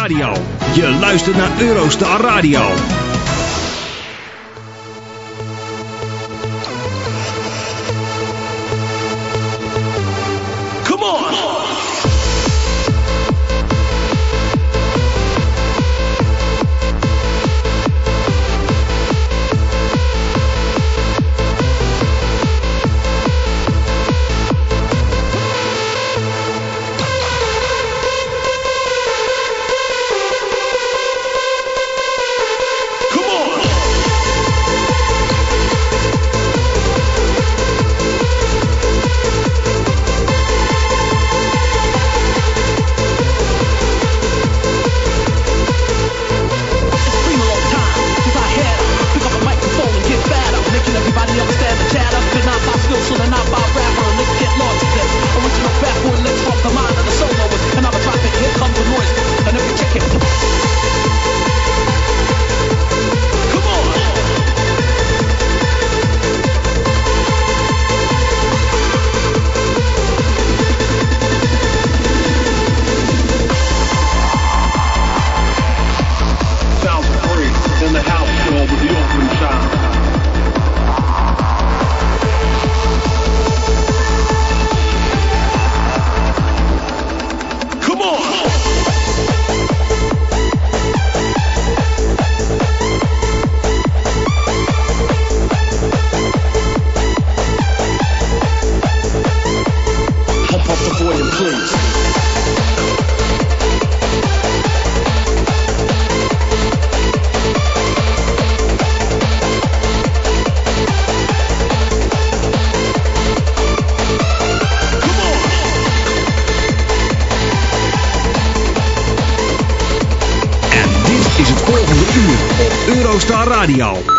radio. Je luistert naar Eurostar Radio. Radio.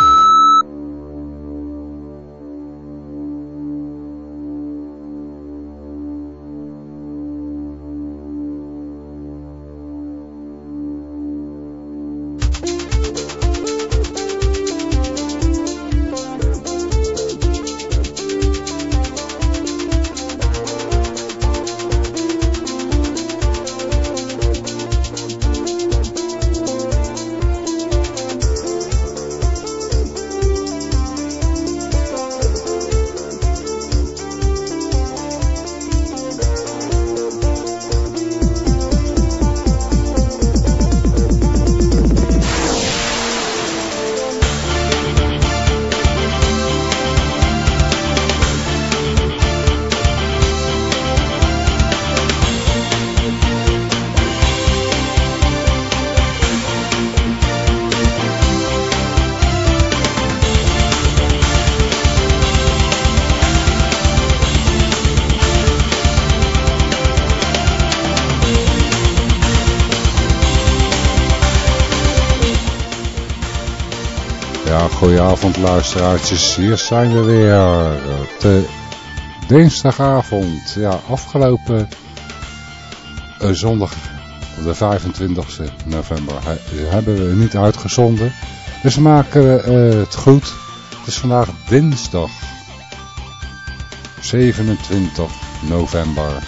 Goedenavond luisteraartjes. Hier zijn we weer. Dinsdagavond. Ja, afgelopen eh, zondag, de 25 november, he- hebben we niet uitgezonden. Dus we maken eh, het goed. Het is vandaag dinsdag 27 november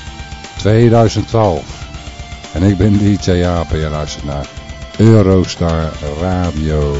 2012. En ik ben DJ Jaap en naar Eurostar Radio.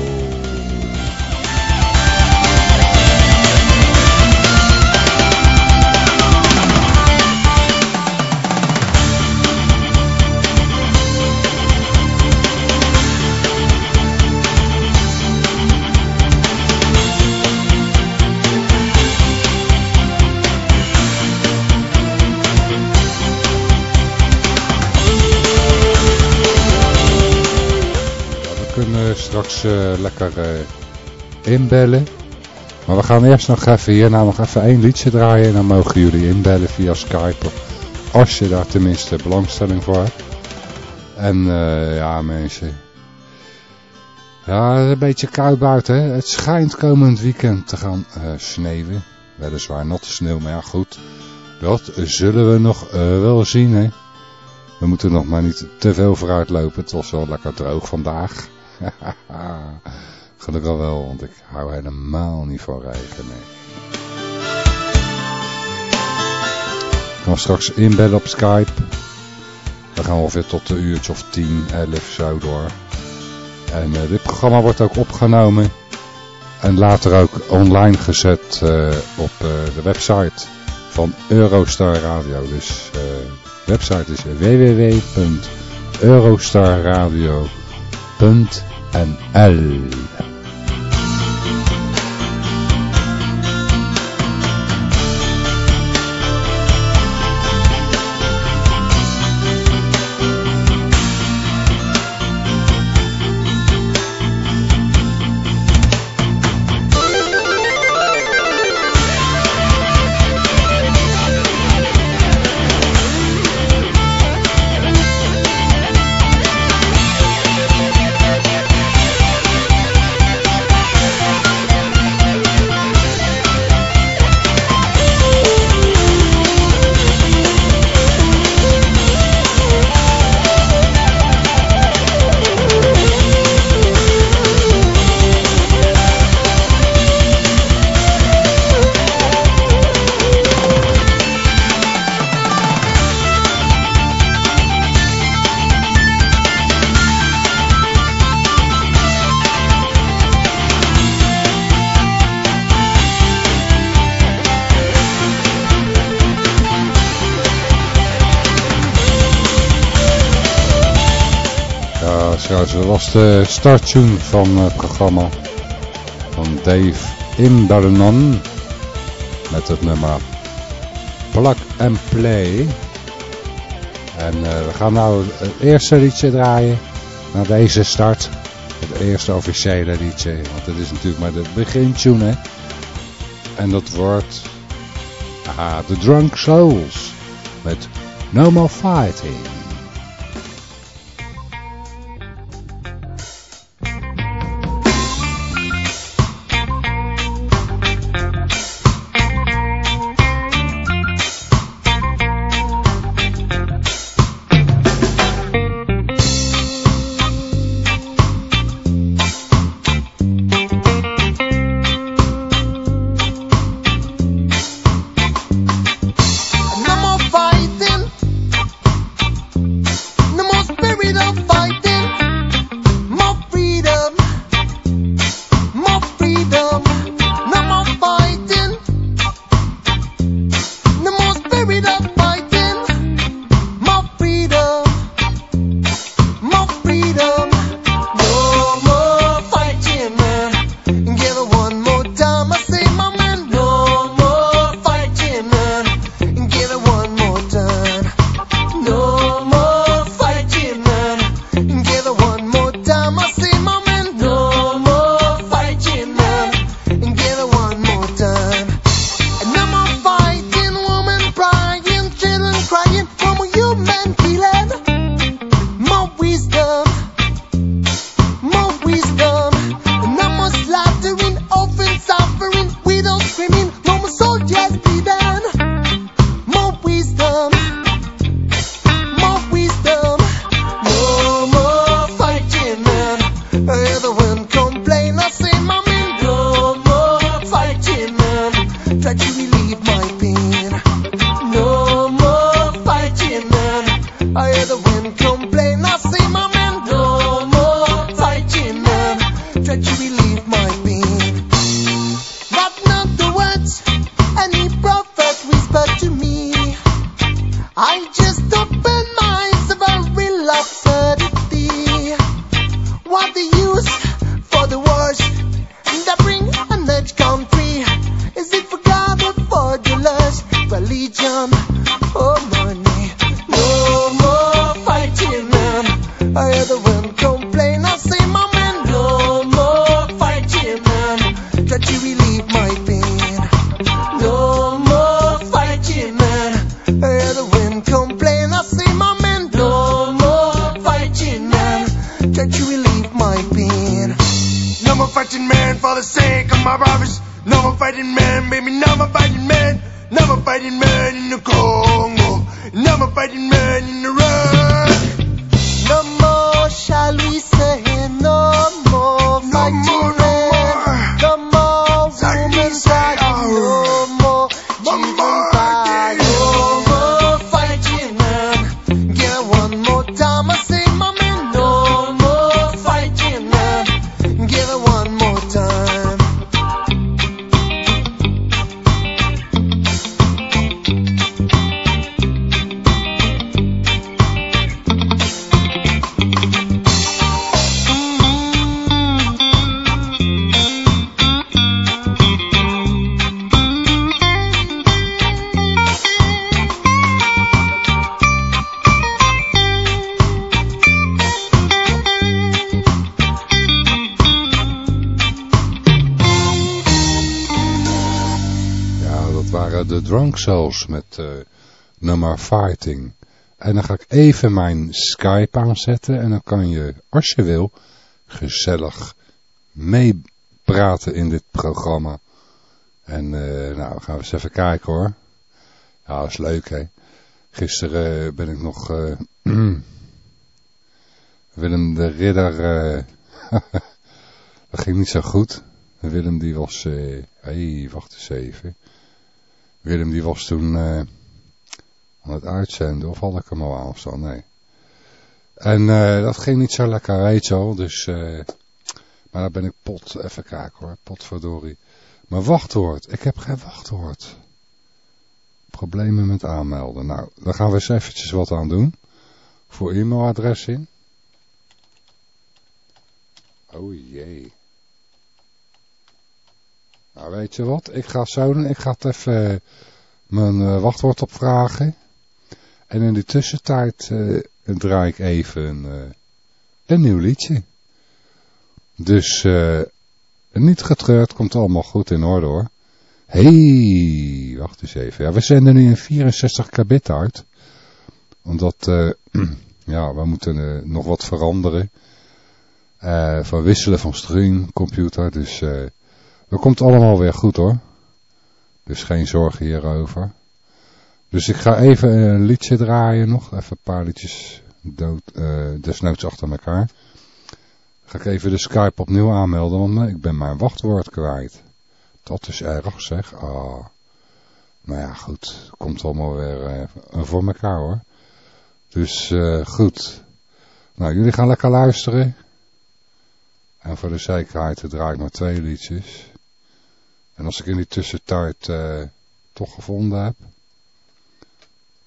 Eh, lekker eh, inbellen. Maar we gaan eerst nog even hier nog even één liedje draaien. En dan mogen jullie inbellen via Skype. Als je daar tenminste belangstelling voor hebt. En eh, ja mensen. Ja, een beetje koud buiten. Hè? Het schijnt komend weekend te gaan eh, sneeuwen. Weliswaar natte sneeuw, maar ja goed. Dat zullen we nog wel zien hè. We moeten nog maar niet te veel vooruit lopen. Het was wel lekker droog vandaag. Gelukkig wel, want ik hou helemaal niet van regen. Nee. Ik kan straks inbellen op Skype. we gaan ongeveer tot een uurtje of 10, 11 zo door. En eh, dit programma wordt ook opgenomen en later ook online gezet uh, op de website van Eurostar Radio. Dus de website is www.eurostarradio.nl dat was de starttune van het programma van Dave Imbernon met het nummer Plug and Play. En uh, we gaan nou het eerste liedje draaien naar deze start. Het eerste officiële liedje, want het is natuurlijk maar de begintune. Hè? En dat wordt ah, The Drunk Souls met No More Fighting. En dan ga ik even mijn Skype aanzetten en dan kan je, als je wil, gezellig meepraten in dit programma. En uh, nou, gaan we eens even kijken hoor. Ja, dat is leuk hè. Gisteren ben ik nog... Uh, Willem de Ridder... dat ging niet zo goed. Willem die was... Hé, hey, wacht eens even. Willem die was toen aan het uitzenden, of had ik hem al aan zo, nee. En uh, dat ging niet zo lekker, weet je dus... Uh, maar daar ben ik pot, even kijken hoor, potverdorie. Mijn wachtwoord, ik heb geen wachtwoord. Problemen met aanmelden. Nou, daar gaan we eens eventjes wat aan doen. Voor e-mailadres in. Oh jee. Nou, weet je wat? Ik ga zo doen. Ik ga het even uh, mijn wachtwoord opvragen. En in de tussentijd uh, draai ik even een nieuw liedje. Dus niet getreurd, komt allemaal goed in orde hoor. hey, wacht eens even. Ja, we zenden nu in 64 kbit uit. Omdat, ja, we moeten nog wat veranderen. van wisselen van stream, computer, dus... Dat komt allemaal weer goed hoor. Dus geen zorgen hierover. Dus ik ga even een liedje draaien nog. Even een paar liedjes dood, uh, desnoods achter elkaar. Ga ik even de Skype opnieuw aanmelden, want nee, ik ben mijn wachtwoord kwijt. Dat is erg zeg. Ah. Nou ja, goed. Komt allemaal weer uh, voor elkaar hoor. Dus goed. Nou, jullie gaan lekker luisteren. En voor de zekerheid draai ik maar twee liedjes. En als ik in die tussentijd toch gevonden heb,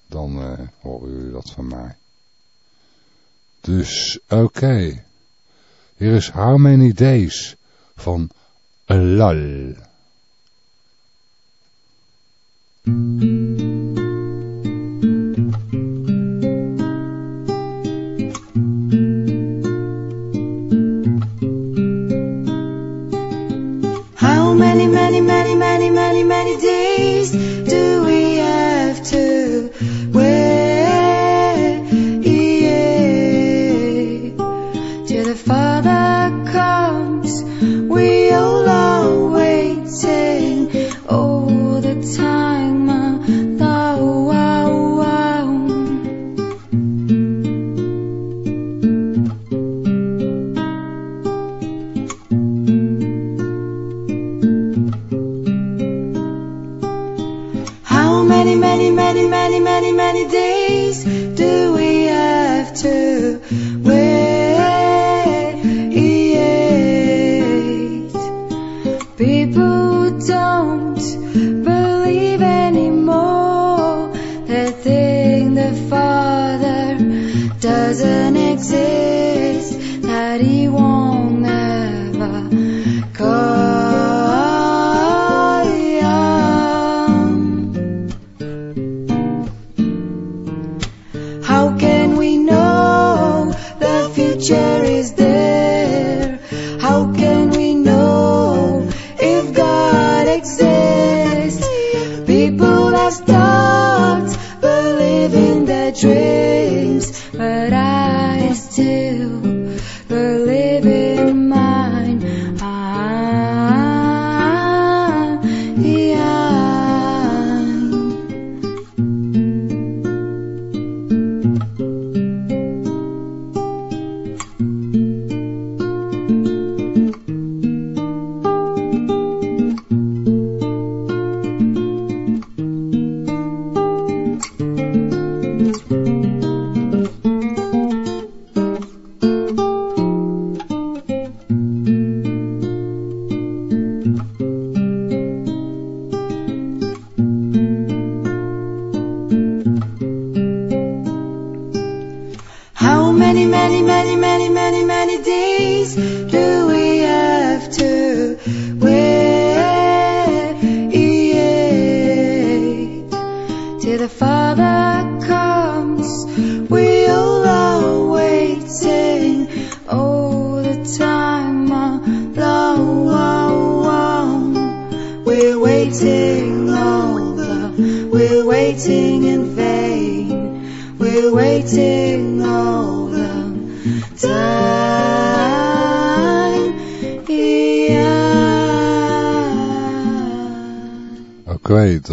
dan uh, horen jullie dat van mij. Dus oké. Hier is How Many Days van Lal.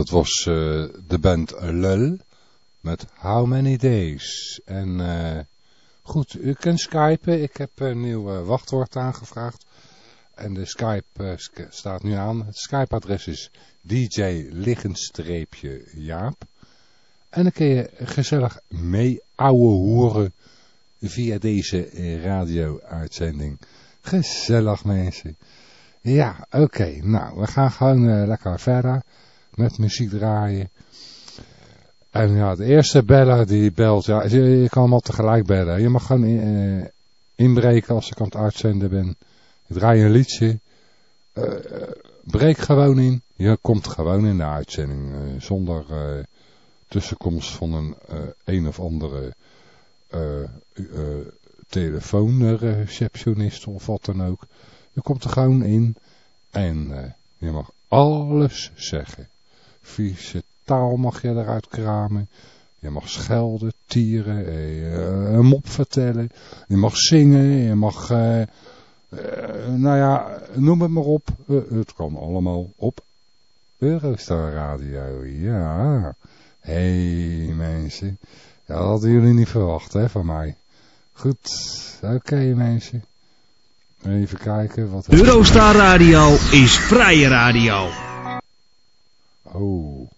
Dat was eh, de band Lul met How Many Days. En eh, goed, u kunt skypen. Ik heb een nieuw eh, wachtwoord aangevraagd. En de Skype sk- staat nu aan. Het Skype-adres is DJ liggenstreepje Jaap. En dan kun je gezellig mee ouwe horen via deze radio-uitzending. Gezellig mensen. Ja, oké. Nou, we gaan gewoon lekker verder met muziek draaien. En ja, de eerste beller die belt, ja, je, kan allemaal tegelijk bellen. Je mag gewoon eh, inbreken als ik aan het uitzenden ben. Ik draai een liedje. Eh, breek gewoon in. Je komt gewoon in de uitzending. eh, zonder tussenkomst van een een of andere telefoonreceptionist of wat dan ook. Je komt er gewoon in. En je mag alles zeggen. Vieze taal mag je eruit kramen. Je mag schelden, tieren, eh, een mop vertellen. Je mag zingen, je mag... eh, eh, nou ja, noem het maar op. Eh, het kan allemaal op Eurostar Radio. Ja. Hey, mensen. Ja, dat hadden jullie niet verwacht hè, van mij. Goed. Oké mensen. Even kijken wat... Eurostar Radio is vrije radio. Oh.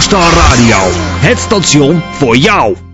Star Radio. Het station voor jou.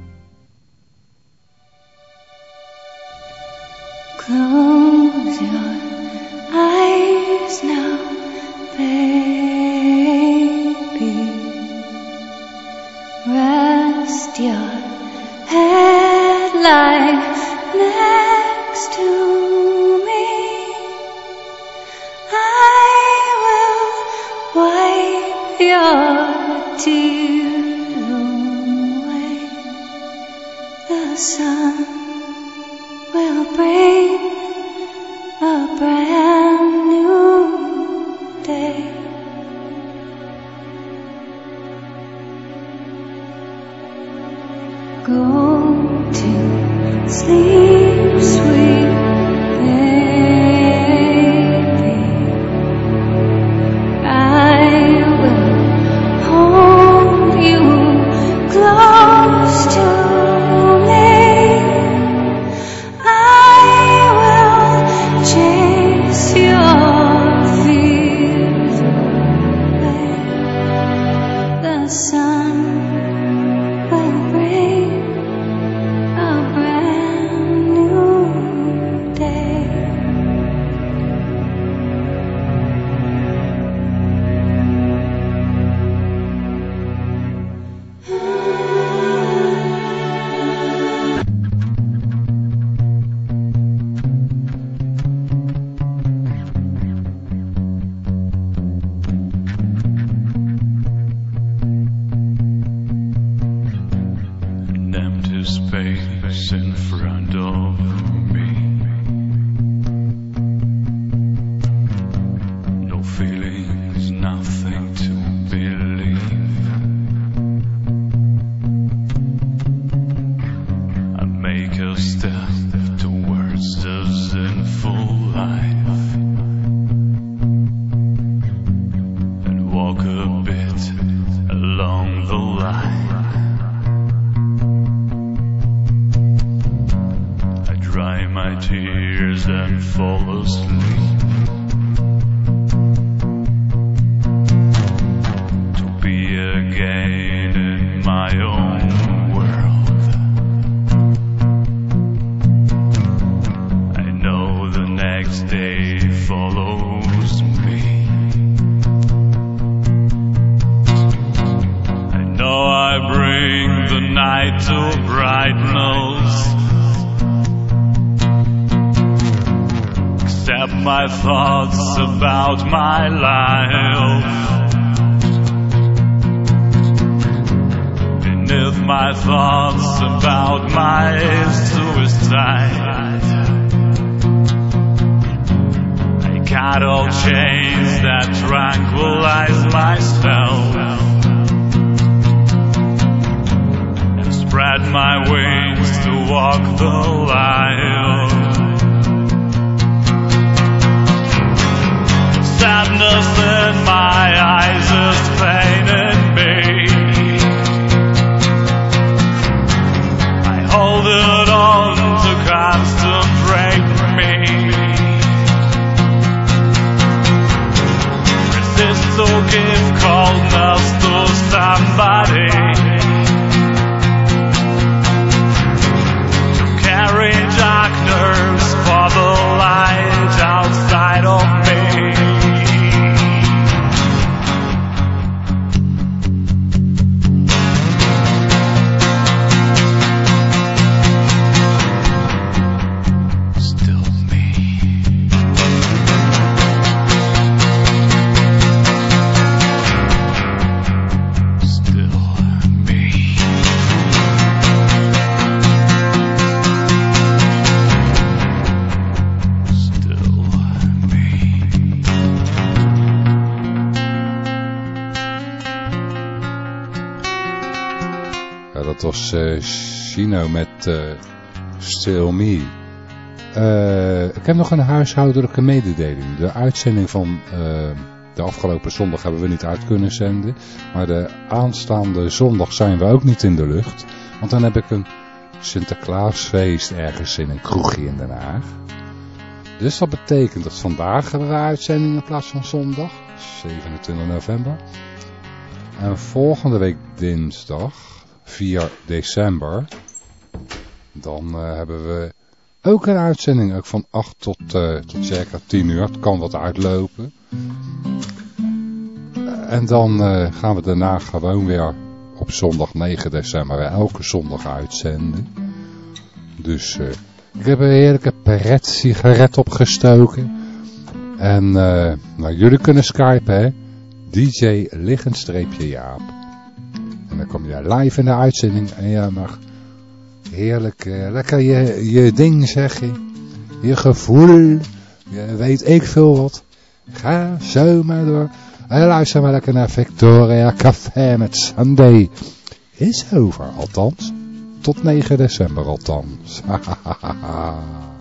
was Chino eh, met uh, Still Me. Eh, ik heb nog een huishoudelijke mededeling. De uitzending van de afgelopen zondag hebben we niet uit kunnen zenden. Maar de aanstaande zondag zijn we ook niet in de lucht. Want dan heb ik een Sinterklaasfeest ergens in een kroegje in Den Haag. Dus dat betekent dat vandaag hebben we uitzending in plaats van zondag, 27 november. En volgende week dinsdag 4 december, dan uh, hebben we ook een uitzending, ook van 8 tot, uh, tot circa 10 uur. Het kan wat uitlopen. En dan uh, gaan we daarna gewoon weer op zondag 9 december elke zondag uitzenden. Dus ik heb een heerlijke pret sigaret opgestoken. En nou, jullie kunnen skypen hè. DJ Liggenstreepje Jaap. En dan kom je live in de uitzending en je mag heerlijk, uh, lekker je, je ding zeggen. Je gevoel. Je weet ik veel wat. Ga zo maar door. En luister maar lekker naar Victoria Café met Sunday. Is over, althans. Tot 9 december althans.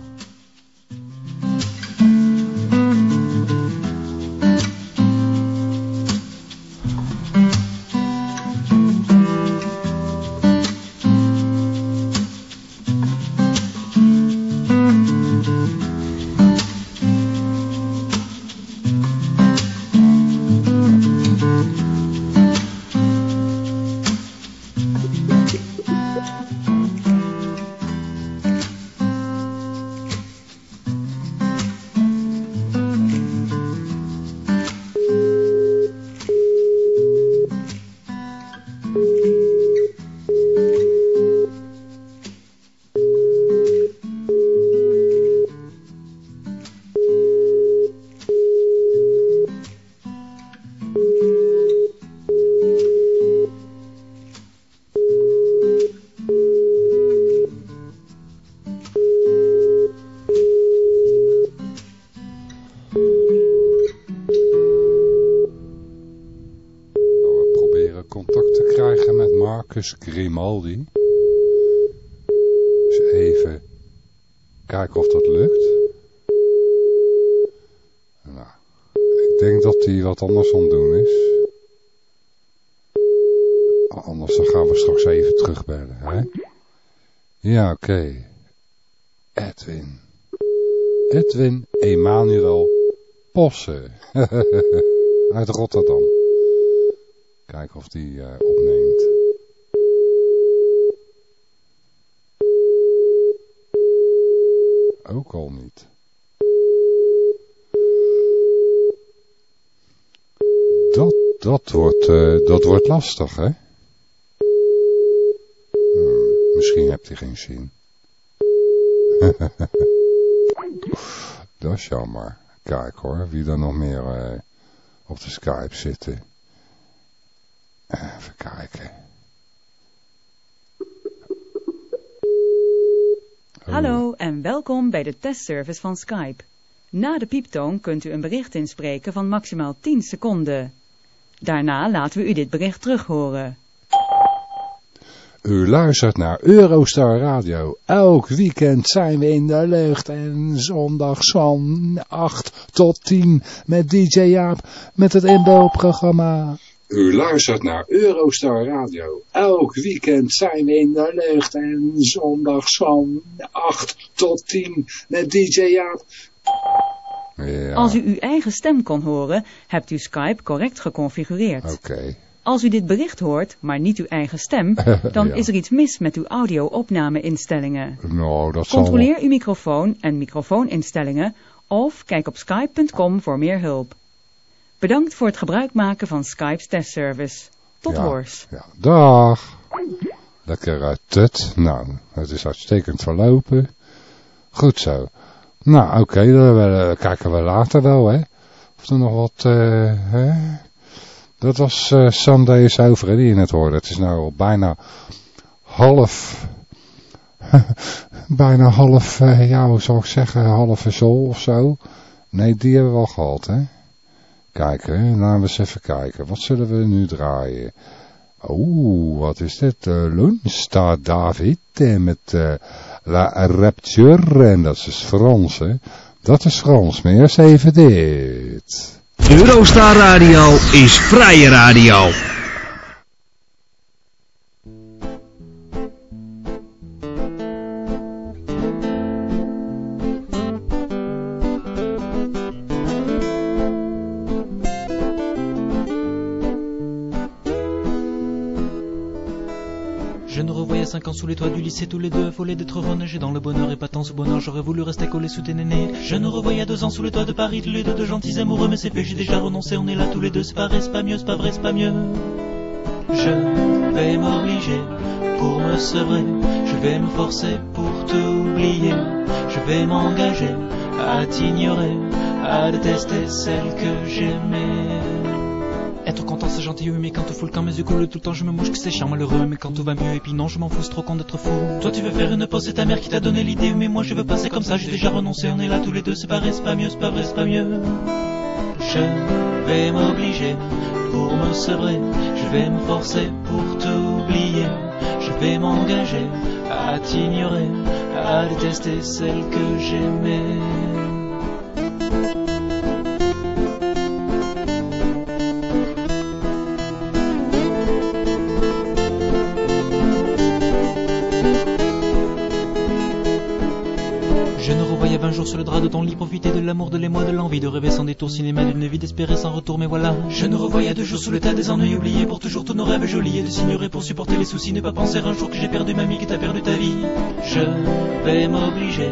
Grimaldi. Dus even kijken of dat lukt. Nou, ik denk dat hij wat anders aan doen is. Anders dan gaan we straks even terugbellen, hè? Ja, oké. Edwin. Edwin Emanuel Posse. Uit Rotterdam. Kijken of die uh, opneemt. Ook al niet. Dat, dat, wordt, uh, dat wordt lastig, hè? Hmm, misschien hebt hij geen zin. dat is jammer. Kijk hoor, wie er nog meer uh, op de Skype zitten. Even kijken. Hallo en welkom bij de testservice van Skype. Na de pieptoon kunt u een bericht inspreken van maximaal 10 seconden. Daarna laten we u dit bericht terug horen. U luistert naar Eurostar Radio. Elk weekend zijn we in de lucht en zondags van 8 tot 10 met DJ Jaap met het inbelprogramma. U luistert naar Eurostar Radio. Elk weekend zijn we in de lucht en zondags van 8 tot 10 met DJ Jaap. Ja. Als u uw eigen stem kon horen, hebt u Skype correct geconfigureerd. Oké. Okay. Als u dit bericht hoort, maar niet uw eigen stem, dan ja. is er iets mis met uw audio-opname-instellingen. Nou, dat Controleer zal... uw microfoon en microfooninstellingen of kijk op skype.com voor meer hulp. Bedankt voor het gebruik maken van Skype's testservice. Tot ja, hoors. Ja, dag. Lekker uit. Nou, het is uitstekend verlopen. Goed zo. Nou, oké, okay, dan uh, kijken we later wel, hè. Of er nog wat, uh, hè. Dat was uh, Sunday is over, hè, die je net hoorde. Het is nou al bijna half... bijna half, uh, ja, hoe zou ik zeggen, halve sol of zo. Nee, die hebben we al gehad, hè. Kijken, laten we eens even kijken. Wat zullen we nu draaien? Oeh, wat is dit? Uh, Lunsta David met uh, La Rapture. En dat is Frans, hè? Dat is Frans. Maar eerst even dit. Eurostar Radio is vrije radio. Sous les toits du lycée tous les deux affolés d'être renagés dans le bonheur. Et pas tant ce bonheur j'aurais voulu rester collé sous tes nénés. Je nous revoyais deux ans sous les toits de Paris tous les deux de gentils amoureux mais c'est fait j'ai déjà renoncé on est là tous les deux. C'est pas vrai c'est pas mieux c'est pas vrai c'est pas mieux. Je vais m'obliger pour me sevrer. Je vais me forcer pour t'oublier. Je vais m'engager à t'ignorer à détester celle que j'aimais être content c'est gentil oui mais quand tout fout le camp mes yeux coulent tout le temps je me mouche que c'est chiant malheureux mais quand tout va mieux et puis non je m'en fous trop con d'être fou. Toi tu veux faire une pause c'est ta mère qui t'a donné l'idée mais moi je veux passer comme ça j'ai déjà renoncé on est là tous les deux c'est pas vrai c'est pas mieux c'est pas vrai c'est pas mieux. Je vais m'obliger pour me sevrer je vais me forcer pour t'oublier. Je vais m'engager à t'ignorer à détester celle que j'aimais de ton lit, profiter de l'amour, de l'émoi, de l'envie de rêver sans détour, cinéma, d'une vie d'espérer sans retour, mais voilà. Je nous revoyais deux jours sous le tas des ennuis oubliés, pour toujours tous nos rêves jolis et de s'ignorer pour supporter les soucis, ne pas penser un jour que j'ai perdu ma vie, que t'as perdu ta vie. Je vais m'obliger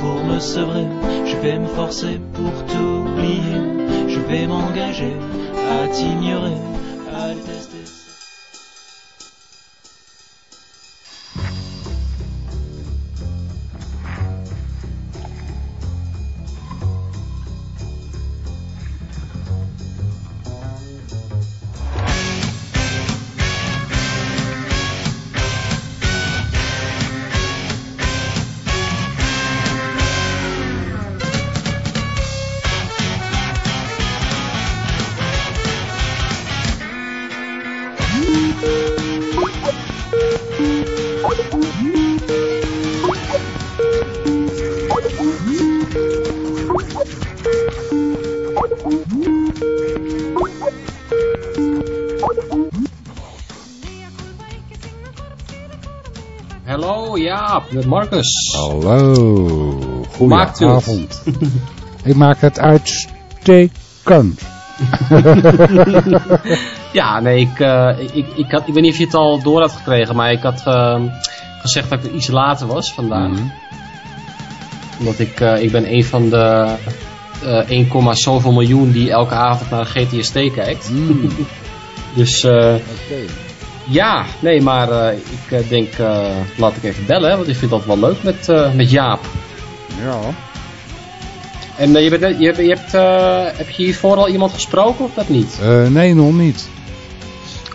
pour me sevrer, je vais me forcer pour t'oublier, je vais m'engager à t'ignorer, à met Marcus. Hallo, goedenavond. Ik maak het uitstekend. Ja, nee, ik, eh, ik, ik, had, ik weet niet of je het al door had gekregen, maar ik had eh, gezegd dat ik er iets later was vandaag. Mhm. Omdat ik, eh, ik ben een van de eh 1, zoveel miljoen die elke avond naar GTST kijkt. Mm, Dus eh, Oké. Ja, nee, maar eh, ik eh, denk, eh, laat ik even bellen, hè, want ik vind dat wel leuk met, eh, met Jaap. Ja. En je, bent, je, hebt- je hebt, eh, heb je hiervoor al iemand gesproken of dat niet? Eh, nee, nog niet.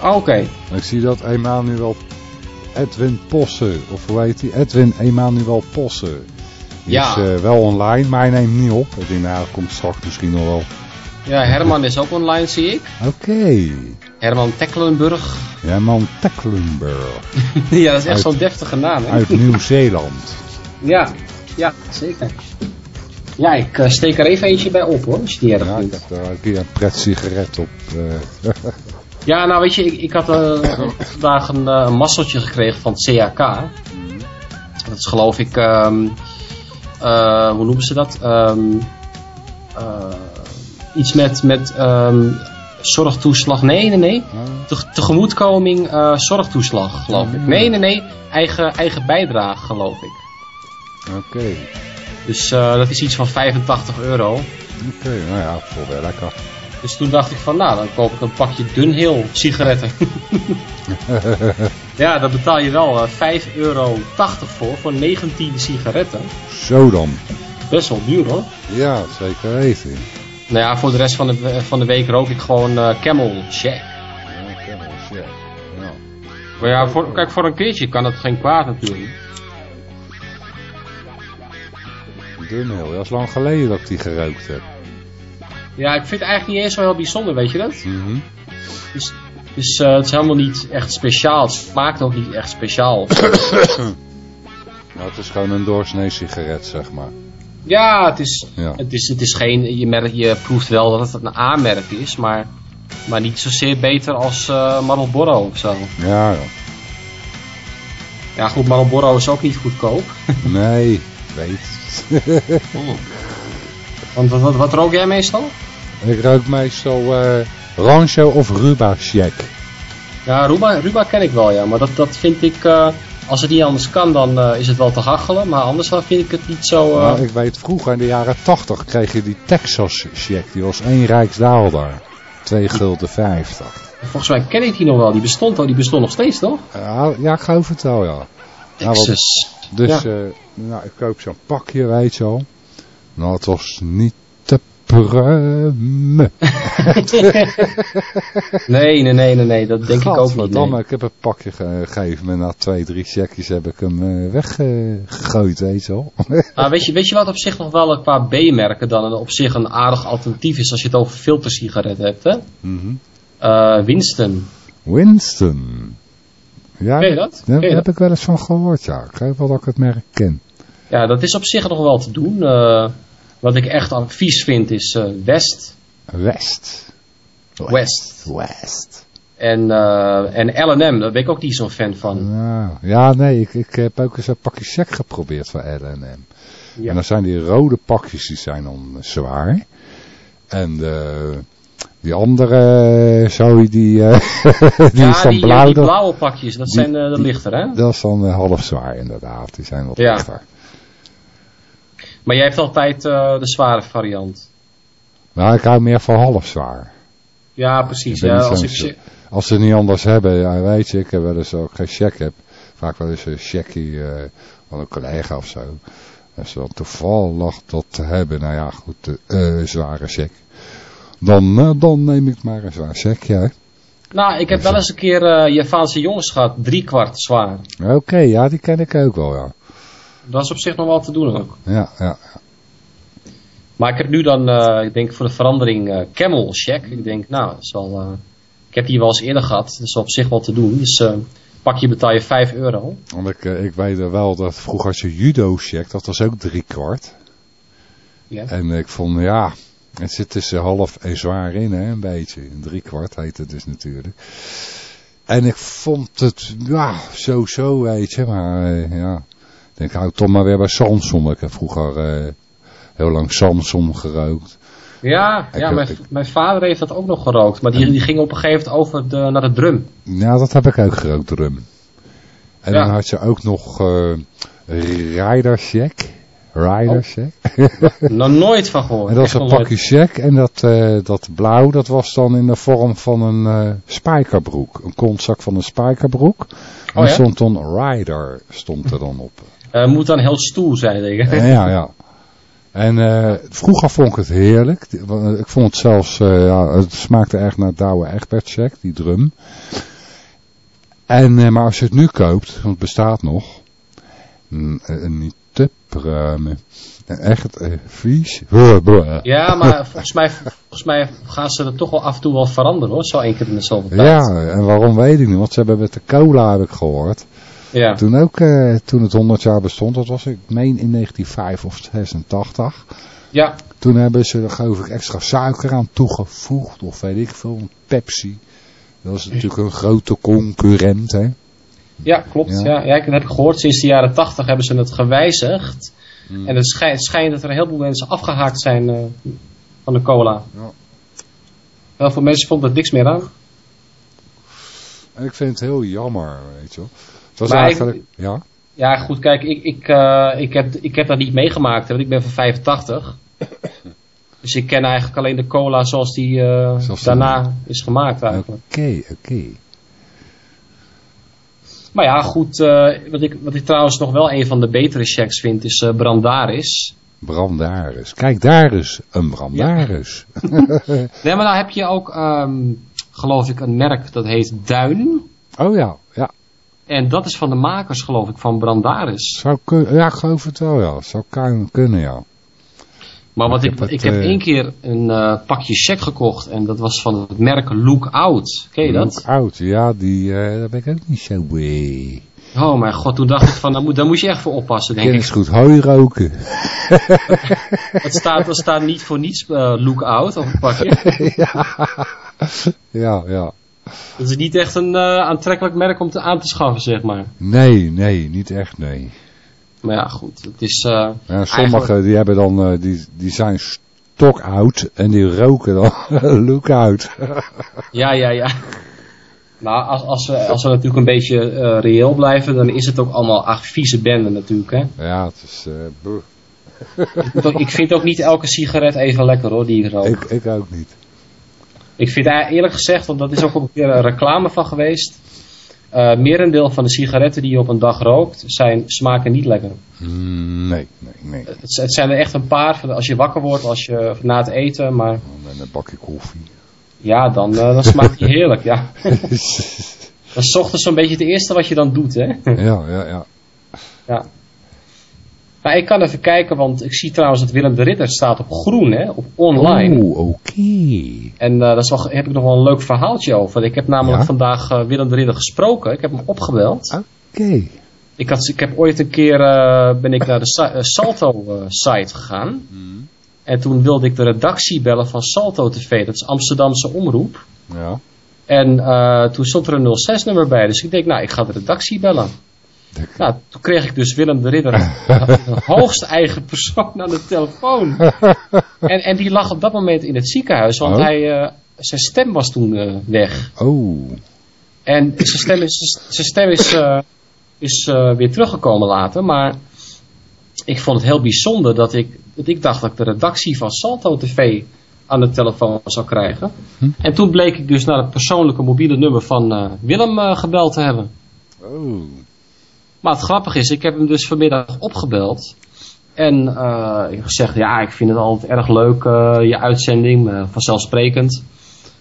Oh, Oké. Ik zie dat Emanuel Edwin Posse, of hoe heet hij? Edwin Emanuel Posse. Die Ja. is eh, wel online, maar hij neemt niet op. Ik denk, nou, dat komt straks misschien nog wel. Ja, Herman is ook online, zie ik. Oké. Herman Tecklenburg. Ja, man Tecklenburg ja, dat is echt zo'n deftige naam, hè? uit Nieuw-Zeeland. Ja, ja, zeker. Ja, ik eh, steek er even eentje bij op, hoor, als je die erg Ja, ik heb daar een keer een pret sigaret op. eh. Ja, nou weet je, ik, ik had eh, vandaag een, een masseltje gekregen van het CAK. Dat is geloof ik, ehm, eh, hoe noemen ze dat? Ehm, eh, iets met, met ehm, zorgtoeslag. Nee, nee, nee. Te, tegemoetkoming eh, zorgtoeslag, geloof ik. Nee, nee, nee. Eigen, eigen bijdrage, geloof ik. Oké. Dus eh, dat is iets van 85 euro. Oké, nou ja, vol wel lekker. Dus toen dacht ik van, nou, dan koop ik een pakje Dunhill sigaretten. ja, daar betaal je wel eh 5,80 euro voor, voor 19 sigaretten. Zo dan. Best wel duur hoor. Ja, zeker weten. Nou ja, voor de rest van de, van de week rook ik gewoon eh Camel Shack. Ja, wel, shit. Ja. Maar ja, voor, kijk, voor een keertje kan het geen kwaad natuurlijk. Dunhill, dat is lang geleden dat ik die gerookt heb. Ja, ik vind het eigenlijk niet eens zo heel bijzonder, weet je dat? Mhm. Dus, dus eh, het is helemaal niet echt speciaal. Het smaakt ook niet echt speciaal. Nou, het is gewoon een doorsnee sigaret, zeg maar. Ja, het is, Ja. het is, het is geen, je, merkt, je proeft wel dat het een A-merk is, maar, maar niet zozeer beter als eh Marlboro of zo. Ja, ja. Ja goed, Marlboro is ook niet goedkoop. Nee, weet het. Want wat, wat, wat rook jij meestal? ik rook meestal eh Rancho of Ruba Shack. Ja, Ruba, Ruba ken ik wel, ja. Maar dat, dat vind ik... eh, als het niet anders kan, dan eh, is het wel te hachelen. Maar anders dan vind ik het niet zo... eh, Nou, ik weet vroeger in de jaren 80 kreeg je die Texas check. Die was één rijksdaalder. 2 gulden 50. Volgens mij ken ik die nog wel. Die bestond al. Die bestond nog steeds, toch? Ja, ja, ik geloof het wel, ja. Wat- Texas. Dus Ja. eh, nou, ik koop zo'n pakje, weet je al. Nou, het was niet pruimen. Nee, nee, nee, nee, nee. Dat denk ik ook niet. Nee. ik heb een pakje ge- gegeven. En na twee, drie checkjes heb ik hem eh, weggegooid, weet je wel. Ah, weet, je, weet je wat op zich nog wel qua B-merken dan een- op zich een aardig alternatief is als je het over filtersigaretten hebt, hè? Eh, Winston. Winston. Ja, Ken je dat? Daar heb dat? ik wel eens van gehoord, ja. Ik geloof wel dat ik het merk ken. Ja, dat is op zich nog wel te doen. Eh, wat ik echt vies vind is eh, West. West. West. West. En, eh en L&M, daar ben ik ook niet zo'n fan van. Ja, ja nee, ik, ik heb ook eens een pakje check geprobeerd van L&M. Ja. En dan zijn die rode pakjes, die zijn dan zwaar. En de, die andere, zo die, eh, die ja, is dan die, ja, blauw. die dat- blauwe pakjes, dat die- zijn eh, de die- lichter, hè? Dat is dan eh, half zwaar inderdaad, die zijn wat Ja. lichter. Maar jij hebt altijd eh, de zware variant. Maar ik hou meer van half zwaar. Ja, precies. Ja, als ik, Als ze het niet anders hebben, ja, weet je, ik heb wel eens ook geen check heb. Vaak wel eens een checkie eh, van een collega of zo. Als ze dan toevallig dat te hebben, nou ja, goed, de eh, zware check. Dan, dan neem ik maar een zwaar check, ja. nou, ik heb wel eens een keer Javaanse jongens gehad, drie kwart zwaar. Oké, ja, die ken ik ook wel, ja. Dat is op zich nog wel te doen ook. Ja, ja. Maar ik heb nu dan, eh, ik denk voor de verandering, eh, Camel Check. Ik denk, nou, wel, eh, ik heb die wel eens eerder gehad. Dat is op zich wel te doen. Dus pak je betaal je 5 euro. Want ik, ik weet wel dat vroeger als je judo check, dat was ook drie kwart. Ja. En ik vond, ja, het zit tussen half en zwaar in, hè, een beetje. Een drie kwart heet het dus natuurlijk. En ik vond het, ja, zo-zo, weet je, maar ja. Ik denk, hou toch maar weer bij Samsung. Ik heb vroeger eh, heel lang Samsung gerookt. Ja, Ik ja mijn, ik- mijn vader heeft dat ook nog gerookt. Maar die, die ging op een gegeven moment over de, naar de drum. Ja, dat heb ik ook gerookt, drum. En Ja. dan had je ook nog eh Rider Check. Rider Check. Nog nooit van gehoord. En dat was een pakje check. En dat, eh, dat blauw, dat was dan in de vorm van een spijkerbroek. Een kontzak van een spijkerbroek. En Oh ja? stond dan Rider, stond er dan op. Eh, moet dan heel stoer zijn, denk ik. Ja, ja. En eh, vroeger vond ik het heerlijk. Want Ik vond het zelfs, eh, ja, het smaakte echt naar Douwe Egbert check, die drum. En, eh, maar als je het nu koopt, want het bestaat nog, mm, eh, niet te pruimen. En Echt eh, vies. Ja, maar volgens mij, volgens mij gaan ze er toch wel af en toe wel veranderen hoor. Zo één keer in de zoveel tijd. Ja, en waarom weet ik niet. Want ze hebben met de cola, heb ik gehoord. Ja. Toen ook, eh, toen het 100 jaar bestond, dat was ik meen in 1905 of 86. ja. Toen hebben ze er geloof ik extra suiker aan toegevoegd. Of weet ik veel, een Pepsi. Dat is natuurlijk een grote concurrent, hè. Ja, klopt. Ja. Ja. Ja, ik- dat heb ik gehoord. Sinds de jaren tachtig hebben ze het gewijzigd. Hmm. En het schijnt, dat er een heleboel mensen afgehaakt zijn eh, van de cola. Ja. Heel veel mensen vonden er niks meer aan. En ik vind het heel jammer, weet je wel. Was Maar ik- ja. Ja, goed, kijk, ik, ik, eh, ik, heb, ik heb dat niet meegemaakt, want ik ben van 85. Dus ik ken eigenlijk alleen de cola zoals die eh, Zoals die- daarna is gemaakt eigenlijk. Oké, oké. Maar ja, goed, eh, wat, ik, wat ik trouwens nog wel een van de betere checks vind, is Brandaris. Brandaris. Kijk, daar is een Brandaris. Nee, maar nou heb je ook, ehm, geloof ik, een merk dat heet Duin. oh ja, ja. En dat is van de makers, geloof ik, van Brandaris. Zou ja, ik geloof het wel, ja. Zou kunnen, ja. Maar wat Ik ik, heb ik het, heb eh, één keer een eh, pakje check gekocht en dat was van het merk Lookout. Ken je dat? Oud, ja, die, eh, daar ben ik ook niet zo mee. Oh mijn god, toen dacht ik van, daar moet, daar moet je echt voor oppassen, denk Kennis ik. goed hooi roken. Het staat, er staat niet voor niets Lookout op het pakje. ja. ja, ja. Het is niet echt een eh, aantrekkelijk merk om te, aan te schaffen, zeg maar. Nee, nee, niet echt, nee. Maar ja, goed, het is... eh, Ja, eigenlijk- sommigen die hebben dan, eh, die, die zijn stokoud en die roken dan look out. Ja, ja, ja. Nou, als, als, we, als we natuurlijk een beetje eh, reëel blijven, dan is het ook allemaal ach, vieze bende natuurlijk, hè. Ja, het is... Ik moet ook- ik vind ook niet elke sigaret even lekker hoor, die ik rook. ik, ik ook niet. Ik vind daar eerlijk gezegd, want dat is ook een keer een reclame van geweest. eh merendeel van de sigaretten die je op een dag rookt, zijn, smaken niet lekker. Mm, nee, nee, nee. Het, het zijn er echt een paar, als je wakker wordt, als je na het eten, maar Met een bakje koffie. ja, dan, eh, dan smaakt die heerlijk, ja. Dat is 's ochtends zo'n beetje het eerste wat je dan doet, hè. ja, ja, ja. Ja. Maar ik kan even kijken, want ik zie trouwens dat Willem de Ridder staat op groen, hè, op online. Oeh, oké. En eh, daar heb ik nog wel een leuk verhaaltje over. Ik heb namelijk Ja? vandaag eh, Willem de Ridder gesproken. Ik heb hem opgebeld. Oké. Ik, had, ik heb ooit een keer eh, ben ik naar de Sa- eh, Salto-site gegaan. En toen wilde ik de redactie bellen van Salto TV. Dat is Amsterdamse omroep. Ja. En eh, toen stond er een 06-nummer bij. Dus ik denk, nou, ik ga de redactie bellen. Nou, toen kreeg ik dus Willem de Ridder, de hoogst eigen persoon aan de telefoon. En, en die lag op dat moment in het ziekenhuis, want Oh. hij, eh, zijn stem was toen eh, weg. Oh. En zijn stem is, zijn stem is, eh, is weer teruggekomen later, maar ik vond het heel bijzonder dat ik, dat ik dacht dat ik de redactie van Salto TV aan de telefoon zou krijgen. En toen bleek ik dus naar het persoonlijke mobiele nummer van Willem gebeld te hebben. Oh. Maar het grappige is, ik heb hem dus vanmiddag opgebeld. En eh, ik heb gezegd, ja, ik vind het altijd erg leuk, eh, je uitzending, eh, vanzelfsprekend.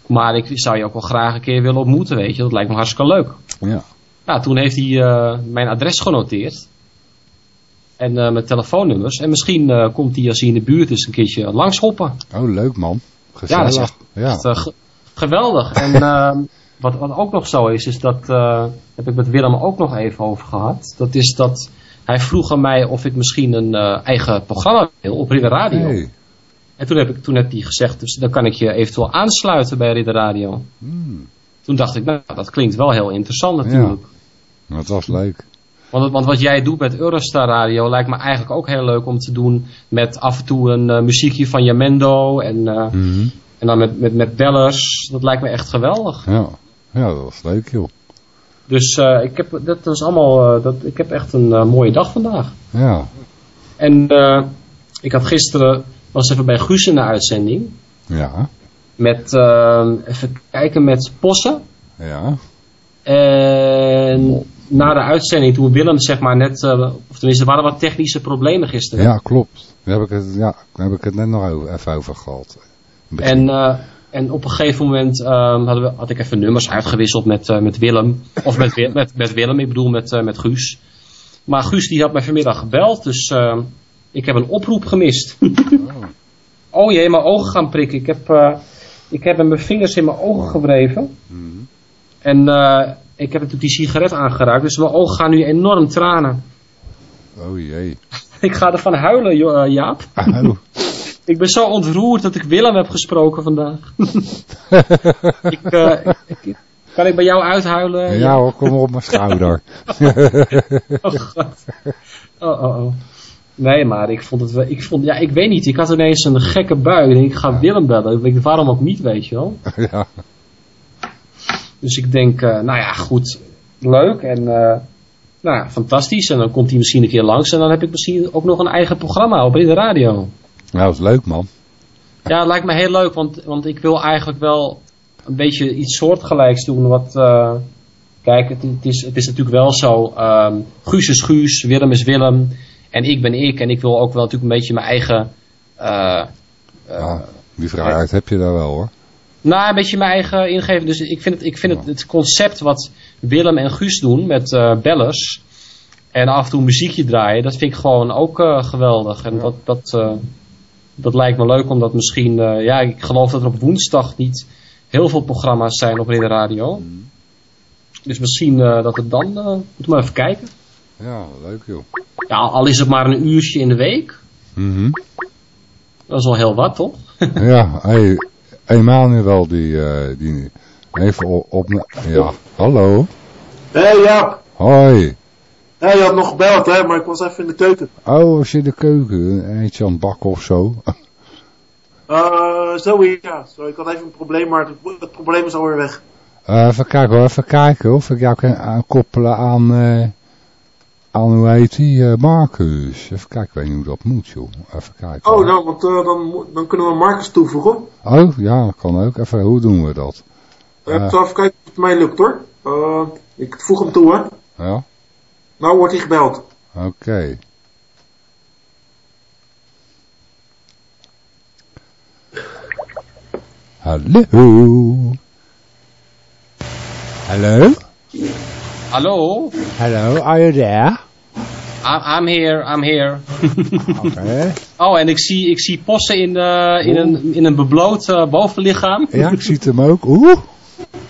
Maar ik zou je ook wel graag een keer willen ontmoeten, weet je. Dat lijkt me hartstikke leuk. Ja. Nou, toen heeft hij mijn adres genoteerd. En mijn telefoonnummers. En misschien komt hij als hij in de buurt is een keertje langshoppen. Oh, leuk man. Ja, Gezellig. dat is echt, Ja. echt, eh, ge- geweldig. En eh, wat, wat ook nog zo is, is dat, eh, heb ik met Willem ook nog even over gehad. Dat is dat hij vroeg aan mij of ik misschien een eh, eigen programma wil op Ridder Radio. Hey. En toen heb, ik, toen heb hij gezegd, dus dan kan ik je eventueel aansluiten bij Ridder Radio. Hmm. Toen dacht ik, nou, dat klinkt wel heel interessant natuurlijk. Dat was leuk. Want, want wat jij doet met Eurostar Radio lijkt me eigenlijk ook heel leuk om te doen met af en toe een eh, muziekje van Jamendo en, Mhm. en dan met, met, met bellers. Dat lijkt me echt geweldig. Ja. Ja, dat was leuk joh. Dus eh, ik, heb, dat was allemaal, eh, dat, ik heb echt een eh, mooie dag vandaag. Ja. En ik had gisteren, was even bij Guus in de uitzending. Ja. Met, even kijken, met Possen. Ja. En na de uitzending, toen Willem zeg maar net, of tenminste, er waren wat technische problemen gisteren. Ja, klopt. Daar heb ik het, ja, daar heb ik het net nog over, even over gehad. En, en op een gegeven moment ehm, hadden we, had ik even nummers uitgewisseld met, eh, met Willem. Of met, met, met Willem, ik bedoel met, eh, met Guus. Maar Guus die had mij vanmiddag gebeld, dus ehm, ik heb een oproep gemist. oh jee, mijn ogen gaan prikken. Ik heb, eh, ik heb mijn vingers in mijn ogen gewreven. En eh, ik heb natuurlijk die sigaret aangeraakt, dus mijn ogen gaan nu enorm tranen. Oh jee. Ik ga ervan huilen, Jaap. Oh. Ik ben zo ontroerd dat ik Willem heb gesproken vandaag. ik, eh, ik- kan ik bij jou uithuilen? Ja hoor, kom op mijn schouder. Oh, God. Oh, oh, oh. Nee, maar ik vond het wel, ik vond, ja, ik weet niet, ik had ineens een gekke bui. Ik denk, ik ga Willem bellen. Ik waarom ook niet, weet je wel. ja. Dus ik denk, eh, nou ja, goed, leuk en eh, nou ja, fantastisch. En dan komt hij misschien een keer langs en dan heb ik misschien ook nog een eigen programma op de radio. Nou, dat is leuk man. Ja, het lijkt me heel leuk, want, want ik wil eigenlijk wel een beetje iets soortgelijks doen. Wat, eh, kijk, het, het is, het is natuurlijk wel zo, ehm, Guus is Guus, Willem is Willem en ik ben ik. En ik wil ook wel natuurlijk een beetje mijn eigen, Ja, die vrijheid heb je daar wel hoor. nou, een beetje mijn eigen ingeven. Dus ik vind het, ik vind het, het concept wat Willem en Guus doen met bellers en af en toe muziekje draaien, dat vind ik gewoon ook geweldig. En dat, dat, dat lijkt me leuk, omdat misschien, eh, ja, ik geloof dat er op woensdag niet heel veel programma's zijn op de radio. Dus misschien eh, dat het dan, eh moeten we maar even kijken. Ja, leuk joh. Ja, al is het maar een uurtje in de week. Mhm. Dat is wel heel wat, toch? Ja, hey, Emanuel die, eh, die even op, op... Ja, hallo. Hé hey, Jaap, Hoi. Hey, je had nog gebeld hè, maar ik was even in de keuken. Oh, was je in de keuken? Een eentje aan het bakken of zo? Eh, zo ja, zo, ik had even een probleem, maar het, het probleem is alweer weg. Eh, even kijken hoor, even kijken of ik jou kan aankoppelen aan, eh, aan hoe heet die, eh, Marcus. Even kijken, ik weet niet hoe dat moet joh. Even kijken. Oh, nou, want eh, dan, dan kunnen we Marcus toevoegen. Oh, ja, dat kan ook. Even, hoe doen we dat? Eh. even kijken of het mij lukt hoor. Eh, ik voeg hem toe hè. Ja, Nou wordt hij gebeld. oké. Hallo. Hallo? Hallo? Hello, are you there? I'm, I'm here, I'm here. Oké. oh, en ik zie, ik zie possen in, eh, in, een, in een bebloot eh, bovenlichaam. Ja, ik zie het hem ook. Oeh.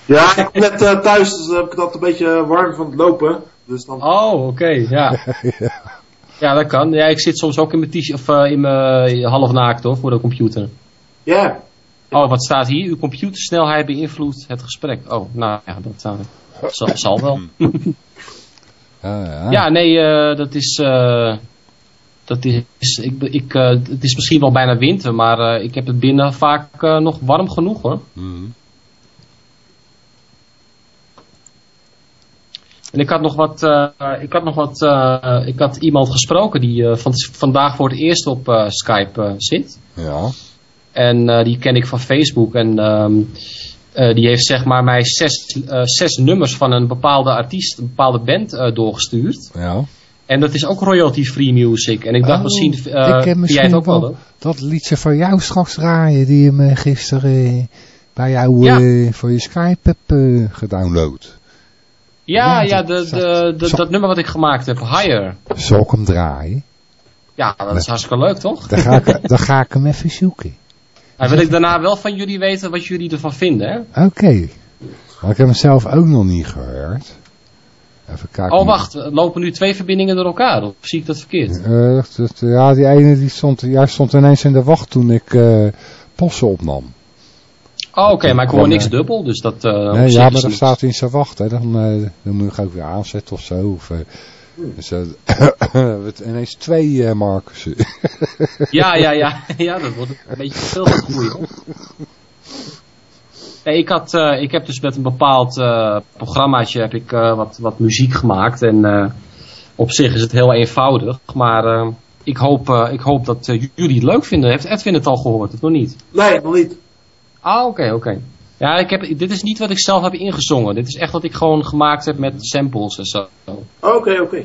Ja, ik ben net eh, thuis, dus heb ik dat een beetje warm van het lopen. Dus dan... Oh, oké, ja. Ja, dat kan. Ja, ik zit soms ook in mijn t-shirt of eh, in mijn half naakt hoor, voor de computer. Ja. Oh, wat staat hier? Uw computersnelheid beïnvloedt het gesprek. Oh, nou ja, dat eh, zal, zal wel. Ja, ja. ja, nee, eh, dat is... eh, dat is ik, ik, eh, het is misschien wel bijna winter, maar eh, ik heb het binnen vaak eh, nog warm genoeg hoor. Mhm. En ik had nog wat, eh, ik had nog wat, eh, ik had iemand gesproken die eh, van, vandaag voor het eerst op eh, Skype eh, zit. Ja. En eh, die ken ik van Facebook. En ehm, eh, die heeft zeg maar mij zes, eh, zes nummers van een bepaalde artiest, een bepaalde band eh, doorgestuurd. Ja. En dat is ook royalty-free music. En ik dacht Oh, misschien, eh ik ken jij misschien het ook wel? dat liedje van jou straks draaien die je me gisteren bij jou Ja. voor je Skype hebt eh, gedownload. Ja, Ja, de, de, dat nummer wat ik gemaakt heb, Higher. Zal ik hem draaien? Ja, dat is hartstikke leuk toch? Dan ga ik, dan ga ik hem even zoeken. Dan wil ik daarna wel van jullie weten wat jullie ervan vinden, hè? Oké. Maar ik heb hem zelf ook nog niet gehoord. Even kijken. Oh, wacht. Lopen nu twee verbindingen door elkaar? Of zie ik dat verkeerd? Dat- dat- ja, die ene die stond, stond ineens in de wacht toen ik possen opnam. Oh, oké. maar ik hoor Dan, niks eh, dubbel, dus dat... eh, nee, ja, maar dan staat hij in zijn wacht. Hè. Dan, eh, dan moet je ook weer aanzetten of zo. Of, eh, dus, ineens twee eh Marcussen. Ja, ja, ja. Ja, dat wordt een beetje veel te groeien, hoor. Nee, ik, had, eh, ik heb dus met een bepaald eh, programmaatje heb ik, eh, wat, wat muziek gemaakt. En eh, op zich is het heel eenvoudig. Maar ik, hoop, eh, ik hoop dat jullie het leuk vinden. Heeft Edwin het al gehoord, of nog niet? Nee, nog niet. Ah, oké, oké. Ja, ik heb, dit is niet wat ik zelf heb ingezongen. Dit is echt wat ik gewoon gemaakt heb met samples en zo. Oké, oké.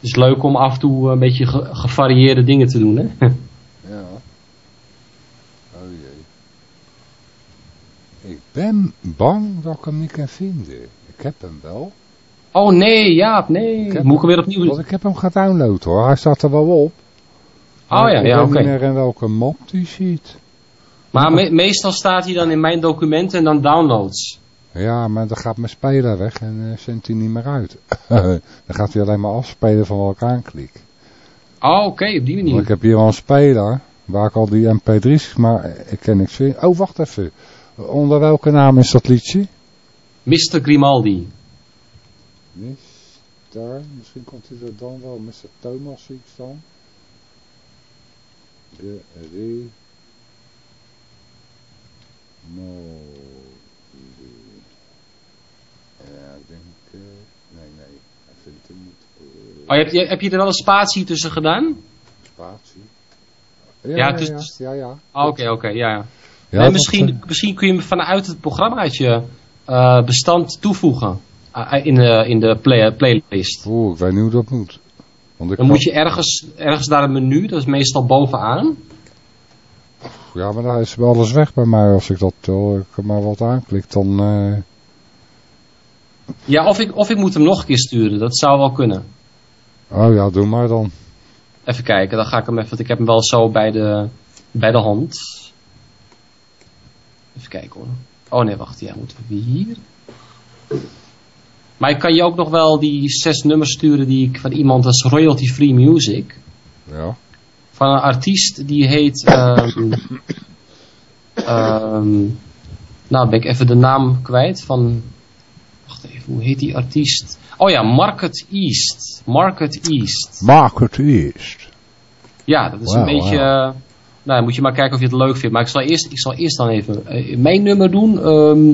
Het is leuk om af en toe een beetje ge- gevarieerde dingen te doen, hè? Ja. Oh jee. Ik ben bang dat ik hem niet kan vinden. Ik heb hem wel. Oh nee, ja, nee. Ik Moet ik hem weer opnieuw... Want ik heb hem gedownload hoor. Hij staat er wel op. Oh ja, ik ja, oké. meer in welke map die zit. Maar me- meestal staat hij dan in mijn documenten en dan downloads. Ja, maar dan gaat mijn speler weg en uh, zendt hij niet meer uit. dan gaat hij alleen maar afspelen van wat ik aanklik. Oh, oké, op die manier. Want ik heb hier al een speler waar ik al die mp3's, maar ik ken niks vinden. Oh, wacht even. Onder welke naam is dat liedje? Mr. Grimaldi. Mister, misschien komt hij er dan wel. Mr. Thomas zie ik dan. De re... No... Ja, ik denk... eh, nee, nee. Hij vindt hem niet. eh, Oh, heb, je, heb je er wel een spatie tussen gedaan? Spatie. Ja, Ja, dus- ja, ja. ja, ja. Oh, Oké, oké, ja, ja. Ja, Nee, misschien, misschien kun je hem vanuit het programmaatje eh, bestand toevoegen. eh, in de, in de play- playlist. Oeh, ik weet niet hoe dat moet. Want ik Dan moet je ergens, ergens naar een menu, dat is meestal bovenaan. Ja, maar daar is wel alles weg bij mij. Als ik dat eh, ik maar wat aanklik, dan... eh, Ja, of ik, of ik moet hem nog een keer sturen, dat zou wel kunnen. Oh ja, doe maar dan. Even kijken, dan ga ik hem even, want ik heb hem wel zo bij de, bij de hand. Even kijken hoor. Oh nee, wacht, ja, moeten we hier? Maar ik kan je ook nog wel die zes nummers sturen die ik van iemand als royalty free music. Ja. Van een artiest die heet. ehm ehm, nou, ben ik even de naam kwijt van. Wacht even, hoe heet die artiest? Oh ja, Market East. Market East. Market East. Ja, dat is een beetje. Nou, moet je maar kijken of je het leuk vindt. Maar ik zal eerst, ik zal eerst dan even eh, mijn nummer doen. Ehm,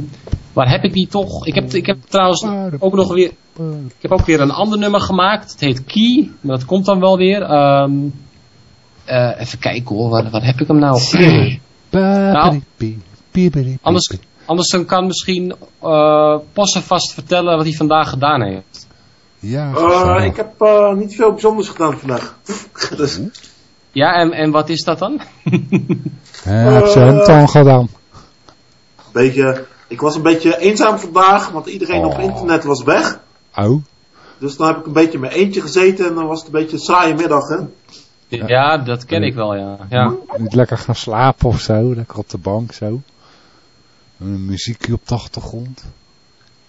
waar heb ik die toch? Ik heb, ik heb trouwens ook nog weer... Ik heb ook weer een ander nummer gemaakt. Het heet Key. Maar dat komt dan wel weer. Ehm, eh, even kijken hoor. Waar, waar heb ik hem nou? nou anders, anders dan kan misschien uh, Posse vast vertellen wat hij vandaag gedaan heeft. Ja, ik heb eh, niet veel bijzonders gedaan vandaag. dus, Ja, en, en wat is dat dan? Hij heeft zijn aan gedaan. beetje, ik was een beetje eenzaam vandaag, want iedereen op Oh. internet was weg. Oh, Dus dan heb ik een beetje in mijn eentje gezeten en dan was het een beetje een saaie middag, hè. Ja, dat ken ik wel, ja. ja. niet lekker gaan slapen of zo, lekker op de bank zo. En Een muziekje op de achtergrond.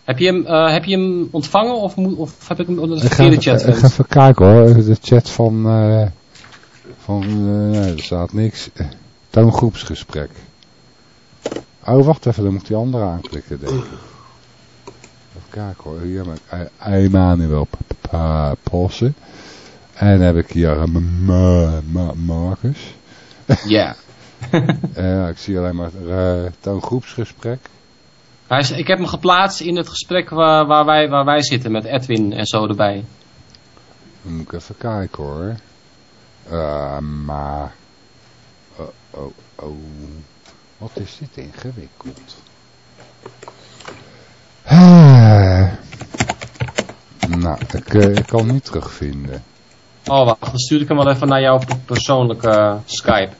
Heb, je hem, eh, heb je hem ontvangen of, moet, of heb ik hem op de verkeerde chat? ik ga even kijken hoor, de chat van, eh van eh, nee, er staat niks. Eh, Toongroepsgesprek. Oh, wacht even, dan moet die andere aanklikken, denk ik. Even kijken hoor, hier heb ik eh, Emanuel Posse. En heb ik hier eh, Marcus. Ja. Eh, ik zie alleen maar uh, toongroepsgesprek. Hij is, ik heb hem geplaatst in het gesprek waar, waar, wij, waar wij zitten met Edwin en zo erbij. Dan moet ik even kijken hoor. Eh, maar... Oh, oh, oh. Wat is dit ingewikkeld. Ah. Nou, ik, eh, ik kan niet terugvinden. Oh, wacht. Dan stuur ik hem wel even naar jouw persoonlijke eh, Skype.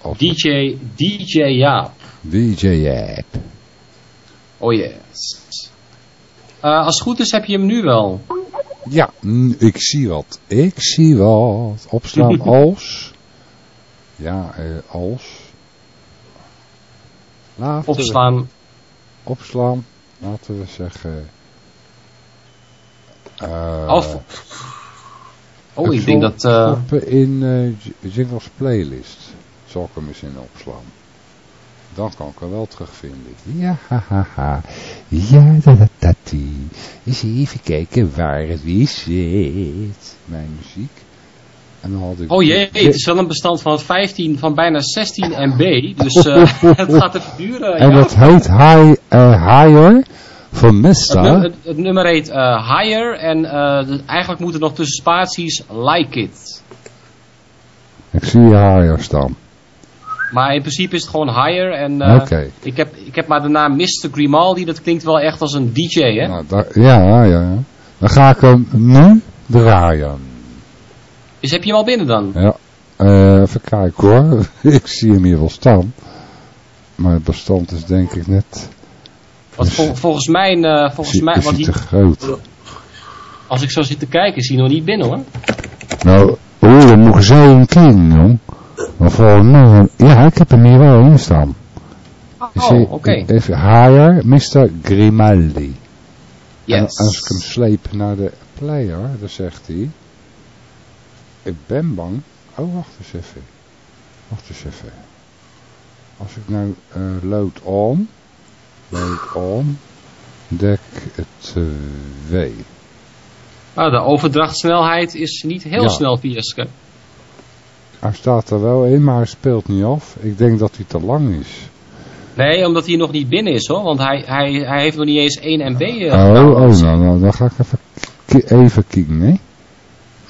Als DJ, DJ Jaap. DJ app. Oh yes. Eh, als het goed is heb je hem nu wel. Ja, mm, ik zie wat. Ik zie wat. Opslaan als. Ja, eh, als. Laten we- Opslaan. opslaan. Laten we zeggen. Of. Oh, ik denk dat... eh, in eh, Jingles playlist. Zal ik hem eens in opslaan. Dan kan ik hem wel terugvinden. Ja, ha, ha. Ja, da, da, da, die. Eens even kijken waar het weer zit. Mijn muziek. En dan had ik... Oh jee, het is wel een bestand van 15, van bijna 16 MB. Dus eh, het gaat even duren. En ja. dat heet High, eh, Higher van Het, nu- het, het nummer heet eh, Higher en eh, de- eigenlijk moet er nog tussen spaties Like It. Ik zie Higher staan. Maar in principe is het gewoon Higher en eh, ik, heb, ik heb maar de naam Mr. Grimaldi, dat klinkt wel echt als een DJ hè? Nou, daar- ja, ja, ja. Dan ga ik hem nu draaien. Dus heb je hem al binnen dan? Ja, eh, even kijken hoor. ik zie hem hier wel staan. Maar het bestand is denk ik net... Want vol- volgens mij, eh, volgens mij is want die, te groot. als ik zo zit te kijken, is hij nog niet binnen hoor. Nou, oh, dan moet ik zo een king, jong. Maar voor mij, ja, ik heb hem hier wel in staan. Oh, oké. Even higher, Mr. Grimaldi. En Yes. als ik hem sleep naar de player, dan zegt hij... Ik ben bang. Oh, wacht eens even. Wacht eens even. Als ik nou eh, load on. Load on. Dek 2. Nou, de overdrachtsnelheid is niet heel Ja. snel via Skype. Hij staat er wel in, maar hij speelt niet af. Ik denk dat hij te lang is. Nee, omdat hij nog niet binnen is hoor, want hij, hij, hij heeft nog niet eens 1 MB. eh, Oh, oh, nou, nou, dan ga ik even, even kijken, hè.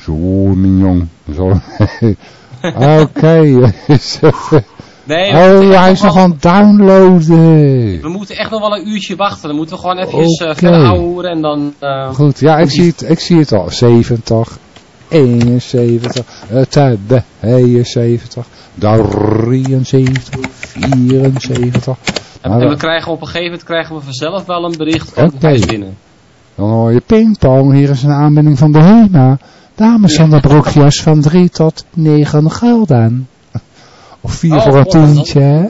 Zo, mijn jong. Zo. Oké. even. Nee, oh, hij is nog aan het downloaden. We moeten echt nog wel een uurtje wachten. Dan moeten we gewoon even eh Oké. verder ouwehoeren en dan... eh, Goed, ja, ik zie, het, ik zie het al. 70, 71, het hebben 71, 73, 74. En, en we krijgen op een gegeven moment krijgen we vanzelf wel een bericht van hij is binnen. Dan hoor je pingpong, hier is een aanbieding van de HEMA. Dames onderbroekjes van 3 tot 9 gulden. Of 4 Oh, voor een tientje, hè?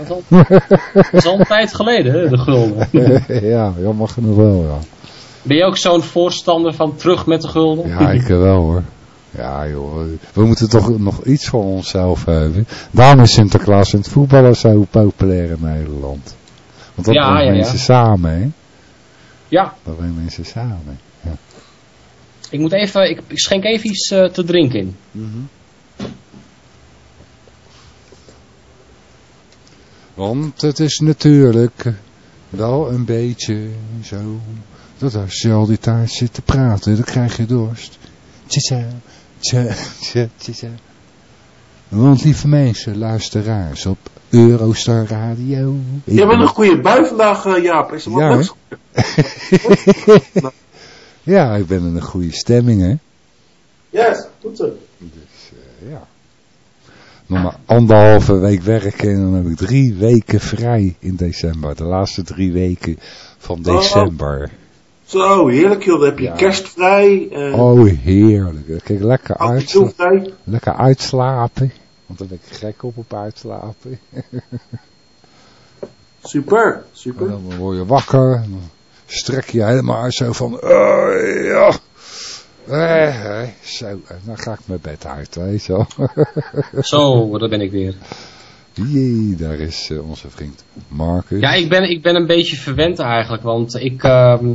Dat is al een tijd geleden, hè, de gulden. ja, jammer genoeg wel, ja. Ben je ook zo'n voorstander van terug met de gulden? Ja, ik wel hoor. Ja joh, we moeten toch nog iets voor onszelf hebben. Daarom is Sinterklaas en het voetballen zo populair in Nederland. Want dat ja, mensen samen, hè? Ja. Dat brengt mensen samen. Ja. Ik moet even, ik, schenk even iets eh, te drinken in. Mhm. Want het is natuurlijk wel een beetje zo, dat als je al die tijd zit te praten, dan krijg je dorst. Tja, tja, tja, tja. Want lieve mensen, luisteraars op Eurostar Radio. Je bent een goede bui vandaag, eh, Jaap. Is er wat Ja, leuks? Ja, ik ben in een goede stemming, hè. Ja, goed zo. Ja. Nog maar anderhalve week werken en dan heb ik drie weken vrij in december. De laatste drie weken van december. Zo, heerlijk joh. Dan heb je Ja. kerstvrij. eh Oh, heerlijk. Kijk, lekker, en uitsla vrij. lekker uitslapen. Want daar ben ik gek op, op uitslapen. Super, En super. dan word je wakker. En dan strek je helemaal uit zo van... Oh, ja. Eh, eh, zo, en dan ga ik mijn bed uit, weet je wel. Zo, daar ben ik weer. Jee, daar is eh, onze vriend Marcus. Ja, ik ben, ik ben een beetje verwend eigenlijk, want ik, ehm,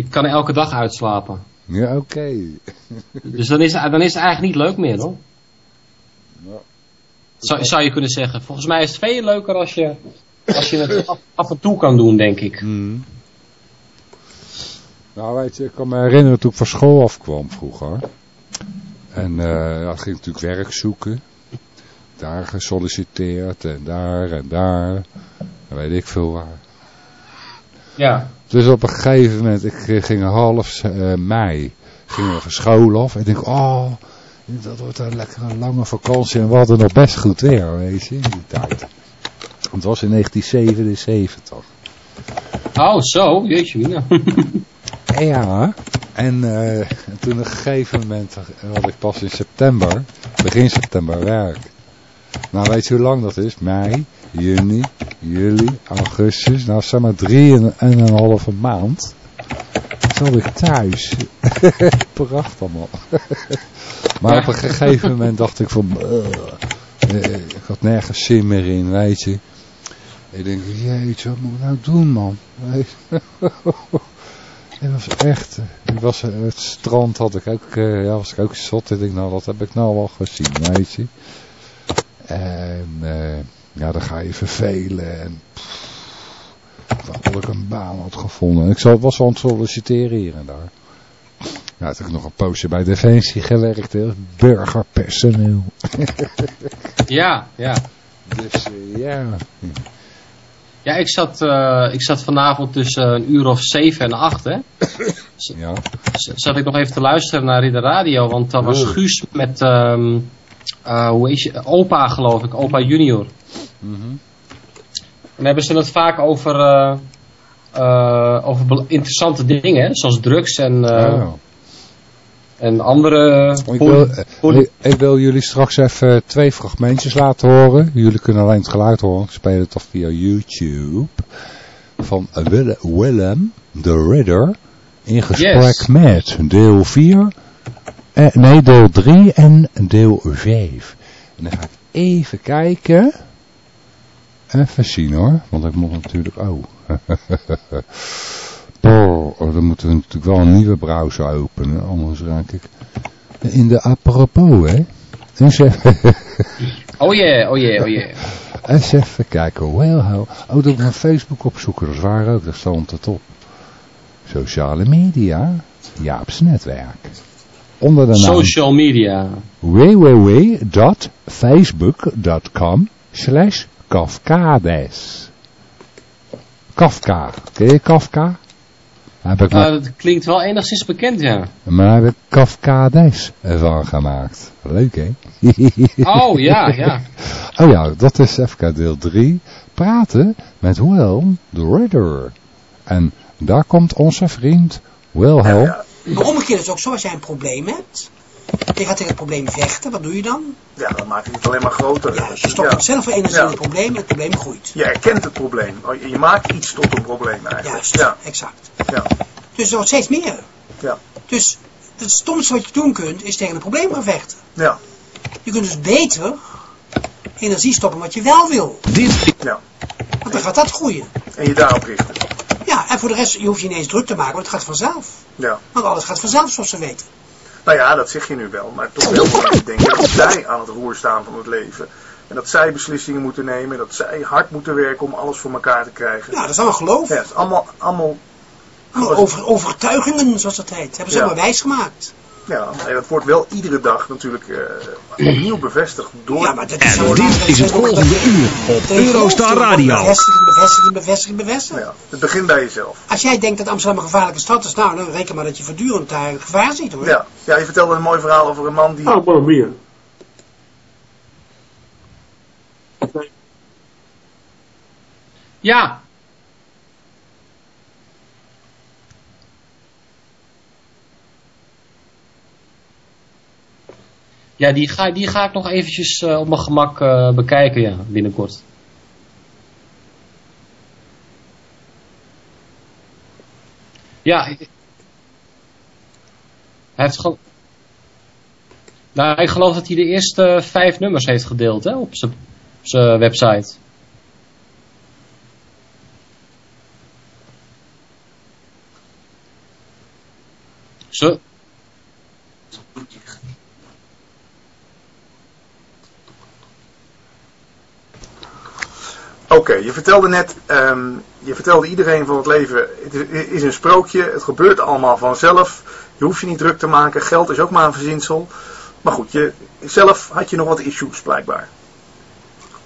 ik kan elke dag uitslapen. Ja, oké. Dus dan is, dan is het eigenlijk niet leuk meer, hoor. Zou, zou je kunnen zeggen. Volgens mij is het veel leuker als je, als je het af, af en toe kan doen, denk ik. Hmm. Nou, weet je, ik kan me herinneren toen ik van school afkwam vroeger. En ja, ging natuurlijk werk zoeken. Daar gesolliciteerd en daar en daar. En weet ik veel waar. Ja. Dus op een gegeven moment, ik ging half eh, mei, gingen we van school af. En ik denk, oh, dat wordt een lekkere lange vakantie. En we hadden nog best goed weer, weet je, in die tijd. Het was in 1977. Oh, zo. Jeetje, mina. Ja, en eh, toen op een gegeven moment had ik pas in september, begin september werk. Nou, weet je hoe lang dat is? Mei, juni, juli, augustus. Nou, zeg maar drie en, en een halve maand. Zat ik thuis. Prachtig allemaal. maar op een gegeven moment dacht ik van... eh, eh, ik had nergens zin meer in, weet je. Ik denk, jeetje, wat moet ik nou doen, man? Het was echt, ik was, het strand had ik ook, eh, ja, was ik ook zot. Ik denk, nou, dat heb ik nou wel gezien, weet je. En, eh, ja, dan ga je vervelen en, pff, ik dat ik een baan had gevonden. En ik zal- was aan het solliciteren hier en daar. Ja, toen heb ik nog een poosje bij Defensie gewerkt, hè, burgerpersoneel. Ja, ja. Dus, eh, ja. Ja, ik zat, eh, ik zat vanavond tussen een uur of zeven en acht, hè. Ja. Zat ik nog even te luisteren naar de radio, want daar was. Guus met, ehm, eh, hoe heet je, opa geloof ik, opa junior. Mhm. En dan hebben ze het vaak over, eh, eh, over interessante dingen, hè, zoals drugs en, eh, Oh. en andere... Ik wil, ik, ik wil jullie straks even twee fragmentjes laten horen. Jullie kunnen alleen het geluid horen. Ik speel het toch via YouTube. Van Wille- Willem de Ridder. In gesprek Yes. met deel 4. Eh, nee, deel 3 en deel 5. En dan ga ik even kijken. Even zien hoor. Want ik moet natuurlijk... Oh. oh, dan moeten we natuurlijk wel een nieuwe browser openen. Anders raak ik in de apropos, hè. Even, Oh yeah, oh yeah, oh yeah. eens even kijken. Well, how... Oh, dat ik mijn Facebook opzoeken. Dat is waar ook. Dat stond het op. Sociale media. Jaap's netwerk. Onder de naam Social media. www.facebook.com slash Kafkades. Kafka. Ken je Kafka? Heb ik maar, dat klinkt wel enigszins bekend, ja. maar daar heb ik Kafkades van gemaakt. Leuk, hè? Oh, ja, ja. Oh ja, dat is FK deel 3. Praten met Wilhelm de Ridder. En daar komt onze vriend Wilhelm. Maar omgekeerd is het ook zo, als jij een probleem hebt, je gaat tegen het probleem vechten, wat doe je dan? Ja, dan maak je het alleen maar groter. Ja, je stopt het zelf Ja. in het probleem en het probleem groeit. Je erkent het probleem. Oh, Je maakt iets tot een probleem eigenlijk. Juist, Ja, exact. ja, Dus er wordt steeds meer. ja, Dus het stomste wat je doen kunt, is tegen een probleem gaan vechten. ja. Je kunt dus beter energie stoppen wat je wel wil. ja. Want dan gaat dat groeien. En je daarop richten. Ja, en voor de rest, je hoeft je niet eens druk te maken, want het gaat vanzelf. Ja. Want alles gaat vanzelf, zoals ze weten. Nou ja, dat zeg je nu wel. Maar toch heel veel mensen denken dat zij aan het roer staan van het leven. En dat zij beslissingen moeten nemen. Dat zij hard moeten werken om alles voor elkaar te krijgen. Ja, dat is allemaal geloof. Ja, het is allemaal, allemaal Allemaal over, overtuigingen, zoals dat heet. Hebben ze Ja. allemaal wijs gemaakt. Ja, en dat wordt wel iedere dag natuurlijk eh, opnieuw bevestigd door... Ja, maar dat is En dit is het volgende uur op Eurostar Radio. Bevestigen, bevestigen, bevestigen, bevestigen. Ja, het begint bij jezelf. Als jij denkt dat Amsterdam een gevaarlijke stad is, nou, dan reken maar dat je voortdurend daar gevaar ziet, hoor. Ja, ja, je vertelde een mooi verhaal over een man die... Oh, maar bier. Ja. Ja, die ga, die ga ik nog eventjes eh, op mijn gemak eh, bekijken, ja, binnenkort. Ja, hij heeft gewoon... Nou, ik geloof dat hij de eerste vijf nummers heeft gedeeld hè, op zijn website. Zo. Oké, je vertelde net, ehm, je vertelde iedereen van het leven, het is, een sprookje, het gebeurt allemaal vanzelf, je hoeft je niet druk te maken, geld is ook maar een verzinsel. Maar goed, je, zelf had je nog wat issues blijkbaar.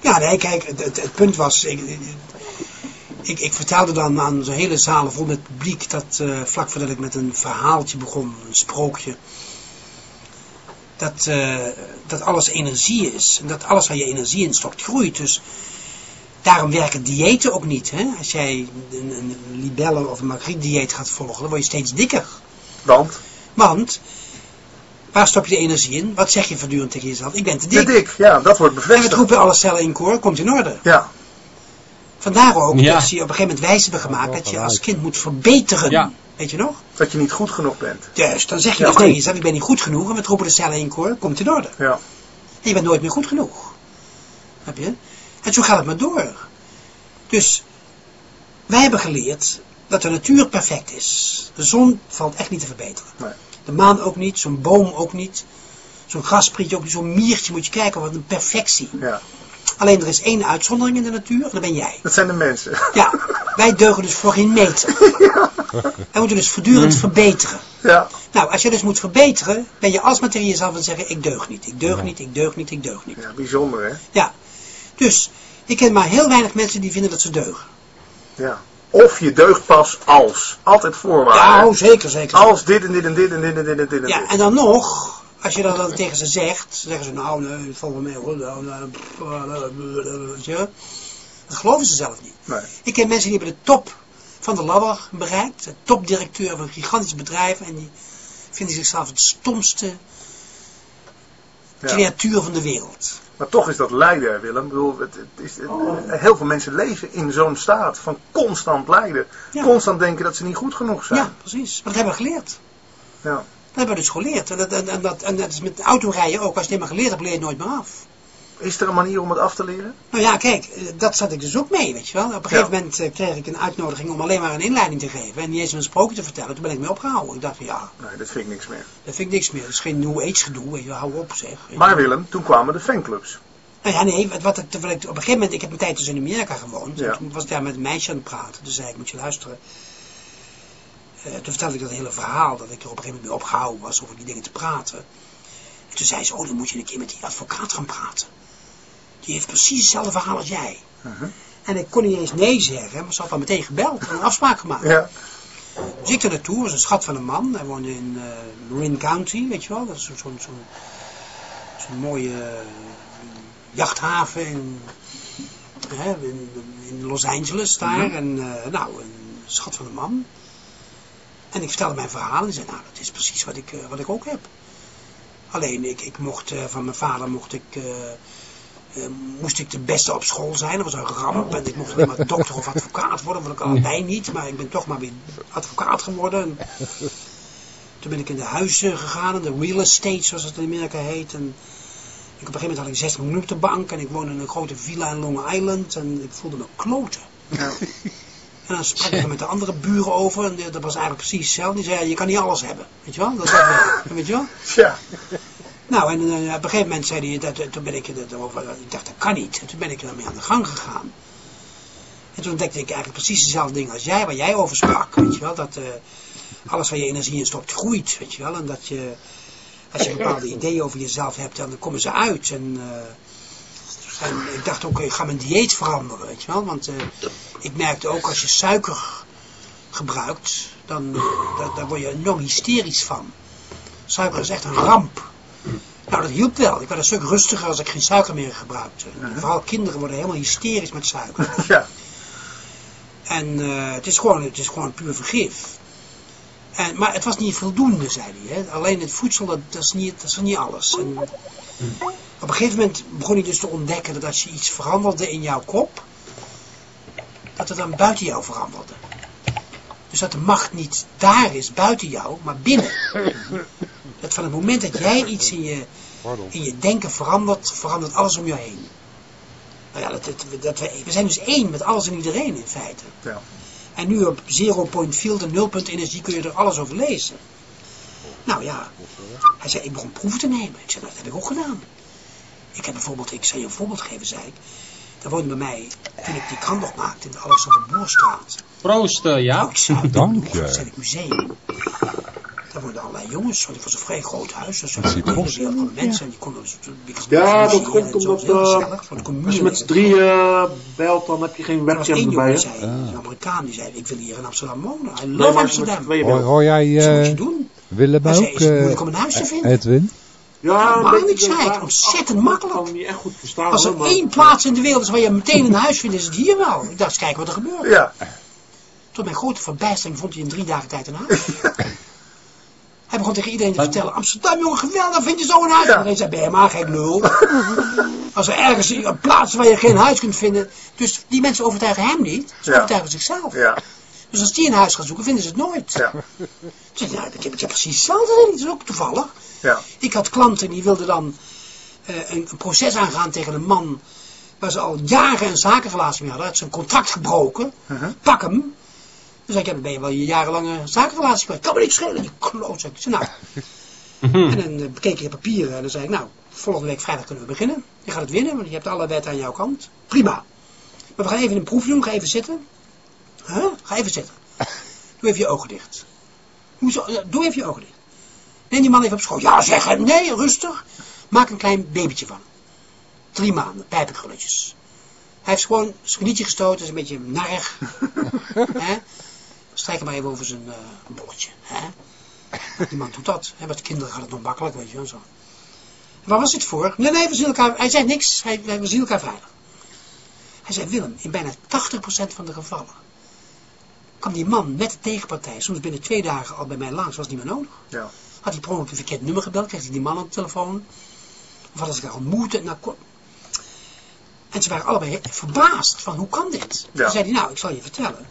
Ja, nee, kijk, het, het, punt was, ik, ik, vertelde dan aan zo'n hele zalen vol met publiek, dat eh, vlak voordat ik met een verhaaltje begon, een sprookje, dat, eh, dat alles energie is. En dat alles waar je energie in stopt groeit. Dus daarom werken diëten ook niet. Hè? Als jij een, een libelle of een magriet dieet gaat volgen, dan word je steeds dikker. Want? Want, waar stop je de energie in? Wat zeg je voortdurend tegen jezelf? Ik ben te dik. Te dik, ja, dat wordt En we bevestigd. roepen alle cellen in koor, komt in orde. Ja, Vandaar ook Ja. dat ze je op een gegeven moment wijs hebben gemaakt dat je als kind moet verbeteren. Ja. Weet je nog? dat je niet goed genoeg bent. Juist, dan zeg je Ja, dus goed. tegen jezelf, ik ben niet goed genoeg. En we roepen de cellen in koor, komt in orde. Ja, En je bent nooit meer goed genoeg. Heb je? En zo gaat het maar door. Dus, wij hebben geleerd dat de natuur perfect is. De zon valt echt niet te verbeteren. Nee. De maan ook niet, zo'n boom ook niet. Zo'n grasprietje ook niet, zo'n miertje moet je kijken, wat een perfectie. ja. Alleen er is één uitzondering in de natuur en dat ben jij. Dat zijn de mensen. Ja, wij deugen dus voor geen meter. Wij moeten dus voortdurend verbeteren. Ja, Nou, als je dus moet verbeteren, ben je alsmaar tegen jezelf aan het zeggen, ik deug niet, ik deug niet, ik deug niet, ik deug niet. ja bijzonder hè. Ja, dus ik ken maar heel weinig mensen die vinden dat ze deugen. Ja. Of je deugt pas als. Altijd voorwaarden. Ja, oh, zeker, zeker. Als dit en dit en dit en dit en dit en dit en Ja, dit. en dan nog, als je dat dan tegen ze zegt, zeggen ze, nou, nee, dat valt wel mee hoor, nou, nou, pff, weet je. Dat geloven ze zelf niet. Nee. Ik ken mensen die hebben de top van de ladder bereikt, de topdirecteur van een gigantisch bedrijf, en die vinden zichzelf het stomste Ja. creatuur van de wereld. Maar toch is dat lijden, Willem. Ik bedoel, het, het is, het- heel veel mensen leven in zo'n staat van constant lijden. Ja. Constant denken dat ze niet goed genoeg zijn. Ja, precies. Maar dat hebben we geleerd. Ja. Dat hebben we dus geleerd. En dat, en, en dat, en dat is met autorijden ook. Als je het eenmaal geleerd hebt, leer je het nooit meer af. Is er een manier om het af te leren? Nou ja, kijk, eh, dat zat ik dus ook mee, weet je wel. Op een gegeven Ja. moment eh, kreeg ik een uitnodiging om alleen maar een inleiding te geven. En niet eens een sprookje te vertellen. Toen ben ik mee opgehouden. Ik dacht, van, ja, Nee, dat vind ik niks meer. dat vind ik niks meer. Dat is geen New Age gedoe, weet je wel. Hou op, zeg. Maar Willem, toen kwamen de fanclubs. Nou ja, nee, wat, wat, ik, wat ik, op een gegeven moment, ik heb een tijd dus in Amerika gewoond. Ja. Toen was ik daar met een meisje aan het praten. Toen zei ik, moet je luisteren. Eh, toen vertelde ik dat hele verhaal, dat ik er op een gegeven moment mee opgehouden was over die dingen te praten. En toen zei ze, oh, dan moet je een keer met die advocaat gaan praten. Die heeft precies hetzelfde verhaal als jij. Mhm. En ik kon niet eens nee zeggen, maar ze had al meteen gebeld en een afspraak gemaakt. Ja. Dus ik er naartoe, was een schat van een man. Hij woonde in eh Marin County, weet je wel. Dat is zo'n mooie eh, jachthaven in, in, in Los Angeles daar. Mhm. En eh, nou, een schat van een man. En ik vertelde mijn verhaal en die zei, nou, dat is precies wat ik, wat ik ook heb. Alleen, ik, ik mocht, van mijn vader mocht ik... eh, moest ik de beste op school zijn. Dat was een ramp. En ik mocht alleen maar dokter of advocaat worden. Dat ik allebei niet. Maar ik ben toch maar weer advocaat geworden. En toen ben ik in de huizen gegaan. In de real estate, zoals het in Amerika heet. En ik, op een gegeven moment had ik 60 minuten op de bank. En ik woonde in een grote villa in Long Island. En ik voelde me kloten. Ja. En dan sprak ik er met de andere buren over. En dat was eigenlijk precies hetzelfde. Die zei, je kan niet alles hebben. Weet je wel? Dat, dat wel. Weet je wel? Tja. Nou, en eh, op een gegeven moment zei hij, dat, eh, toen ben ik er over, ik dacht dat kan niet. En toen ben ik ermee aan de gang gegaan. En toen ontdekte ik eigenlijk precies dezelfde dingen als jij, waar jij over sprak, weet je wel. Dat eh, alles waar je energie in stopt groeit, weet je wel. En dat je, als je bepaalde ideeën over jezelf hebt, dan komen ze uit. En, eh, en ik dacht ook, ik ga mijn dieet veranderen, weet je wel. Want eh, ik merkte ook, als je suiker gebruikt, dan eh, daar, daar word je enorm hysterisch van. Suiker is echt een ramp. Nou, dat hielp wel. Ik werd een stuk rustiger als ik geen suiker meer gebruikte. Vooral kinderen worden helemaal hysterisch met suiker. Ja. En eh, het, is gewoon, het is gewoon puur vergif. En, maar het was niet voldoende, zei hij. Hè. Alleen het voedsel, dat, dat, is niet, dat is niet alles. En op een gegeven moment begon hij dus te ontdekken dat als je iets veranderde in jouw kop, dat het dan buiten jou veranderde. Dus dat de macht niet daar is, buiten jou, maar binnen. Dat van het moment dat jij iets in je, in je denken verandert, verandert alles om je heen. Nou ja, dat, dat, dat we, we zijn dus één met alles en iedereen in feite. Ja. En nu op zero point field en nul punt energie kun je er alles over lezen. Nou ja, hij zei, ik begon proeven te nemen. Ik zei, nou, dat heb ik ook gedaan. Ik heb bijvoorbeeld, ik zal je een voorbeeld geven, zei ik. Daar woonde bij mij, toen ik die krant nog maakte, in de Alexander Boerstraat. Proost, ja. Dank Dat je. het museum. Daar woonden allerlei jongens, want het was een vrij groot huis. Dus er waren alle mensen en die konden dus Ja, dat komt zo. omdat eh, als je met z'n drieën eh, belt, dan heb je geen Er webcam erbij. jongen, hè? zei, een Amerikaan, die zei, ik wil hier in Amsterdam wonen. I love maar Amsterdam. Hoor, jij je eh, doen. Willem ook, is het eh, moeilijk om een huis te vinden? Edwin? Ja, niet, beetje, zei ik. maar- Ontzettend Ik makkelijk. kan hem niet echt goed verstaan. Als er maar- één plaats in de wereld is waar je meteen een huis vindt, is het hier wel. Ik dacht, eens kijken wat er gebeurt. Ja. Tot mijn grote verbijstering vond hij in drie dagen tijd een huis. Hij begon tegen iedereen te vertellen, Amsterdam jongen, geweldig, vind je zo'n huis? Ja. Iedereen zei, ben je maar gek lul. Als er ergens een plaats waar je geen huis kunt vinden. Dus die mensen overtuigen hem niet, ze Ja. overtuigen zichzelf. Ja. Dus als die een huis gaan zoeken, vinden ze het nooit. Ja. Hij, nou, ik heb, ik heb precies hetzelfde, dat is ook toevallig. Ja. Ik had klanten die wilden dan eh, een, een proces aangaan tegen een man waar ze al jaren een zakenrelatie mee hadden. Hij had zijn contract gebroken. Mhm. Pak hem. Zei ik, ja, dan ben je wel je jarenlange zakenrelatie kwijt. Kan me niet schelen, die klootzak. Ik zei, nou. En dan eh, bekeek ik je papieren en dan zei ik, nou, volgende week vrijdag kunnen we beginnen. Je gaat het winnen, want je hebt alle wetten aan jouw kant. Prima. Maar we gaan even een proef doen, ga even zitten. Huh? Ga even zitten. Doe even je ogen dicht. Hoezo? Doe even je ogen dicht. Neem die man even op schoot. Ja, zeg hem. Nee, rustig. Maak een klein babytje van. Drie maanden, pijpenkrulletjes. Hij heeft gewoon zijn knietje gestoten, is een beetje narig. Strijk hem maar even over zijn eh bolletje. Hè? Die man doet dat. Hè? Met kinderen gaat het nog makkelijk, weet je wel. Zo. Waar was dit voor? Nee, nee, we zien elkaar. Hij zei niks. Hij, we zien elkaar vrijdag. Hij zei, Willem, in bijna 80% van de gevallen kwam die man met de tegenpartij, soms binnen twee dagen al bij mij langs, was niet meer nodig. Ja. Had hij per ongeluk een verkeerd nummer gebeld, kreeg hij die man aan de telefoon. Of hadden ze elkaar ontmoet. En, en ze waren allebei verbaasd van, hoe kan dit? Ja. Toen zei hij, nou, ik zal je vertellen.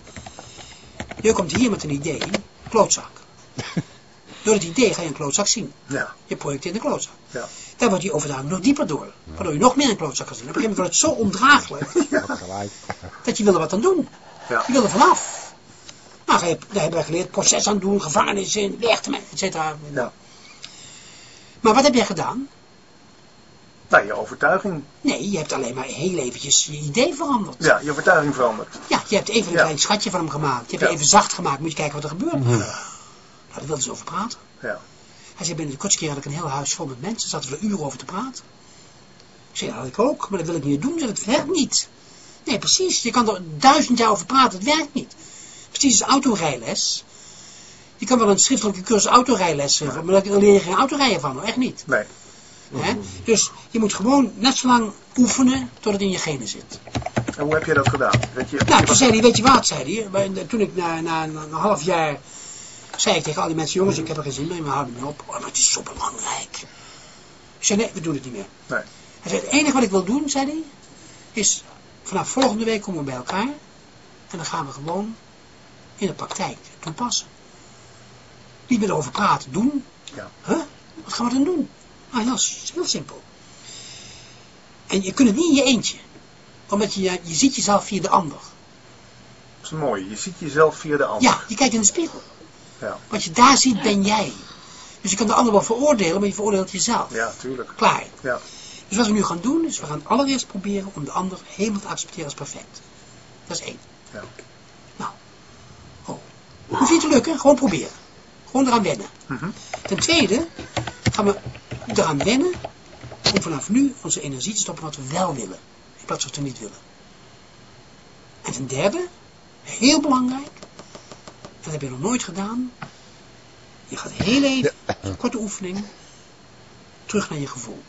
Je komt hier met een idee, klootzak. Door het idee ga je een klootzak zien. Ja. Je projecteert een klootzak. Ja. Daar wordt die overtuiging nog dieper door. Waardoor je nog meer een klootzak gaat zien. Op een gegeven moment wordt het zo ondraaglijk dat je wil er wat aan doen. Ja. Je wil er vanaf. Nou, daar hebben wij geleerd, proces aan doen, gevangenis in, weg ermee, et cetera. Ja. Maar wat heb jij gedaan? Nou, je overtuiging. Nee, je hebt alleen maar heel eventjes je idee veranderd. Ja, je overtuiging verandert. Ja, je hebt even een Ja. klein schatje van hem gemaakt. Je hebt Ja. hem even zacht gemaakt, moet je kijken wat er gebeurt. Nou, daar wilden ze over praten. Ja. Hij zei, binnen de kortste keer had ik een heel huis vol met mensen, zaten we er uren over te praten. Ik zei, ja, dat had ik ook, maar dat wil ik niet doen, dat werkt niet. Nee, precies, je kan er duizend jaar over praten, het werkt niet. Precies als autorijles. Je kan wel een schriftelijke cursus autorijles, eh, maar daar leer je geen autorijden van, hoor, echt niet. Nee. Hè? Dus je moet gewoon net zo lang oefenen tot het in je genen zit. En hoe heb je dat gedaan? Weet je, Nou, toen zei hij, weet je wat, zei hij. Toen ik na, na, een half jaar, zei ik tegen al die mensen, jongens, ik heb er geen zin meer, maar houden me op. Oh, maar het is zo belangrijk. Ik zei, nee, we doen het niet meer. Nee. Hij zei, het enige wat ik wil doen, zei hij, is vanaf volgende week komen we bij elkaar. En dan gaan we gewoon in de praktijk toepassen. Niet meer erover praten, doen. Ja. Huh? Wat gaan we dan doen? Nou, heel, heel simpel. En je kunt het niet in je eentje. Omdat je, je ziet jezelf via de ander. Dat is mooi. Je ziet jezelf via de ander. Ja, je kijkt in de spiegel. Ja. Wat je daar ziet, ben jij. Dus je kan de ander wel veroordelen, maar je veroordeelt jezelf. Ja, tuurlijk. Klaar. Ja. Dus wat we nu gaan doen, is we gaan allereerst proberen om de ander helemaal te accepteren als perfect. Dat is één. Ja. Nou. Oh. Hoeft niet te lukken, gewoon proberen. Gewoon eraan wennen. Mhm. Ten tweede gaan we eraan wennen om vanaf nu onze energie te stoppen wat we wel willen. In plaats van wat we niet willen. En ten derde, heel belangrijk, dat heb je nog nooit gedaan. Je gaat heel even, een korte oefening, terug naar je gevoel.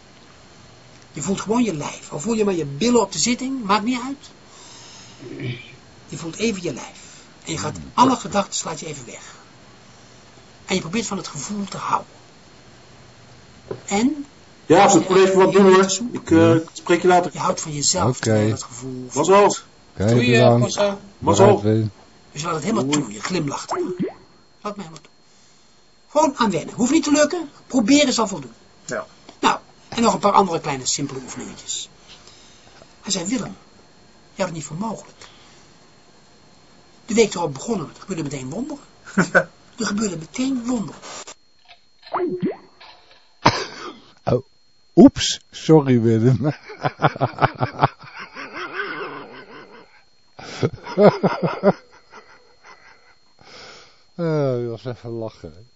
Je voelt gewoon je lijf. Al voel je maar je billen op de zitting, maakt niet uit. Je voelt even je lijf. En je gaat alle gedachten slaat je even weg. En je probeert van het gevoel te houden. En Ja, ze moet even wat doen hoor. Ik eh, spreek je later. je houdt van jezelf, Oké. terwijl het gevoel... Was al. Oké, Doe je, bedankt. Marcel? Dus je laat het helemaal toe, je glimlacht. Laat me helemaal toe. Gewoon aan wennen. Hoeft niet te lukken, proberen zal voldoen. Ja. Nou, en nog een paar andere kleine simpele oefeningetjes. Hij zei, Willem, je had het niet voor mogelijk. De week erop begonnen, er gebeurde meteen wonderen. Er gebeurde meteen wonderen. Oh, oeps, sorry Willem. Oh, dat was even lachen.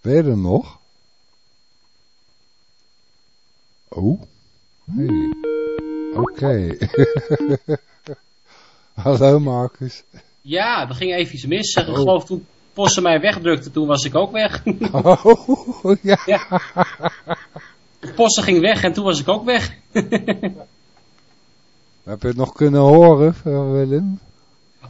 Ben je er nog? Oh, hey. Oké. Hallo Marcus. Ja, er ging even iets mis. Ik geloof toen Posse mij wegdrukte, toen was ik ook weg. Oh, ja. Posse ging weg en toen was ik ook weg. Heb je het nog kunnen horen, van Willem?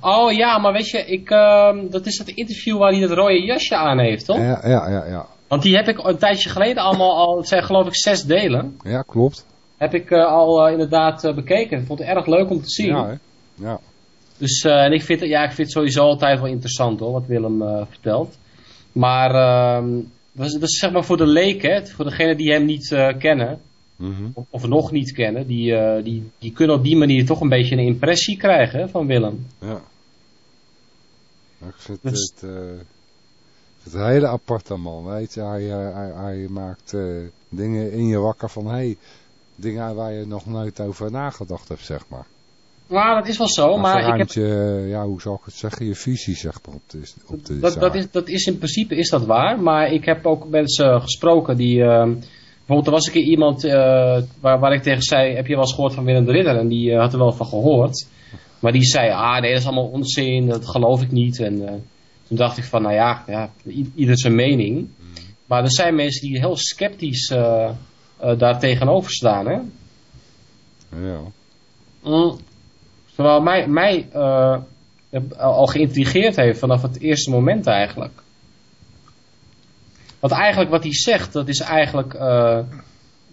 Oh ja, maar weet je, ik, ehm, dat is het interview waar hij dat rode jasje aan heeft, toch? Ja, ja, ja, ja. Want die heb ik een tijdje geleden allemaal al, het zijn geloof ik zes delen, Ja, klopt. heb ik eh, al eh, inderdaad eh, bekeken. Ik vond het erg leuk om te zien. Ja, hè? Ja. Dus eh, en ik vind, het- ja, ik vind het sowieso altijd wel interessant hoor, wat Willem eh, vertelt. Maar ehm, dat, is, dat is zeg maar voor de leek, hè, voor degenen die hem niet eh, kennen, Mhm. of, of nog niet kennen, die, die, die kunnen op die manier toch een beetje een impressie krijgen hè, van Willem. Ja. Maar ik vind Dus- het, het een hele aparte man, weet je. Hij, hij, hij maakt dingen in je wakker van, hé, hey, dingen waar je nog nooit over nagedacht hebt, zeg maar. Nou, dat is wel zo, Hij maar ik heb, je, ja, hoe zal ik het zeggen, je visie, zeg maar, op de, op de dat, zaak. dat, is, dat is in principe is dat waar, maar ik heb ook mensen gesproken die, ehm, bijvoorbeeld er was een keer iemand eh, waar, waar ik tegen zei, heb je wel eens gehoord van Willem de Ridder? En die eh, had er wel van gehoord, maar die zei, ah nee, dat is allemaal onzin, dat geloof ik niet. En eh, toen dacht ik van, nou ja, ja ieder zijn mening. Maar er zijn mensen die heel sceptisch eh eh, daar tegenover staan, hè. Ja. Mm. Terwijl mij, mij eh, al geïntrigeerd heeft vanaf het eerste moment eigenlijk. Want eigenlijk wat hij zegt, dat is eigenlijk, eh,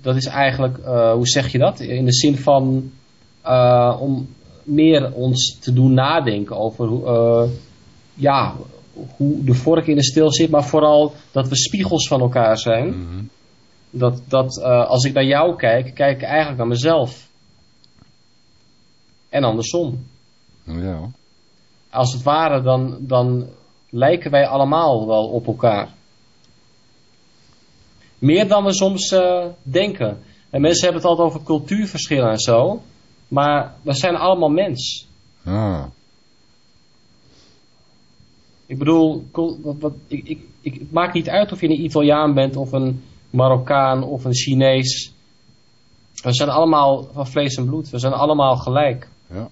dat is eigenlijk eh, hoe zeg je dat? In de zin van om meer ons te doen nadenken over hoe, ja, hoe de vork in de steel zit, maar vooral dat we spiegels van elkaar zijn. Mhm. Dat, dat als ik naar jou kijk, kijk ik eigenlijk naar mezelf. En andersom. Ja. Als het ware, dan, dan lijken wij allemaal wel op elkaar. Meer dan we soms eh, denken. En mensen hebben het altijd over cultuurverschillen en zo. Maar we zijn allemaal mens. Ah. Ik bedoel, wat, ik, ik, ik, het maakt niet uit of je een Italiaan bent of een Marokkaan of een Chinees. We zijn allemaal van vlees en bloed. We zijn allemaal gelijk. Ja.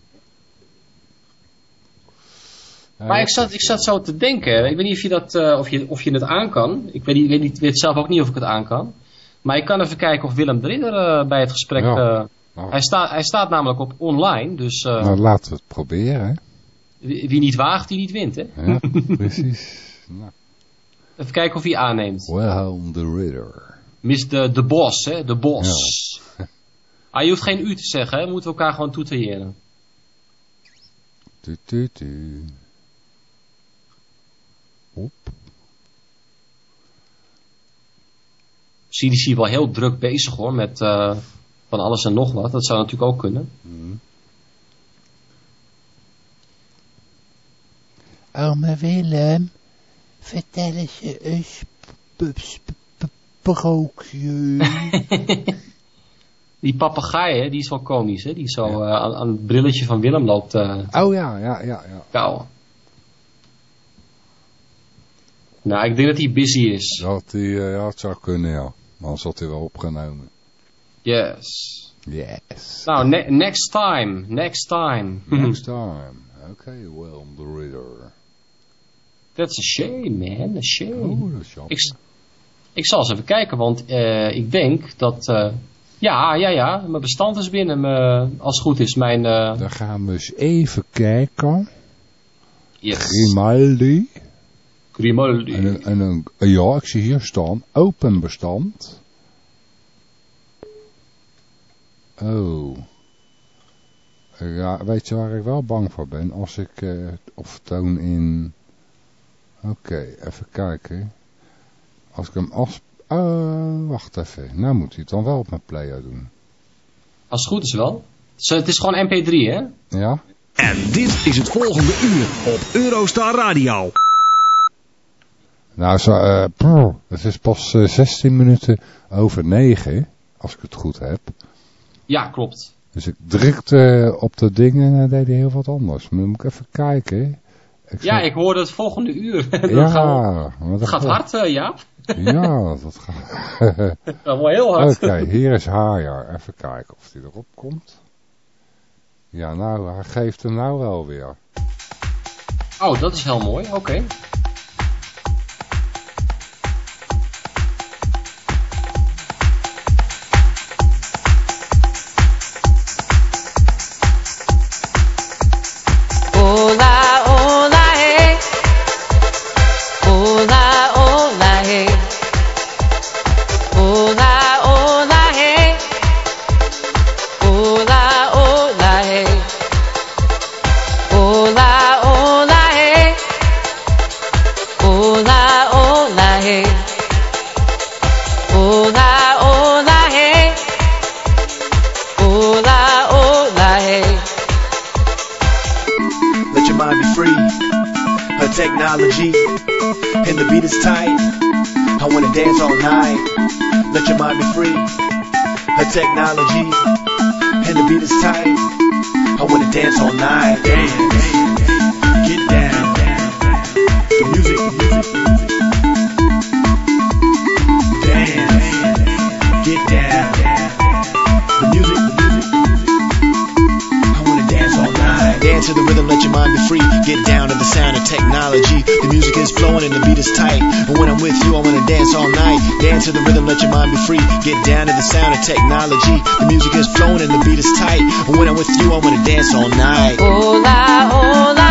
Ja, Maar ik zat, ik zat zo te denken. Ik weet niet of je, dat, eh, of je, of je het aan kan. Ik weet, niet, weet, niet, weet zelf ook niet of ik het aan kan. Maar ik kan even kijken of Willem de Ridder eh, bij het gesprek... Ja. eh, Nou. hij, staat hij staat namelijk op online. Dus Nou, laten we het proberen, hè. wie, wie niet waagt, die niet wint. Hè? Ja, precies. Nou, Even kijken of hij aanneemt. Wilhelm de Ridder. Mis de, de bos, hè? De bos. Ah, je hoeft geen u te zeggen, hè? Moeten we elkaar gewoon toeteren. Tu, tu, tu. Hop. CDC wel heel druk bezig hoor, met eh, van alles en nog wat. Dat zou natuurlijk ook kunnen. Mhm. Ome Willem, Vertel eens een sp- sprookje. Die papegaai, hè, die is wel komisch, hè? Die zo eh, aan, aan het brilletje van Willem loopt eh oh ja, ja, ja, ja. kauwen. Nou, ik denk dat hij busy is. Dat, die, eh, ja, het zou kunnen, ja. Maar dan zat hij wel opgenomen. Yes. Yes. Nou, ne- next time. Next time. Next time. Okay, well, the reader. That's a shame, man. A shame. Oh. Ik, ik zal eens even kijken, want eh, ik denk dat... eh, ja, ja, ja. Mijn bestand is binnen. Mijn, als het goed is, mijn... eh, Dan gaan we eens even kijken. yes. Grimaldi. Grimaldi. En, een- en een, ja, ik zie hier staan. Open bestand. Oh. Ja, weet je waar ik wel bang voor ben? Als ik, eh, of toon in... Oké, even kijken. Als ik hem als... Oh, wacht even. Nou moet hij het dan wel op mijn player doen. Als het goed is wel. Zo, het is gewoon mp3, hè? Ja? En dit is het volgende uur op Eurostar Radio. Nou, zo, eh, het is pas eh, 16 minuten over 9, als ik het goed heb. Ja, klopt. Dus ik drukte op de dingen en dan deed hij heel wat anders. Maar dan moet ik even kijken. Ik Ja, ik hoorde het volgende uur. dat ja, gaat, dat gaat hard, eh, Jaap. Ja, dat gaat... Dat gaat wel heel hard. Oké, hier is Hajar. Even kijken of hij erop komt. Ja, nou, hij geeft hem nou wel weer. Oh, dat is heel mooi. Oké. Is tight. I wanna dance all night. Let your mind be free. Her technology and the beat is tight. I wanna dance all night. Dance, get down. The music, dance, get down. To the rhythm, let your mind be free. Get down to the sound of technology. The music is flowing and the beat is tight. And when I'm with you, I wanna dance all night. Dance to the rhythm, let your mind be free. Get down to the sound of technology. The music is flowing and the beat is tight. And when I'm with you, I wanna dance all night. Hola, hola,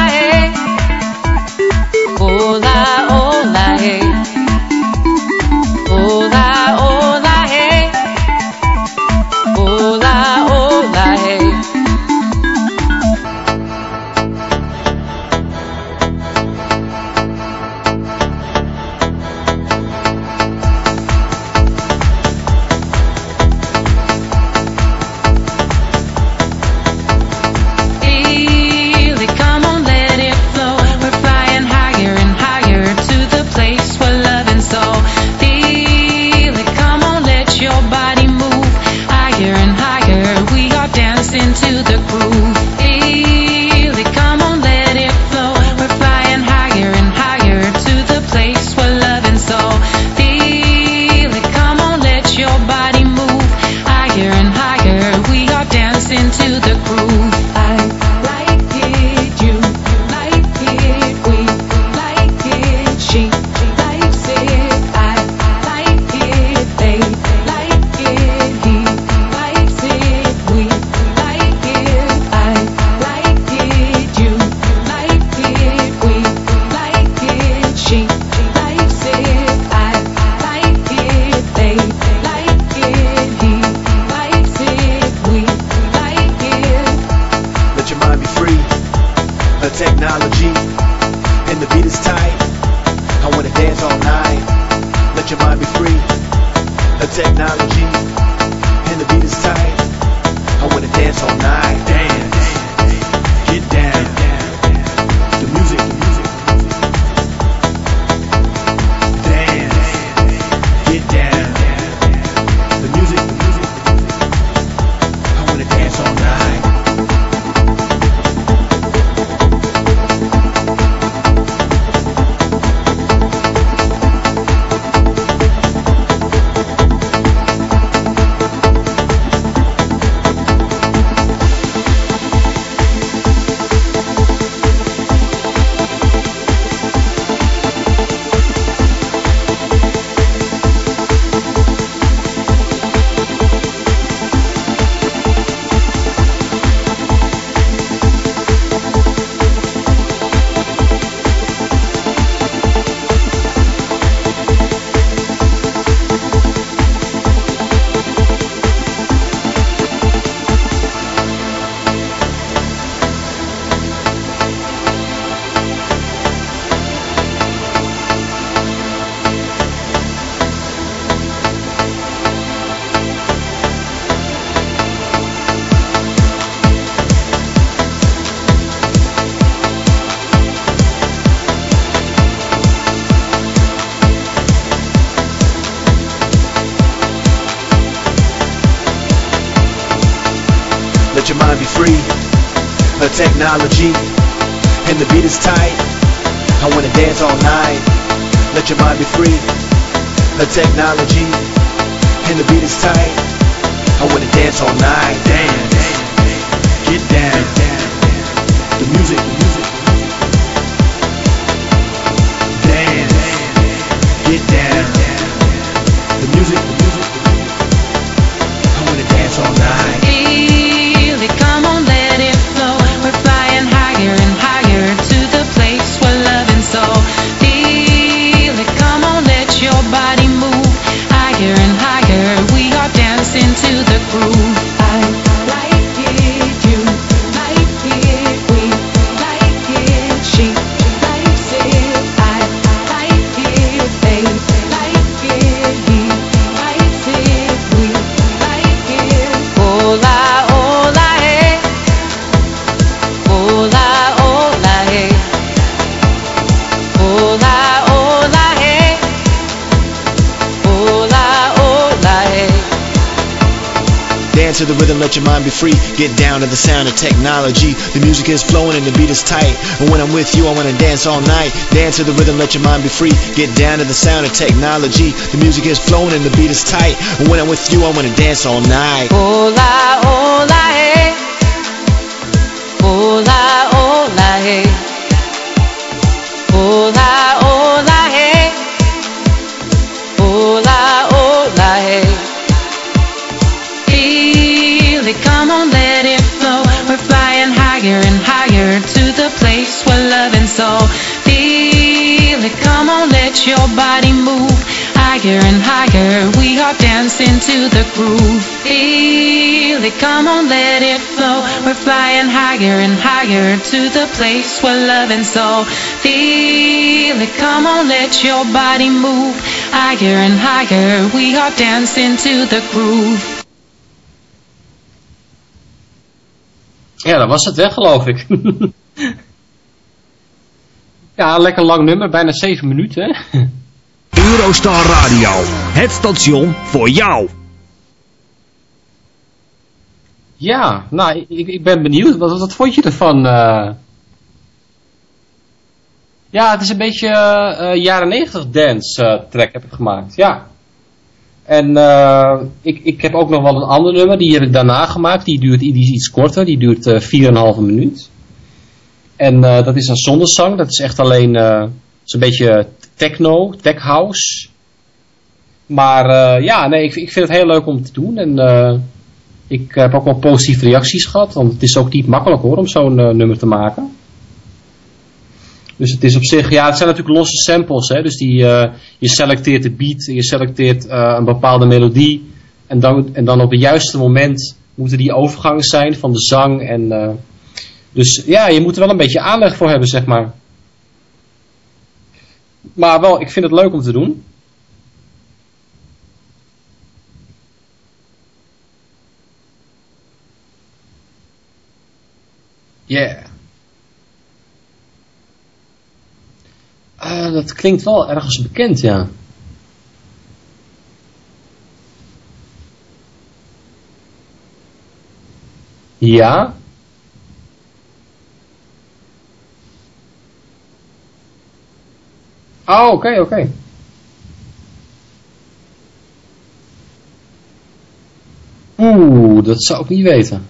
and the beat is tight. I wanna dance all night, dance, get down. The music, to the rhythm, let your mind be free. Get down to the sound of technology. The music is flowing and the beat is tight. And when I'm with you, I wanna dance all night. Dance to the rhythm, let your mind be free. Get down to the sound of technology. The music is flowing and the beat is tight. And when I'm with you, I wanna dance all night. Hola, hola, let your body move higher and higher. We are dancing to the groove. Feel it, come on, let it flow. We're flying higher and higher to the place where love and soul. Feel it, come on, let your body move higher and higher. We are dancing to the groove. Ja, dat was het weg, geloof ik. ja, lekker lang nummer, bijna 7 minuten. hè? Eurostar Radio, het station voor jou. Ja, nou, ik, ik ben benieuwd. Wat, wat vond je ervan? eh? Ja, het is een beetje eh, eh, jaren 90 dance track heb ik gemaakt, ja. En ik, ik heb ook nog wel een ander nummer, die heb ik daarna gemaakt. Die, duurt, die is iets korter, die duurt eh 4,5 minuut. En eh, dat is een zondenzang, dat is echt alleen eh, is een beetje techno, tech house. Maar eh, ja, nee, ik, ik vind het heel leuk om te doen. En ik heb ook wel positieve reacties gehad, want het is ook niet makkelijk hoor om zo'n nummer te maken. Dus het is op zich, ja, het zijn natuurlijk losse samples, hè, dus die, je selecteert de beat, je selecteert een bepaalde melodie en dan, en dan op het juiste moment moeten die overgangen zijn van de zang en dus ja, je moet er wel een beetje aanleg voor hebben, zeg maar. Maar wel, ik vind het leuk om te doen. Yeah. Eh, dat klinkt wel ergens bekend, ja. Ja? Oh, oké, oké. Oeh, dat zou ik niet weten.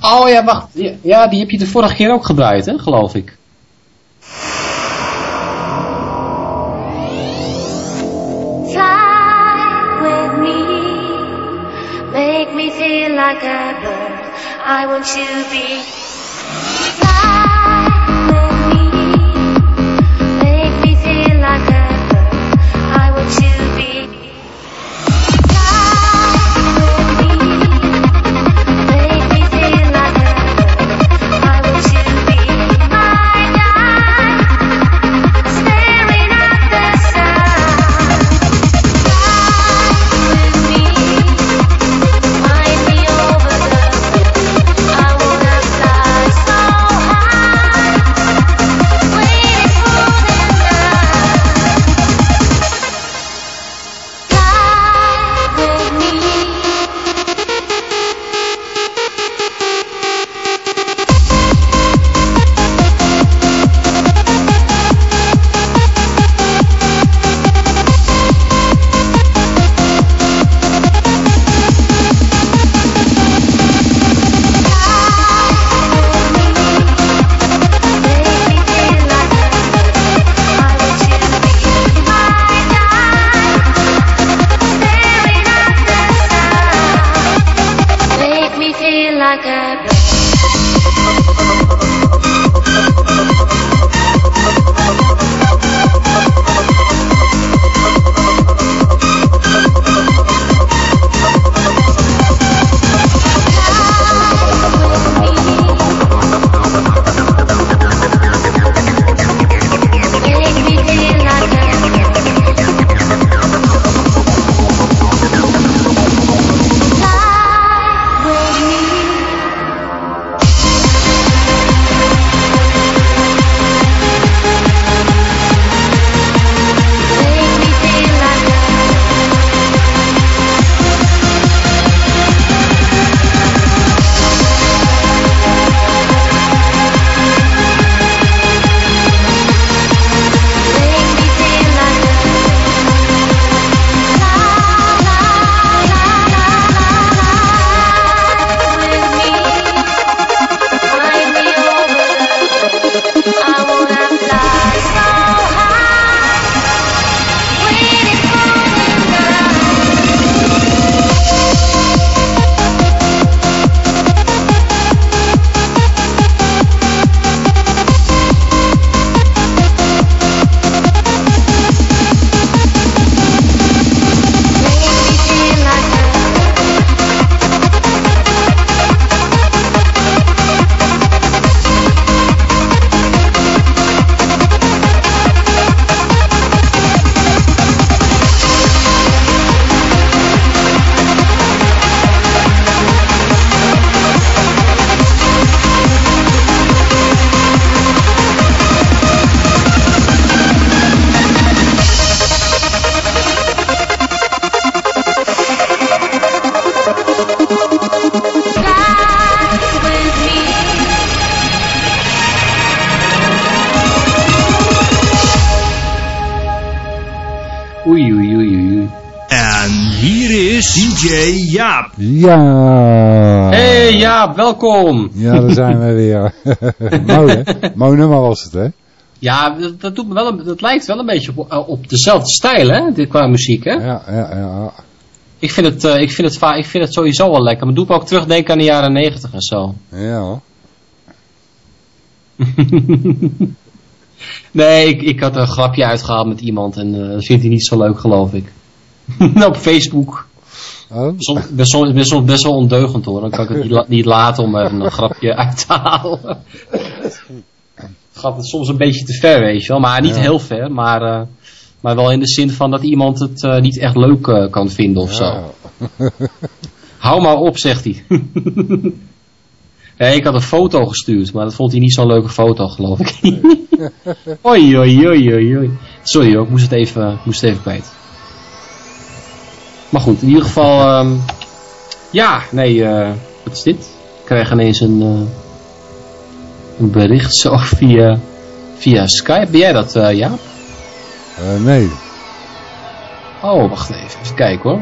Oh ja, wacht. Ja, die heb je de vorige keer ook gedraaid, hè, geloof ik. Make me feel like a bird. I want to be. Ja. Hey Jaap, welkom. Ja, daar zijn we weer. Mooi hè? Mooi nummer was het hè? Ja, dat, dat, doet me wel een, dat lijkt wel een beetje op, eh, op dezelfde stijl, hè? Dit qua muziek, hè? Ja, ja, ja. Ik vind het, eh, ik vind het, ik vind het sowieso wel lekker. Maar doe me ook terugdenken aan de jaren negentig en zo. Ja. nee, ik, ik had een grapje uitgehaald met iemand en eh, dat vindt hij niet zo leuk, geloof ik. Op Facebook. Oh. Soms, ben soms, ben soms best wel ondeugend hoor. Dan kan ik het niet, la- niet laten om een grapje uit te halen. Het gaat het soms een beetje te ver, weet je wel. Maar niet Ja. heel ver, maar, eh, maar wel in de zin van dat iemand het eh, niet echt leuk eh, kan vinden of zo. Hou maar op, zegt hij. Ik had een foto gestuurd, maar dat vond hij niet zo'n leuke foto, geloof ik. oei, oei, oei, oei, oei. Sorry hoor, ik moest het even, moest het even kwijt. Maar goed, in ieder geval, ehm, ja, nee, eh, wat is dit? Ik krijg ineens een, eh, een bericht zo via, via Skype. Ben jij dat, eh Jaap? Nee. Oh, wacht even, even kijken hoor.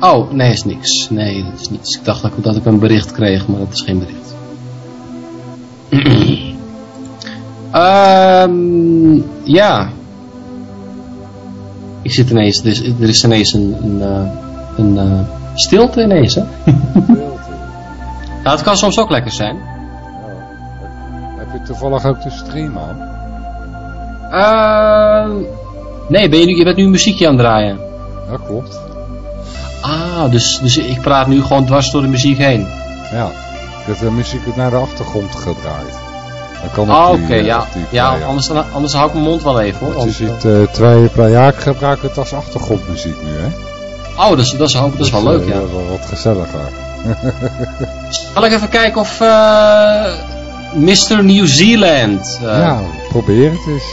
Oh, nee, is niks. Nee, dat is niets. Ik dacht dat ik, dat ik een bericht kreeg, maar dat is geen bericht. Ehm ja. Ik zit ineens, er is, er is ineens een, een, eh, een eh, stilte ineens, hè? nou, het kan soms ook lekker zijn. Heb je toevallig ook de stream aan? Ehm nee, ben je, nu, je bent nu een muziekje aan het draaien. Ja, klopt. Ah, dus, dus ik praat nu gewoon dwars door de muziek heen. Ja. Ik heb de muziek naar de achtergrond gedraaid. Dan kan Ah, oké, eh, ja. Ja, anders, anders hou ik mijn mond wel even hoor. Want je ziet eh, twee player. Ja, ik gebruik het als achtergrondmuziek nu, hè? Oh, dat is, dat is, ook- dat is wel leuk, eh, ja. wel wat gezelliger. Zal ik even kijken of eh Mr. New Zealand, ja, probeer het eens.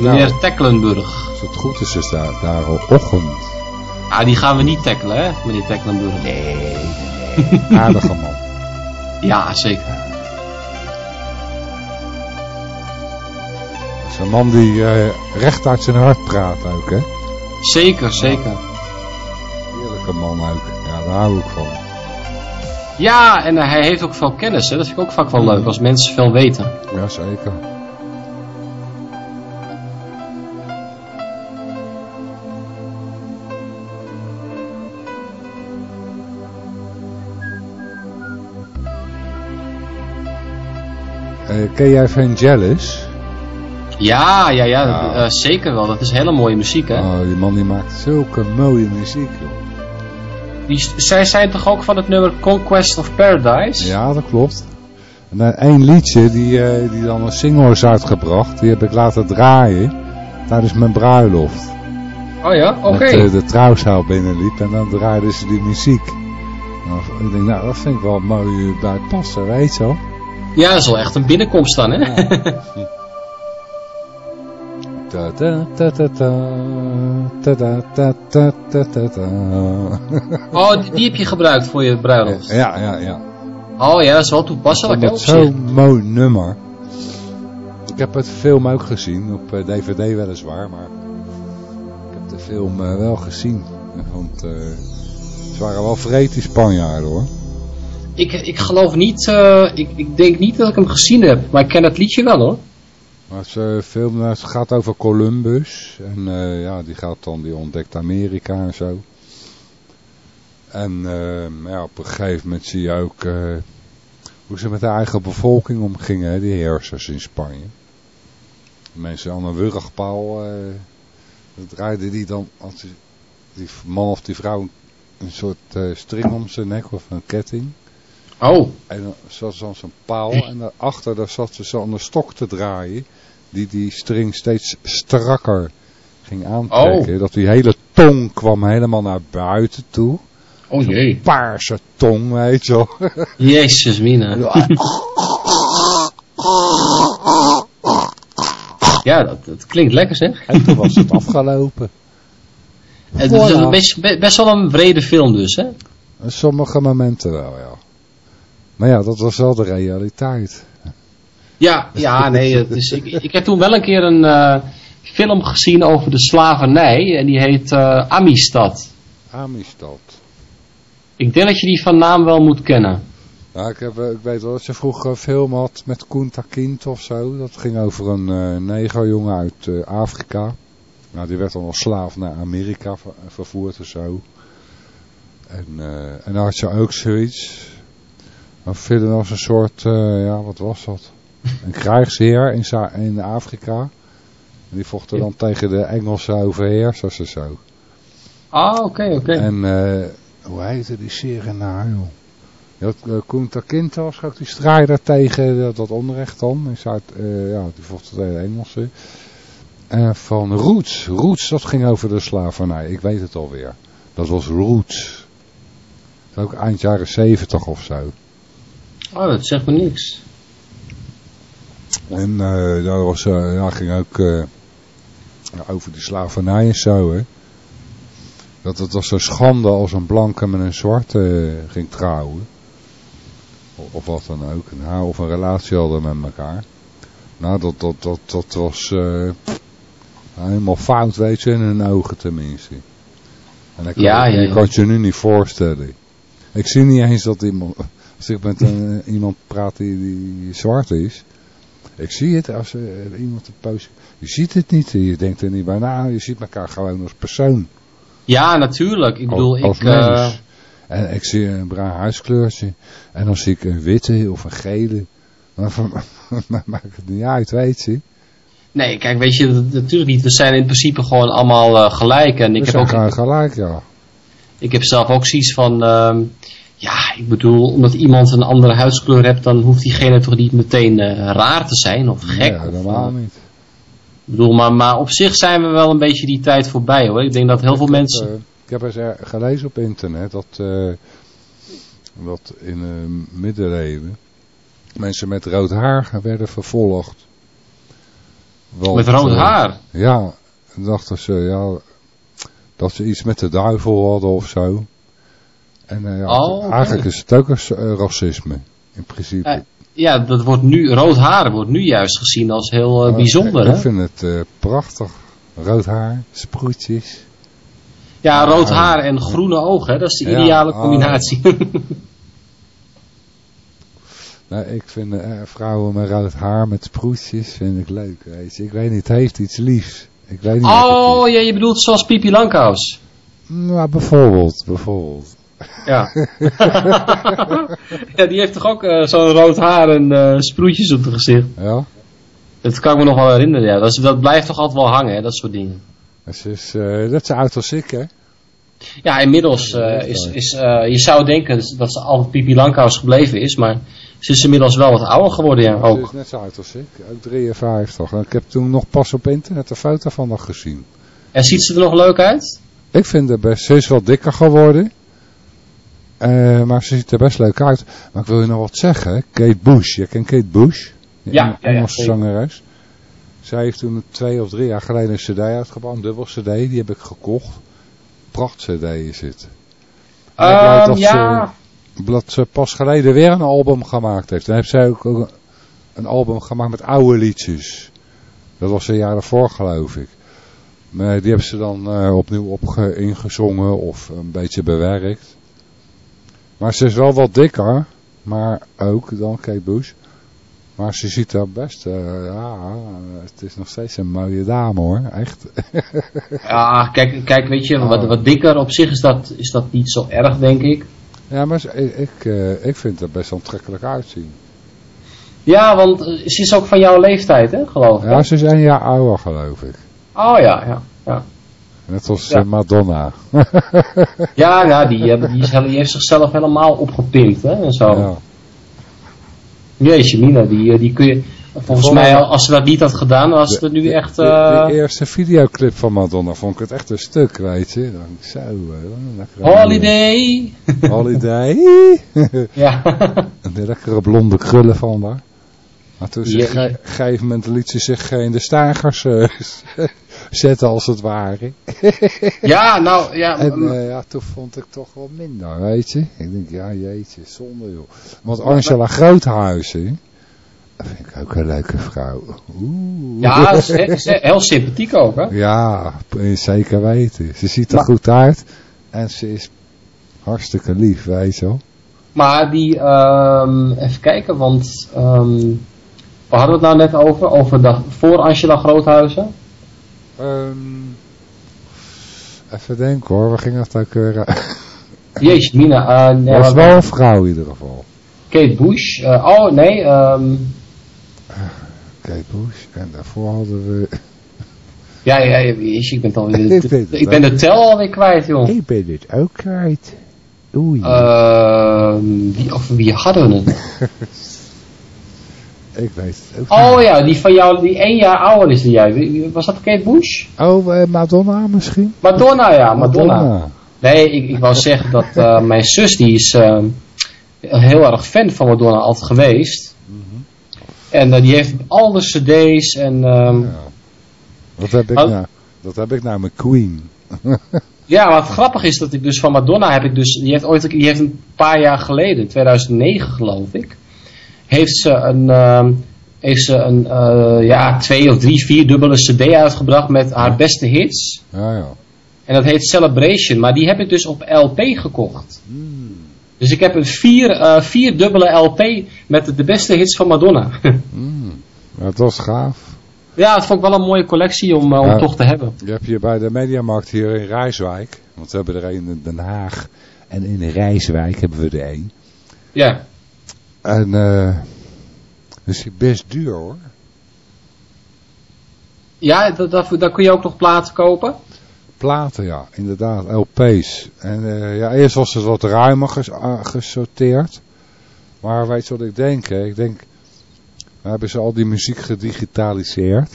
meneer Nou, Tecklenburg. als het goed is, is daar, daar ochtend. Ah, die gaan we niet tackelen, hè, meneer Tecklenburg. Nee. Aardige man. ja, zeker. Een man die eh, recht uit zijn hart praat ook, hè? Zeker, zeker. Heerlijke man ook. Ja, daar hou ik van. Ja, en hij heeft ook veel kennis, hè. Dat vind ik ook vaak wel leuk, als mensen veel weten. Jazeker. Eh, ken jij Vangelis? Ja, ja, ja, Ja. dat- eh, zeker wel. Dat is hele mooie muziek, hè. Oh, die man die maakt zulke mooie muziek, joh. Die, zij zijn toch ook van het nummer Conquest of Paradise? Ja, dat klopt. En dan één liedje die, eh, die dan een single is uitgebracht, die heb ik laten draaien tijdens mijn bruiloft. Oh ja, oké. Dat eh, de trouwzaal binnenliep en dan draaiden ze die muziek. Nou, ik denk, nou, dat vind ik wel mooi bij passen, weet je wel. Ja, dat is wel echt een binnenkomst dan, hè? Ta ta ta ta ta ta ta ta ta ta ta ta. oh, die, die heb je gebruikt voor je bruiloft. Ja, ja, ja. Oh ja, dat is wel toepasselijk, Dat is zo'n mooi nummer. Ik heb het film ook gezien, op eh, DVD weliswaar, maar ik heb de film eh, wel gezien. Want eh, ze waren wel vreed die Spanjaarden hoor. Ik, ik geloof niet, eh, ik, ik denk niet dat ik hem gezien heb, maar ik ken het liedje wel, hoor. Maar ze film het gaat over Columbus en eh, ja, die gaat dan, die ontdekt Amerika en zo. En eh, ja, op een gegeven moment zie je ook eh, hoe ze met de eigen bevolking omgingen, hè, die heersers in Spanje. Mensen aan een wurgpaal, eh dat draaide die dan, als die, die man of die vrouw een soort string om zijn nek of een ketting. Oh. En dan zat ze aan zo'n paal en daarachter daar zat ze zo aan de stok te draaien. Die die string steeds strakker ging aantrekken. Oh. Dat die hele tong kwam helemaal naar buiten toe. Oh jee. paarse tong, weet je wel. Jezus, mina. Ja, dat, dat klinkt lekker, zeg. En toen was het afgelopen. Het is Voilà. een best, be- best wel een vrede film dus, hè? En sommige momenten wel, ja. Maar ja, dat was wel de realiteit. Ja, ja, nee, het is, ik, ik heb toen wel een keer een eh, film gezien over de slavernij en die heet eh, Amistad. Amistad. Ik denk dat je die van naam wel moet kennen. Ja, ik, heb, eh, ik weet wel dat ze vroeger een film had met Kunta Kind of zo. Dat ging over een eh negerjongen uit Afrika. Nou, die werd dan als slaaf naar Amerika ver- vervoerd of zo. En, eh, en dan had je ook zoiets. Een film als een soort, ja, wat was dat? Een krijgsheer in, in Afrika. En die vochten dan tegen de Engelse overheersers en zo. Ah, oké, oké. En eh, hoe heette die serie nou, joh? Je had uh, Kunta Kinte was ook die strijder tegen dat, dat onrecht dan. In Zuid, eh, ja, die vochten tegen de Engelsen. En van Roots. Roots, dat ging over de slavernij. Ik weet het alweer. Dat was Roots. Dat ook eind jaren zeventig of zo. Oh, dat zegt me niks. En eh daar was, eh, ja, ging ook eh, over die slavernij en zo, hè. Dat het was zo schande als een blanke met een zwarte eh, ging trouwen. Of wat dan ook. Nou, of een relatie hadden met elkaar. Nou, dat, dat, dat, dat was eh, helemaal fout, weet je, in hun ogen tenminste. En dat kan, Ja, ja, kan je nu niet voorstellen. Ik zie niet eens dat iemand, als ik met een, iemand praat die, die zwart is, ik zie het als eh, iemand een post. Je ziet het niet, je denkt er niet bij na, je ziet elkaar gewoon als persoon. Ja, natuurlijk. Ik bedoel, als, ik... eh. En ik zie een bruin huiskleurtje. En dan zie ik een witte of een gele. Maar maakt het niet uit, weet je. nee, kijk, weet je, natuurlijk niet. We zijn in principe gewoon allemaal eh, gelijk. En ik We heb, ook, gelijk, ja. ik heb zelf ook zoiets van... ja, ik bedoel, omdat iemand een andere huidskleur hebt... dan hoeft diegene toch niet meteen eh, raar te zijn of gek. Of, helemaal eh, niet. ik bedoel, maar, maar op zich zijn we wel een beetje die tijd voorbij, hoor. Ik denk dat heel veel mensen... Eh, ik heb eens gelezen op internet dat, dat in de middeleeuwen mensen met rood haar werden vervolgd. Want, Met rood haar? Ja, dachten ze ja, dat ze iets met de duivel hadden of zo. En eh, ja, Oh, eigenlijk is het ook eh, racisme, in principe. Eh, ja, dat wordt nu, rood haar wordt nu juist gezien als heel bijzonder, ik, hè? vind het prachtig. Rood haar, sproetjes. Ja, rood haar en groene ogen, hè? dat is de ideale ah. combinatie. Nou, ik vind eh, vrouwen met rood haar met sproetjes vind ik leuk, weet je. Ik weet niet, het heeft iets liefs. Ik weet niet oh, ja, je bedoelt zoals Pipi Langkous. is. Nou, bijvoorbeeld, bijvoorbeeld. Ja. ja, die heeft toch ook eh, zo'n rood haar en eh, sproetjes op het gezicht. Ja? Dat kan ik me nog wel herinneren, ja. Dat, is- dat blijft toch altijd wel hangen, hè, dat soort dingen. Dat is, eh, dat is oud als ik, hè. Ja, inmiddels is, is je zou denken dat ze altijd Pipi Langkous gebleven is, maar ze is inmiddels wel wat ouder geworden, ja, Ze ook. is net zo oud als ik, ook 53. En ik heb toen nog pas op internet een foto van haar gezien. En ziet ze er nog leuk uit? Ik vind haar best, ze is wel dikker geworden. Eh, maar ze ziet er best leuk uit. Maar ik wil je nog wat zeggen. Kate Bush, je kent Kate Bush? Ja, Eng- ja, ja, Engelse zeker. zangeres. Zij heeft toen twee of drie jaar geleden een cd uitgebracht, een dubbel cd. Die heb ik gekocht. Pracht cd is het. En blijkt Ehm, dat ja. Ze, dat ze pas geleden weer een album gemaakt heeft. Dan heeft zij ook, een album gemaakt met oude liedjes. Dat was een jaar ervoor geloof ik. Maar die hebben ze dan eh, opnieuw opge ingezongen of een beetje bewerkt. Maar ze is wel wat dikker. Maar ook dan Kate Bush. Maar ze ziet er best, eh, ja, het is nog steeds een mooie dame hoor, echt. Ja, kijk, kijk weet je, wat, wat dikker op zich is dat, is dat niet zo erg, denk ik. Ja, maar ik, ik, eh, ik vind het er best aantrekkelijk uitzien. Ja, want eh, ze is ook van jouw leeftijd, hè, geloof ik. Ja, ze is een jaar ouder geloof ik. Oh ja, ja. Ja, Net als Ja. eh, Madonna. ja, ja die, hebben- die, die heeft zichzelf helemaal opgepimpt, hè, en zo. Ja. Jeetje mina, die, eh, die kun je... Volgens mij, als ze dat niet had gedaan, was het nu echt... De, eh, de eerste videoclip van Madonna vond ik het echt een stuk, weet je. Dan zo, eh, lekkere- Holiday! Holiday. Ja. En de lekkere blonde krullen van haar. Maar toen ze op een gegeven moment liet ze zich in de stijgers eh, zetten als het ware. Ja, nou, ja. En eh, ja, toen vond ik toch wel minder, weet je. Ik denk, ja jeetje, zonde joh. Want Angela Groothuizen, Dat vind ik ook een leuke vrouw. Oeh. Ja, is heel sympathiek ook, hè? Ja, zeker weten. Ze ziet er Maar- goed uit. En ze is hartstikke lief, weet je wel. Maar die, ehm, even kijken, want ehm waar hadden we het nou net over? Over de, voor Angela Groothuizen? Ehm, even denken hoor, waar ging dat ook weer? Jezus, Mina. eh nee, was wel een vrouw in ieder geval. Kate Bush. eh, oh, nee. ehm Kate Bush. En daarvoor hadden we... ja, ja, ja, jezus, ik ben het alweer... Ik het ik ben de tel alweer kwijt, joh. Ik ben het ook kwijt. Oei. Ehm, wie, of wie hadden we het? Ik weet het ook Oh ja, die van jou, die één jaar ouder is dan jij. Was dat Kate Bush? Oh, eh, Madonna misschien? Madonna, ja, Madonna. Madonna. Nee, ik, ik wou zeggen dat eh, mijn zus, die is ehm, heel erg fan van Madonna altijd geweest. En eh, die heeft al de cd's en... ehm, Wat heb ik nou? Dat heb ik nou met Queen. Ja, maar het grappige is dat ik dus van Madonna heb ik dus, die heeft ooit, die heeft een paar jaar geleden, in 2009 geloof ik, heeft ze een, ehm, heeft ze een, eh, ja, twee of drie, vier dubbele cd uitgebracht met haar beste hits. Ja, ja. En dat heet Celebration, maar die heb ik dus op LP gekocht. Hmm. Dus ik heb een vier, eh, vier dubbele LP met de, de beste hits van Madonna. Mm. Dat was gaaf. ja, dat vond ik wel een mooie collectie om, eh, om Ja. toch te hebben. Je hebt hier bij de Mediamarkt hier in Rijswijk. Want we hebben er een in Den Haag. En in Rijswijk hebben we er een. Ja. En eh dus die best duur hoor. Ja, dat, dat, daar kun je ook nog platen kopen. Platen, ja, inderdaad, LP's. En eh, ja, eerst was het wat ruimer ges- gesorteerd. Maar weet je wat ik denk? Hè? Ik denk, dan hebben ze al die muziek gedigitaliseerd.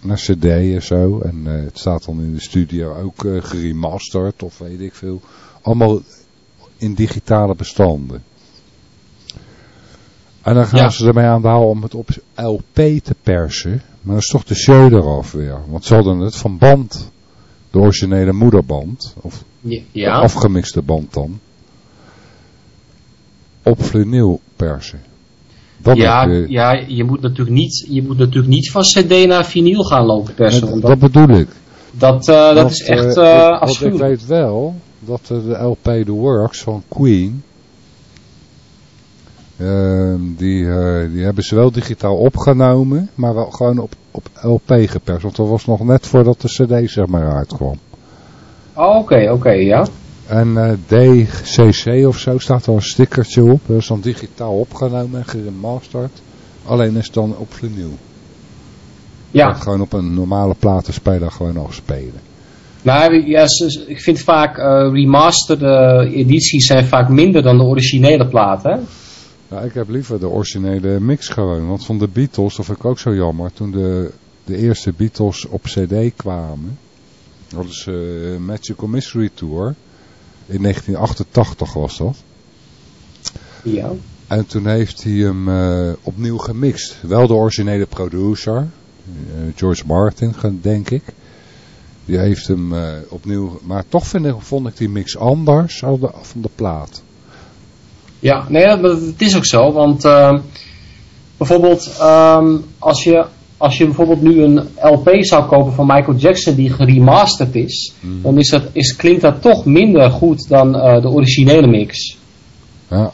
Naar cd en zo. En eh, het staat dan in de studio ook eh, geremasterd of weet ik veel. Allemaal in digitale bestanden. En dan gaan Ja. ze ermee aan de haal om het op LP te persen. Maar dan is toch de show eraf weer. Want ze hadden het van band. De originele moederband. Of Ja. de afgemixte band dan. Op vinyl persen. Ja, je- ja je, moet natuurlijk niet, je moet natuurlijk niet van cd naar vinyl gaan lopen persen. dat, dat bedoel ik. dat, eh, dat is echt eh, eh ik- Want ik afschuwelijk. weet wel dat de LP The Works van Queen... ehm, die, eh, die hebben ze wel digitaal opgenomen, maar wel gewoon op, op LP geperst. Want dat was nog net voordat de CD zeg maar uitkwam. Oh, Oké, oké, ja. En eh, DCC of zo staat er een stickertje op. Dat is dan digitaal opgenomen en geremasterd. Alleen is het dan op vinyl. Ja. Dat gewoon op een normale platenspeler gewoon afspelen. Nou, ja, ik vind vaak eh remasterde edities zijn vaak minder dan de originele platen. Ja, ik heb liever de originele mix gewoon. Want van de Beatles, dat vind ik ook zo jammer. Toen de, de eerste Beatles op cd kwamen. Dat is eh, Magical Mystery Tour. In 1988 was dat. Ja. En toen heeft hij hem eh, opnieuw gemixt. Wel de originele producer. eh, George Martin, denk ik. Die heeft hem opnieuw... Maar toch vind ik, vond ik die mix anders dan de, van de plaat. Ja, nee, dat, dat- het is ook zo, want ehm, bijvoorbeeld ehm, als, je, als je bijvoorbeeld nu een LP zou kopen van Michael Jackson die geremasterd is, dan is dat, is, klinkt dat toch minder goed dan eh, de originele mix. Ja,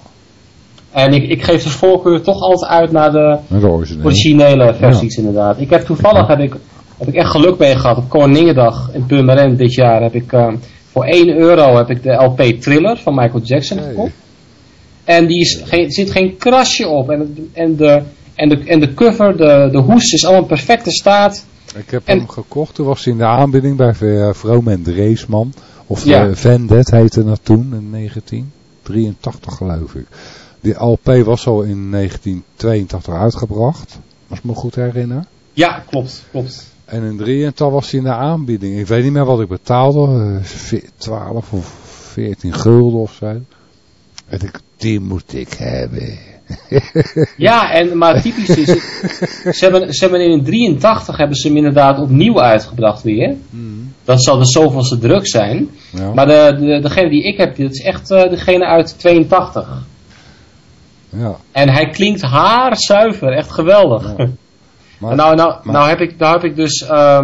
En ik, ik geef de voorkeur toch altijd uit naar de naar de originele. originele versies inderdaad. Ik heb toevallig heb ik, heb ik echt geluk mee gehad. Op Koningendag in Purmerend dit jaar heb ik ehm, voor 1 euro heb ik de LP Thriller van Michael Jackson gekocht. En die is geen, er zit geen krasje op. En, en, de, en, de, en de cover, de, de hoes is allemaal in perfecte staat. Ik heb hem gekocht, toen was hij in de aanbieding bij uh, Vroom en Dreesman. Of Ja. ja. Vendet heette dat toen, in 1983 geloof ik. Die LP was al in 1982 uitgebracht, als ik me goed herinner. Ja, klopt, klopt. En in 83 was hij in de aanbieding. Ik weet niet meer wat ik betaalde, eh, ve- 12 of 14 gulden of zo. Die moet ik hebben. Ja, en, maar typisch is het, ze hebben, ze hebben in 83 hebben ze hem inderdaad opnieuw uitgebracht weer. Dat zal de zoveelste druk zijn. Ja. Maar de, de, degene die ik heb, dat is echt eh, degene uit 82. Ja. En hij klinkt haarzuiver, echt geweldig. Maar- nou, nou, maar- nou, heb ik, nou heb ik dus, eh,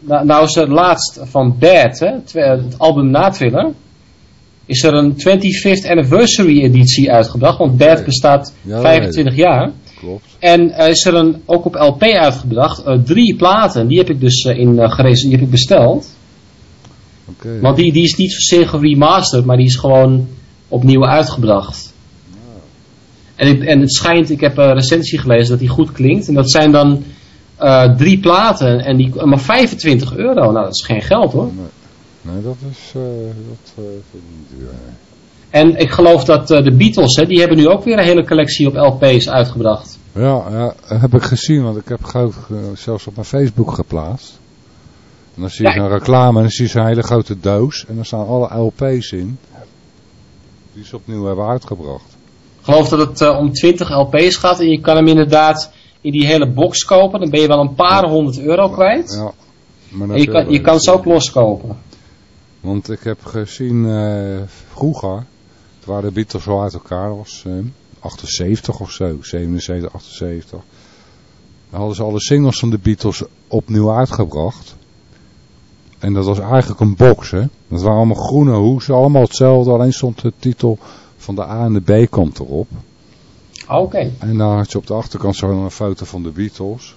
nou, nou, is er laatst van Bad, hè, het album na Thriller, is er een 25th anniversary editie uitgebracht, want Bad bestaat Ja, dat 25 jaar. Klopt. En eh, is er een, ook op LP uitgebracht, eh, drie platen, die heb ik dus eh, in, gerezen, die heb ik besteld. Oké. Want die, die is niet zozeer geremasterd, maar die is gewoon opnieuw uitgebracht. En, ik, en het schijnt, ik heb een recensie gelezen dat die goed klinkt. En dat zijn dan drie platen en die, maar 25 euro. Nou, dat is geen geld hoor. Nee, dat is... eh dat eh, vind ik niet nee. En ik geloof dat eh, de Beatles, hè, die hebben nu ook weer een hele collectie op LP's uitgebracht. Ja, ja, heb ik gezien, want ik heb eh, zelfs op mijn Facebook geplaatst. En dan zie je Ja, een reclame en dan zie je zo'n hele grote doos. En dan staan alle LP's in. Die ze opnieuw hebben uitgebracht. Ik geloof dat het eh, om 20 LP's gaat en je kan hem inderdaad in die hele box kopen. Dan ben je wel een paar honderd euro kwijt. Ja, maar En je kan, je kan ze ook loskopen. Want ik heb gezien eh, vroeger, toen waren de Beatles al uit elkaar, was eh, 78 of zo, 77, 78. Dan hadden ze alle singles van de Beatles opnieuw uitgebracht. En dat was eigenlijk een box, hè. Dat waren allemaal groene hoesen, allemaal hetzelfde, alleen stond de titel van de A en de B kant erop. Oké. En dan had je op de achterkant zo een foto van de Beatles.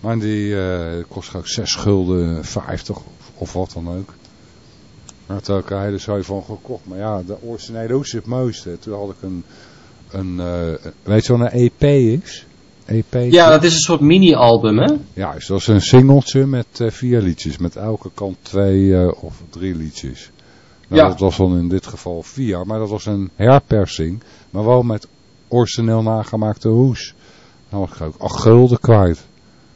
Maar die eh kost ook 6 gulden 50 of, wat dan ook. Daar had ook een hele zooi van gekocht. Maar ja, de originele hoes is het mooiste. Toen had ik een, een eh, weet je wat een EP is? EP? Ja, dat is een soort mini-album hè. Ja, dus dat is een singeltje met eh, vier liedjes. Met elke kant twee eh, of drie liedjes. Nou, Ja. Dat was dan in dit geval vier. Maar dat was een herpersing. Maar wel met origineel nagemaakte hoes. Dan was ik ook acht gulden kwijt.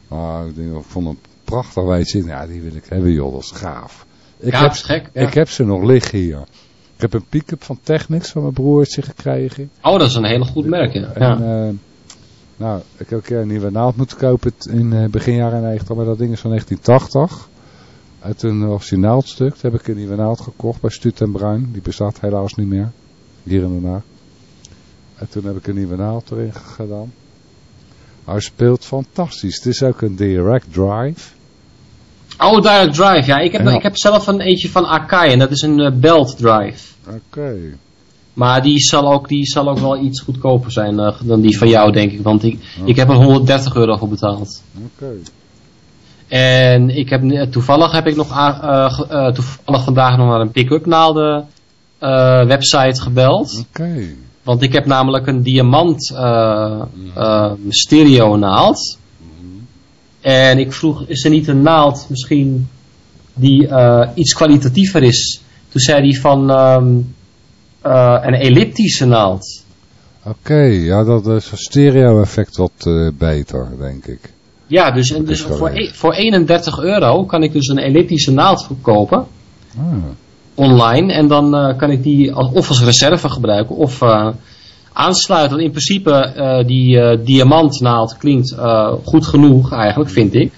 Nou, ik, denk, ik vond hem prachtig. Weet je, ja, die wil ik hebben joh, dat is gaaf. Ik, Ja, heb, gek, ja. ik heb ze nog liggen hier. Ik heb een pick-up van Technics van mijn broertje gekregen. Oh, dat is een hele goed merk ja. En, eh, nou, ik heb een keer een nieuwe naald moeten kopen in eh, begin jaren 90, maar dat ding is van 1980. En toen was die naaldstuk, toen heb ik een nieuwe naald gekocht bij Stut en Bruin. Die bestaat helaas niet meer, hier Den Haag. En toen heb ik een nieuwe naald erin gedaan. Hij speelt fantastisch. Het is ook een direct drive. Oh, Direct Drive, ja. Ik heb, Ja. ik heb zelf een eentje van Akai en dat is een eh, Belt Drive. Oké. Maar die zal, ook, die zal ook wel iets goedkoper zijn eh, dan die van jou, denk ik. Want ik, ik heb er 130 euro voor betaald. Oké. En ik heb, ne- toevallig heb ik nog eh, eh, toevallig vandaag nog naar een pick-up naalden eh, website gebeld. Oké. Want ik heb namelijk een diamant eh, eh, stereo naald. En ik vroeg, is er niet een naald misschien die eh, iets kwalitatiever is? Toen zei hij van ehm, eh, een elliptische naald. Oké, ja, dat is een stereo effect wat eh, beter, denk ik. Ja, dus, en dus voor, e- voor 31 euro kan ik dus een elliptische naald kopen. Ah. online. En dan kan ik die als, of als reserve gebruiken of aansluiten. Want in principe eh, die eh, diamantnaald klinkt eh, goed genoeg eigenlijk, vind ik.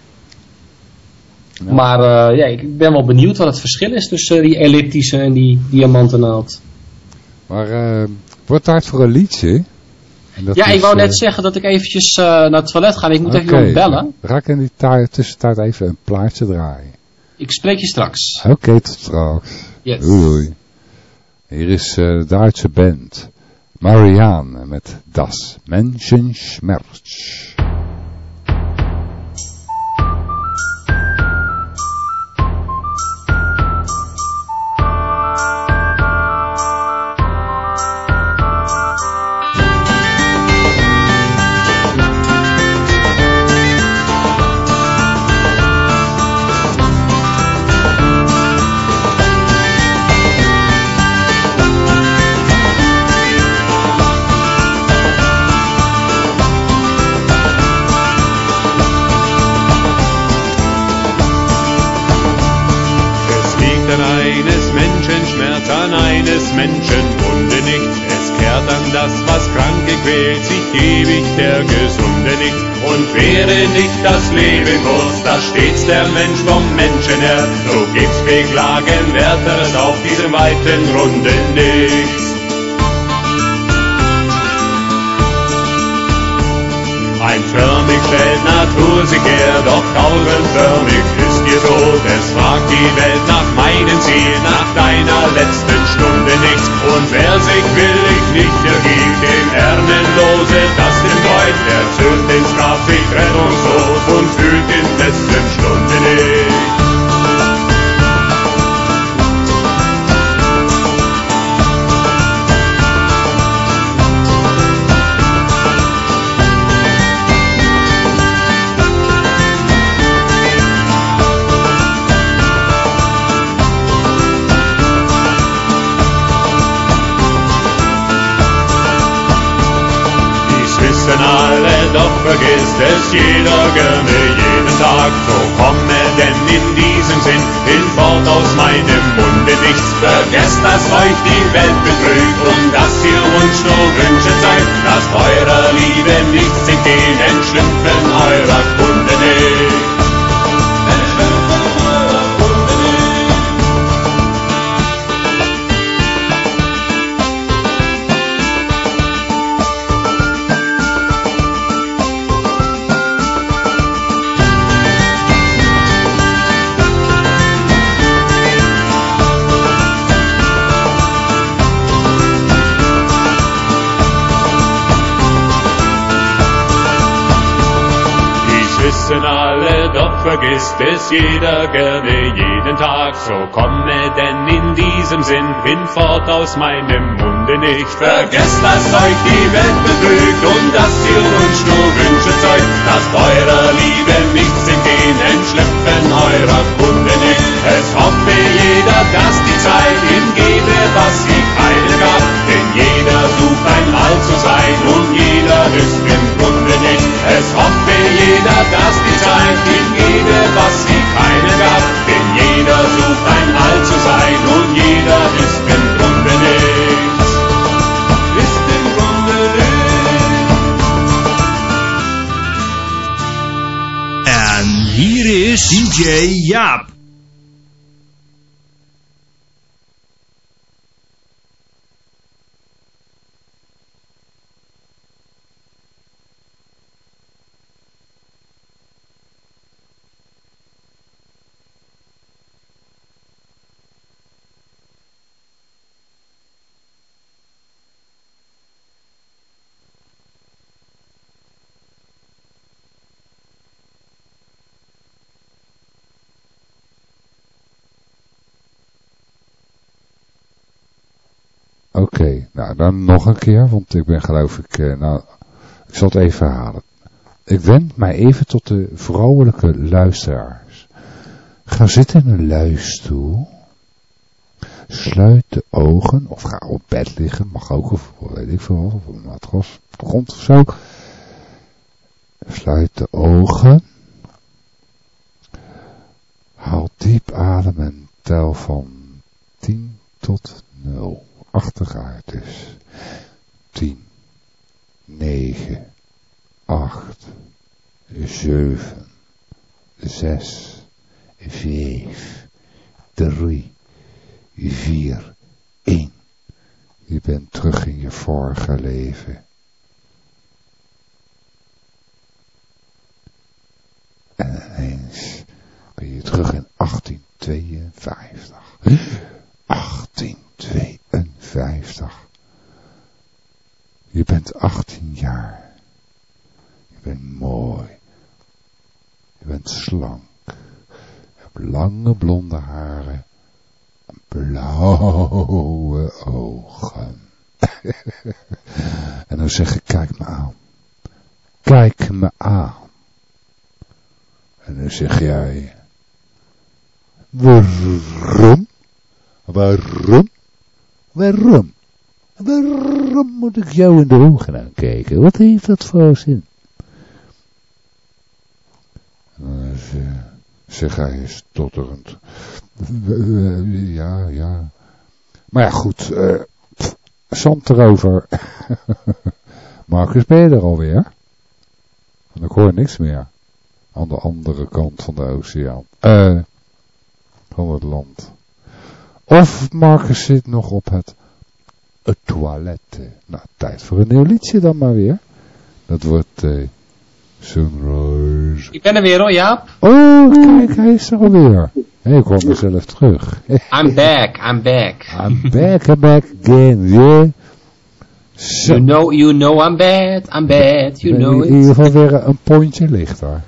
Maar ja, ik ben wel benieuwd wat het verschil is tussen die elliptische en die diamantennaald. Maar wordt tijd voor een liedje? Ja, ik wou net zeggen dat ik eventjes naar het toilet ga. Ik moet even iemand bellen. Ga ik in die tijd, tussentijd even een plaatje draaien. Ik spreek je straks. Oké, tot straks. Yes. Doei. Hier is de Duitse band Marianne met Das Menschenschmerz. Quält, sich ewig der Gesunde nicht. Und wäre nicht das Leben kurz, da stets der Mensch vom Menschen her. So gibt's Beklagen, Werteres auf diesem weiten Runde nichts. Einförmig stellt Natur sich her, doch taubenförmig ist ihr Tod. Es fragt die Welt nach meinen Zielen, nach deiner letzten Stunde nichts. Und wer sich willig nicht ergibt, dem Ernenlose das den Deut, der zürnt ins Grab sich rettungslos und fühlt in dessen Stunde nicht. Es jeder gerne jeden Tag. So komme denn in diesem Sinn hinfort aus meinem Munde nichts. Vergesst, dass euch die Welt betrügt und dass ihr uns nur Wünsche seid, dass eurer Liebe nichts den Entschlüpfen eurer Kunde vergisst es jeder gerne jeden Tag. So komme denn in diesem Sinn hinfort aus meinem Munde nicht. Vergesst, dass euch die Welt betrügt und dass ihr uns nur Wünsche zeugt. Lasst eurer Liebe nichts in den Entschlüpfen eurer Kunde nicht. Es hoffe jeder, dass die Zeit ihm gebe, was sie keine gab. Denn jeder sucht einmal zu sein und jeder ist Es hoffe jeder, dass die Zeit ihm gebe, was sie keine gab. Denn jeder sucht einmal zu sein und jeder ist im Grunde nichts. Ist im Grunde En hier is DJ Jaap. Nou dan nog een keer, want ik ben geloof ik, eh, nou, ik zal het even herhalen. Ik wend mij even tot de vrouwelijke luisteraars. Ga zitten in een luistoel. Sluit de ogen, of ga op bed liggen, mag ook, of weet ik veel, of een matras, grond of zo. Sluit de ogen. Haal diep adem en tel van 10 tot 0. Achteruit dus. 10, 9, 8, 7, 6, 5, 3, 4, 1. Je bent terug in je vorige leven. En ineens ben je terug in 1852. 1852. Je bent 18 jaar. Je bent mooi. Je bent slank. Je hebt lange blonde haren. En blauwe ogen. en dan zeg ik, kijk me aan. Kijk me aan. En dan zeg jij, waarom? Waarom? Waarom? Waarom moet ik jou in de ogen aankijken? Wat heeft dat voor zin? Eh, zeg hij stotterend. Ja, ja. Maar ja, goed. eh zand erover. Marcus, ben je er alweer? Want ik hoor niks meer. Aan de andere kant van de oceaan. Eh, van het land. Of Marcus zit nog op het, het toilet. Nou, tijd voor een nieuw liedje dan maar weer. Dat wordt eh, Sunrise. Ik ben er weer hoor, Jaap. Oh, kijk, hij is er alweer. Hey, ik kwam mezelf terug. I'm back, I'm back. I'm back, I'm back again, yeah. You know, you know I'm bad, I'm bad, you know in ieder it. geval weer een pontje lichter.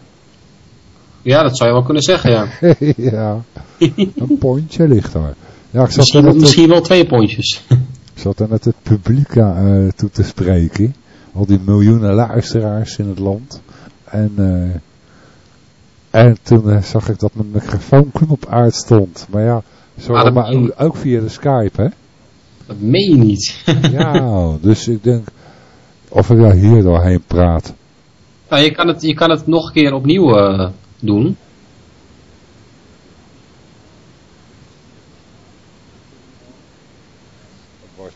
Ja, dat zou je wel kunnen zeggen, ja. ja, een pontje lichter. Ja, ik zat Misschien, wel twee pondjes. ik zat er net het publiek aan, eh, toe te spreken. Al die miljoenen luisteraars in het land. En, eh, en toen eh, zag ik dat mijn microfoonknop uit stond. Maar ja, zo, Ah, maar ook, ook via de Skype, hè? Dat meen je niet. ja, dus ik denk, of ik daar hier doorheen praat. nou, je, kan het, je kan het nog een keer opnieuw doen.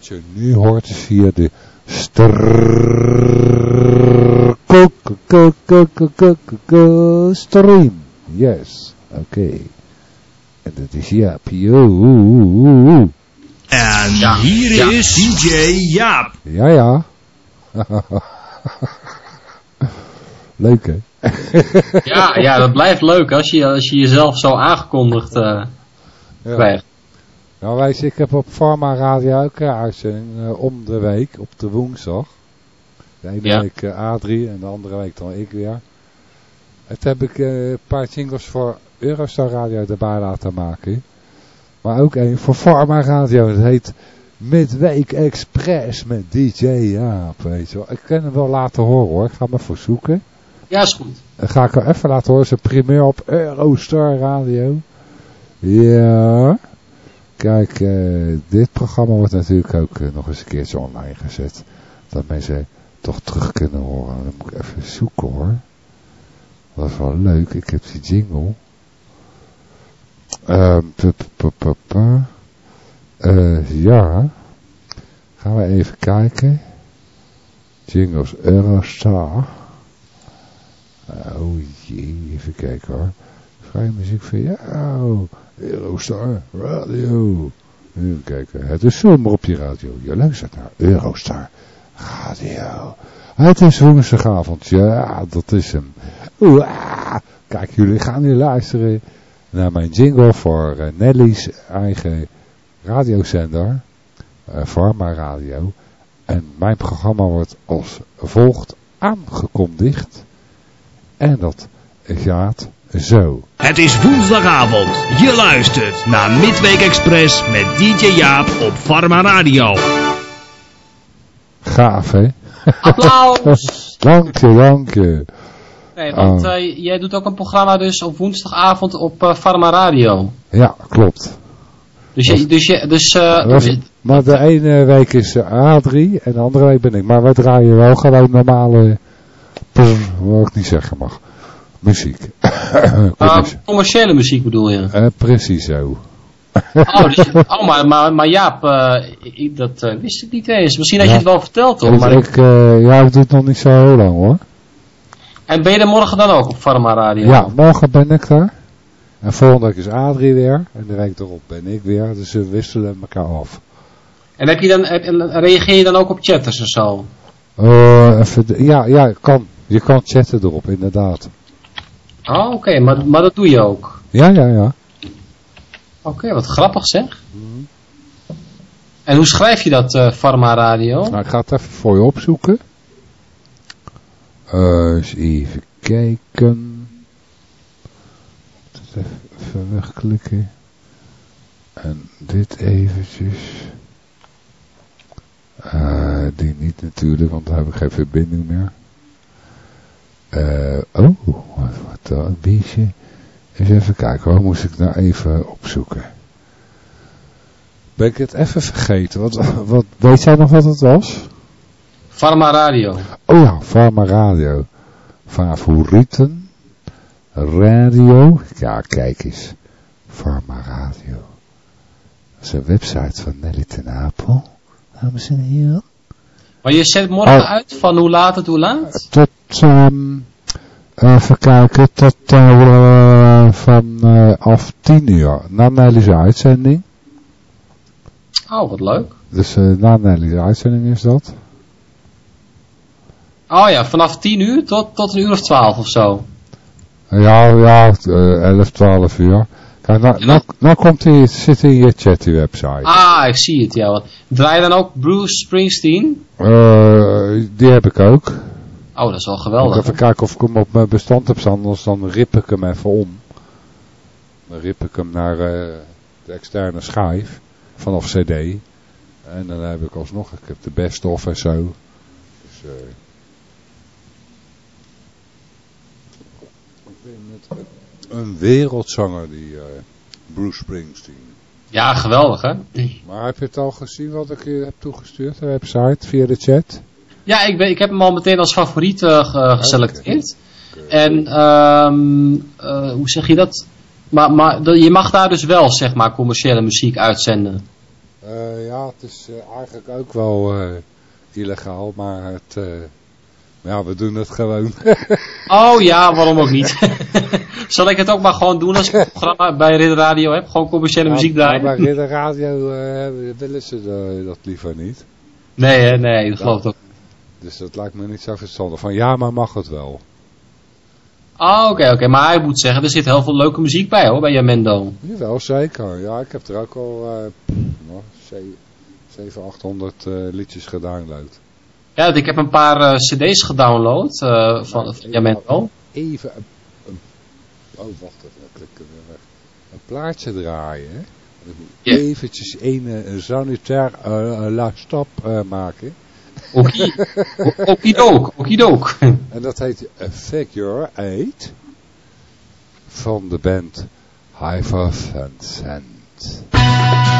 Je nu hoort via de stream. Yes, oké. En dat is ja, Pio. En hier is DJ Jaap. Ja, ja. Leuk, hè? Ja, ja, dat blijft leuk als je, als je jezelf zo aangekondigd Ja. krijgt. Nou, wijs, ik heb op Pharma Radio ook een uitzending eh, om de week, op de woensdag. De ene Ja. week eh, A3 en de andere week dan ik weer. Het heb ik eh, een paar jingles voor Eurostar Radio erbij laten maken. Maar ook een voor Pharma Radio. Dat heet Midweek Express met DJ Jaap, weet je wel. Ik kan hem wel laten horen hoor, ik ga hem even zoeken. Ja, is goed. Dan ga ik er even laten horen, zijn primeur op Eurostar Radio. Ja. Kijk, eh, dit programma wordt natuurlijk ook eh, nog eens een keertje online gezet. Dat mensen toch terug kunnen horen. Dan moet ik even zoeken hoor. Dat is wel leuk. Ik heb die jingle. Eh, ja. Gaan we even kijken. Jingles Eurostar. Oh jee, even kijken hoor. Vrije muziek van jou. Eurostar Radio. Even kijken. Het is zomer op je radio. Je luistert naar Eurostar Radio. Het is woensdagavond. Ja, dat is hem. Kijk, jullie gaan nu luisteren naar mijn jingle voor eh, Nelly's eigen radiozender. eh Pharma Radio. En mijn programma wordt als volgt aangekondigd. En dat gaat zo. Het is woensdagavond. Je luistert naar Midweek Express met DJ Jaap op Pharma Radio. Gaaf, hè? Applaus! dank je, dank je. Nee, want Oh. eh, jij doet ook een programma dus op woensdagavond op eh Pharma Radio. Ja, klopt. Dus je, dus je, dus, eh, was- maar de ene week is eh, A3 en de andere week ben ik. Maar wij draaien wel gewoon normale, pff, wat ik niet zeggen mag, muziek. eh, Commerci- commerciële muziek bedoel je? eh, precies zo. Oh, dus, oh maar, maar, maar Jaap, eh, ik- dat eh, wist ik niet eens. Misschien had je het wel verteld toch? Dus Maar ik, ja, ik doe het nog niet zo heel lang hoor. En ben je er morgen dan ook op Pharma Radio? Ja, morgen ben ik daar. En volgende week is Adrie weer. En de week erop ben ik weer. Dus we wisselen elkaar af. En heb je dan, en reageer je dan ook op chatters of zo? Even ja, ja, kan. Je kan chatten erop, inderdaad. Oh, oké, maar, maar dat doe je ook. Ja, ja, ja. Oké, wat grappig zeg. En hoe schrijf je dat, eh Pharma Radio? Nou, ik ga het even voor je opzoeken. Eh, eens even kijken. Even, even wegklikken. En dit eventjes. Eh, die niet natuurlijk, want dan heb ik geen verbinding meer. Eh, oh, wat, wat dan, een. Eens even kijken, waar moest ik nou even opzoeken? Ben ik het even vergeten? Wat, wat, weet jij nog wat het was? Pharma Radio. Oh ja, Pharma Radio. Favorieten. Radio. Ja, kijk eens. Pharma Radio. Dat is een website van Nelly ten Apel. Dames en heren. Maar je zet morgen Oh. uit van hoe laat het hoe laat? Tot, ehm even kijken, tot eh, van eh, af 10 uur. Na Nelly's uitzending. Oh, wat leuk. Dus eh, na Nelly's uitzending is dat. Oh ja, vanaf 10 uur tot, tot een uur of 12 of zo. Ja, ja, eh, 11, 12 uur. Kijk, nou, nou, nou komt hij, zit in je chat, die website. Ah, ik zie het, ja. Draai je dan ook Bruce Springsteen? Eh, die heb ik ook. Oh, dat is wel Moet geweldig. even kijken of ik hem op mijn bestand heb staan, anders dan rip ik hem even om. Dan rip ik hem naar eh, de externe schijf vanaf cd. En dan heb ik alsnog, ik heb de best of en zo. Dus, eh, ik vind het een wereldzanger, die eh, Bruce Springsteen. Ja, geweldig, hè? Maar heb je het al gezien wat ik je heb toegestuurd, de website, via de chat? Ja, ik, ben, ik heb hem al meteen als favoriet ge- geselecteerd. En, ehm, eh, hoe zeg je dat? Maar, maar je mag daar dus wel, zeg maar, commerciële muziek uitzenden. Ja, het is eigenlijk ook wel illegaal, maar het, ja, we doen het gewoon. Oh ja, waarom ook niet? Zal ik het ook maar gewoon doen als ik een programma bij Ridder Radio heb? Gewoon commerciële muziek Ja, draaien? maar bij Ridder Radio eh, willen ze dat liever niet. Nee, hè? nee, dat geloof ik ook. Dus dat lijkt me niet zo verstandig. Van ja, maar mag het wel. Oh, oké, oké. Maar ik moet zeggen, er zit heel veel leuke muziek bij hoor, bij Jamendo. Jawel, zeker. Ja, ik heb er ook al ze- 700, 800 eh, liedjes gedownload. Ja, ik heb een paar eh, cd's gedownload eh, van, van Jamendo. Even een, een- oh, wacht even, weg. Een plaatje draaien, hè. Moet eventjes een, eh, een sanitair eh, stop eh, maken. Okie- Okidook, okidook. En dat heet A Figure 8 van de band Hyper Vincent. Happy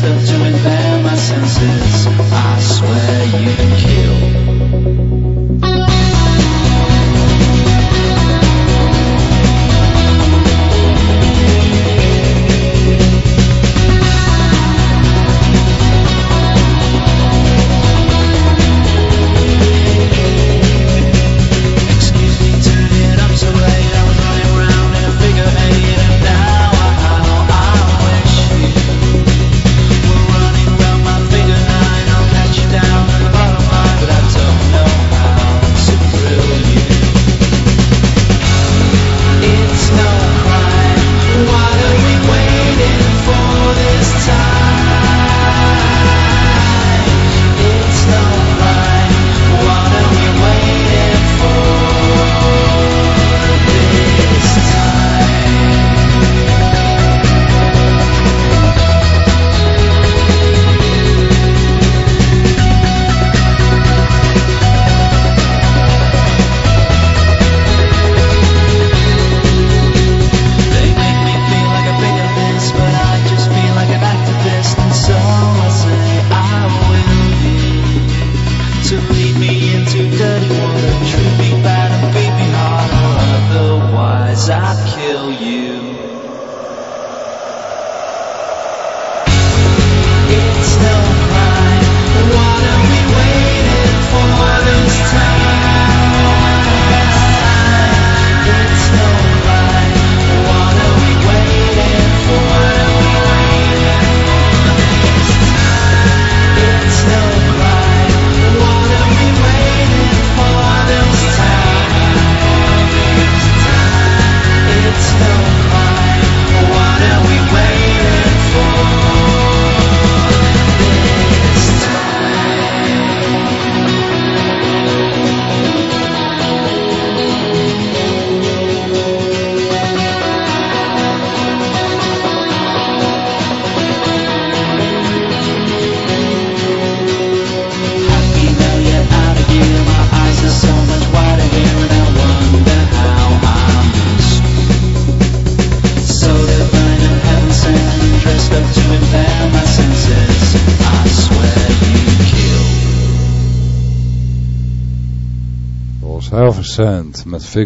myself to impair my senses. I swear you can.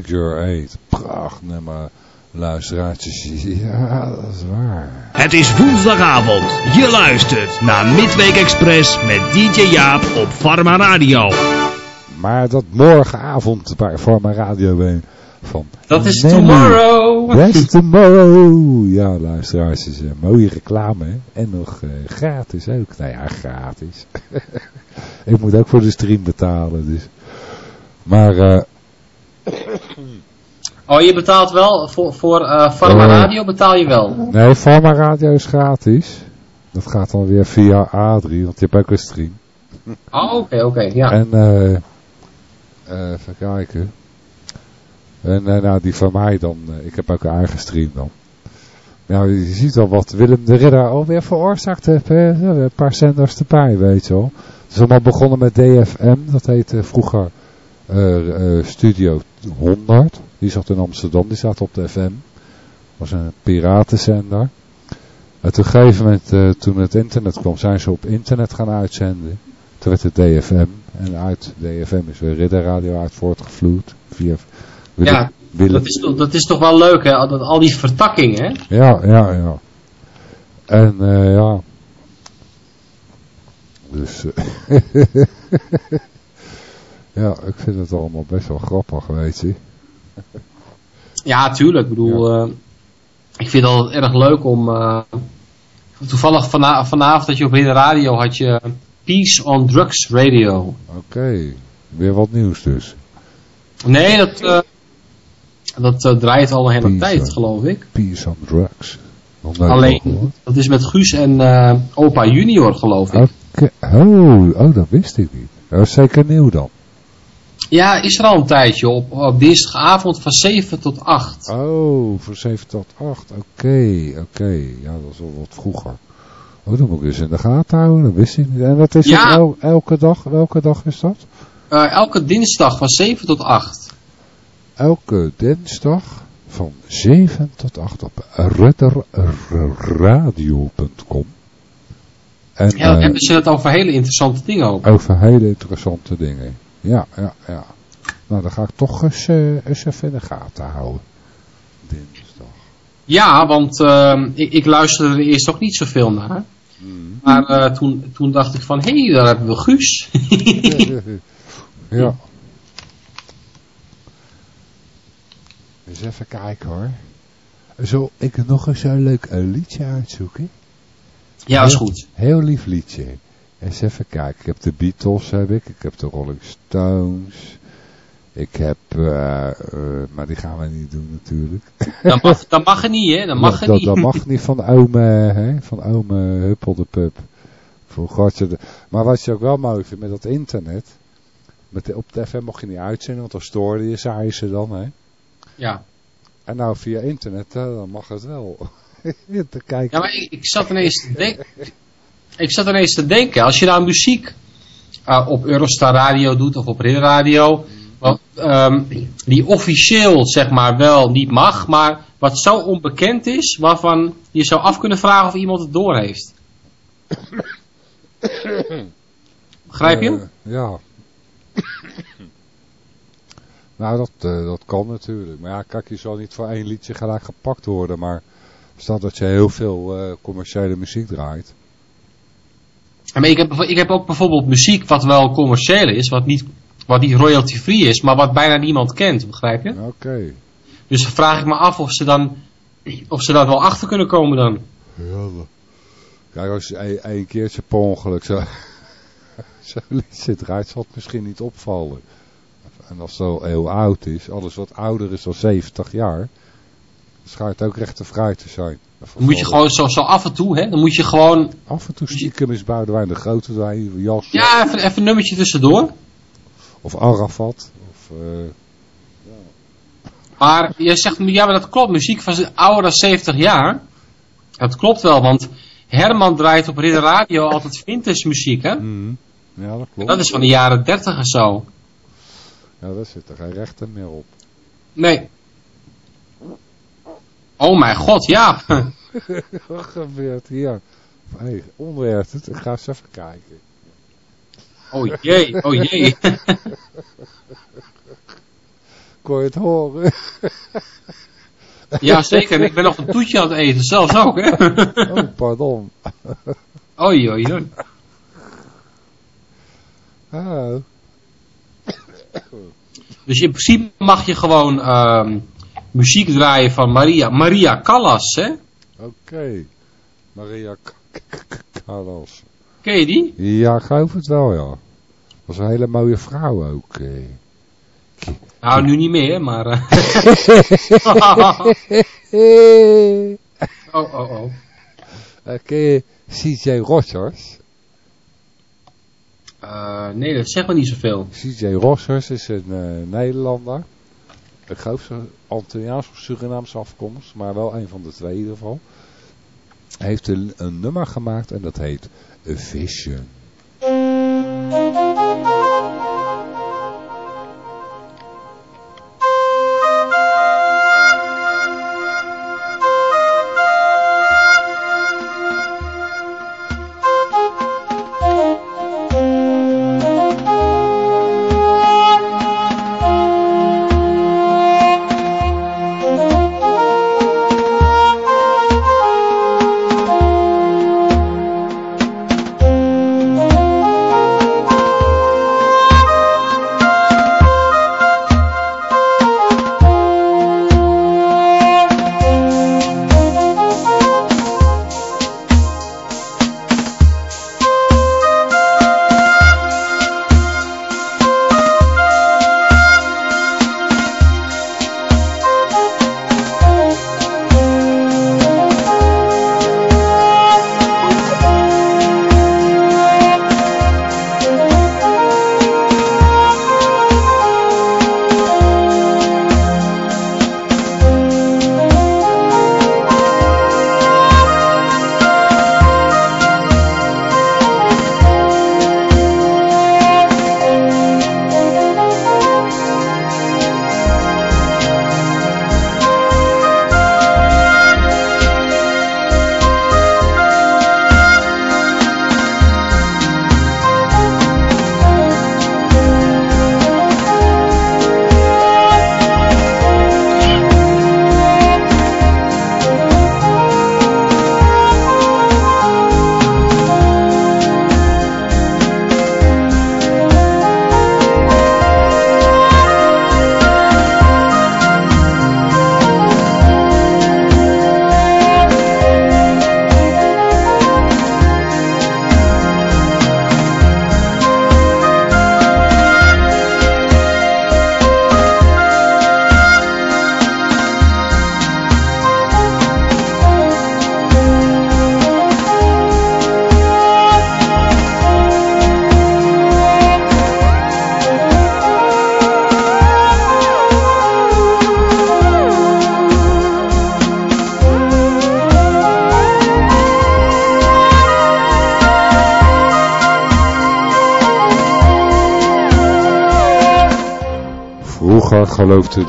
Figure 8. Pracht nummer. Luisteraartjes, ja, dat is waar. Het is woensdagavond. Je luistert naar Midweek Express met DJ Jaap op Pharma Radio. Maar dat morgenavond bij Pharma Radio ben van Dat is Nelly. tomorrow. Dat is tomorrow. Ja, luisteraars, is een mooie reclame. hè. En nog eh, gratis ook. Nou ja, gratis. Ik moet ook voor de stream betalen, dus. Maar, eh Oh, je betaalt wel, voor, voor eh Pharma Eh. Radio betaal je wel. nee, Pharma Radio is gratis. Dat gaat dan weer via A3, want je hebt ook een stream. Oh, oké, oké, ja. En, eh eh, even kijken. En nou, die van mij dan, ik heb ook een eigen stream dan. Nou, je ziet al wat Willem de Ridder alweer veroorzaakt heeft. Een paar zenders erbij, weet je wel. Het is allemaal begonnen met DFM, dat heette vroeger Studio 100. Die zat in Amsterdam, die zat op de FM. was een piratenzender. En op een gegeven moment, eh, toen het internet kwam, zijn ze op internet gaan uitzenden. Toen werd het DFM. En uit DFM is weer Ridder Radio uit voortgevloeid. Via Willem, Ja, Willem. dat is, toch- dat is toch wel leuk, hè? Dat, al die vertakkingen? Ja, ja, ja. En eh, ja. Dus. eh, ja, ik vind het allemaal best wel grappig, weet je. Ja, tuurlijk. Ik bedoel, eh, ik vind het altijd erg leuk om... eh, toevallig vana vanavond dat je op de radio had je Peace on Drugs Radio. Oké, weer wat nieuws dus. Nee, dat, eh, dat draait al een hele tijd, on- geloof ik. Peace on drugs. Alleen, dat is met Guus en opa junior, geloof ik. Oh, oh, dat wist ik niet. Dat is zeker nieuw dan. Ja, is er al een tijdje op, op dinsdagavond van 7 tot 8. Oh, van 7 tot 8. Oké, oké. Ja, dat is wel wat vroeger. Oh, dat moet ik eens in de gaten houden. Dat wist ik niet. En dat is Ja. ook el- elke dag? Welke dag is dat? Eh, elke dinsdag van 7 tot 8. Elke dinsdag van 7 tot 8 op rudderradio.com. En Ja, dan eh, hebben ze het over hele interessante dingen ook. over hele interessante dingen. Ja, ja, ja. Nou, dan ga ik toch eens, eh, eens even in de gaten houden. Dinsdag. Ja, want ehm, ik, ik luisterde er eerst ook niet zoveel naar. Maar eh, toen, toen dacht ik van, hé, hey, daar hebben we Guus. ja. Eens even kijken hoor. Zal ik nog eens een leuk eh, liedje uitzoeken? Ja, dat is Heel- goed. Heel lief liedje. Eens even kijken. Ik heb de Beatles, heb ik. Ik heb de Rolling Stones. Ik heb, eh, eh, maar die gaan we niet doen natuurlijk. Dat mag, dat mag er niet, hè? Dat mag dat, niet. dat mag niet van ome, hè? Van ome Huppel de Pup. Vroeger je de... Maar wat je ook wel mooi vindt met dat internet. Met de, op de FM mocht je niet uitzenden, want dan stoorde je, zei ze dan, hè? Ja. En nou via internet, hè, dan mag het wel. te kijken. Ja, maar ik, ik zat ineens te denken. Ik zat ineens te denken, als je nou muziek eh, op Eurostar Radio doet of op Ridder Radio, wat, ehm, die officieel zeg maar wel niet mag, maar wat zo onbekend is, waarvan je zou af kunnen vragen of iemand het door heeft. Begrijp je? Eh, ja. nou, dat, eh, dat kan natuurlijk. Maar ja, kijk, je zal niet voor één liedje gelijk gepakt worden. Maar stel dat je heel veel commerciële muziek draait. Maar ik heb, ik heb ook bijvoorbeeld muziek wat wel commercieel is, wat niet, wat niet royalty-free is, maar wat bijna niemand kent, begrijp je? Oké. Dus dan vraag ik me af of ze dan, of ze daar wel achter kunnen komen dan. Ja, Kijk, als je een keertje per ongeluk zo, liedje draait, zal het misschien niet opvallen. En als het zo heel oud is, alles wat ouder is dan 70 jaar, het ook recht te vrij te zijn. Dan moet je gewoon zo, zo af en toe, hè, dan moet je gewoon, Af en toe stiekem is Boudewijn de Grote bij, Jas ja, even, even een nummertje tussendoor. of Arafat. Of, eh, Maar je zegt, ja, maar dat klopt, muziek van ouder dan 70 jaar. Dat klopt wel, want Herman draait op Ridder Radio altijd vintage muziek, hè? ja, dat klopt. Dat is van de jaren 30 en zo. Ja, daar zit er geen rechten meer op. Nee. Oh mijn god, ja. Wat gebeurt hier? Hey, het. Ik ga eens even kijken. Oh jee, oh jee. Kon je het horen? Ja, zeker. Ik ben nog een toetje aan het eten. Zelfs ook, hè? Oh, pardon. Oei, oei, oei. Oh. Dus in principe mag je gewoon ehm, muziek draaien van Maria, Maria Callas, hè? Oké. Maria Callas. Ken je die? Ja, ik geloof het wel, ja. Was een hele mooie vrouw ook. eh. Nou, nu niet meer, maar... eh. oh, oh, oh. Eh, ken je CJ Rogers? Eh, nee, dat zegt me niet zoveel. CJ Rogers is een eh, Nederlander. Ik geloof ze Antilliaans of Surinaamse afkomst, maar wel een van de twee in geval. Heeft een, een nummer gemaakt en dat heet Vision.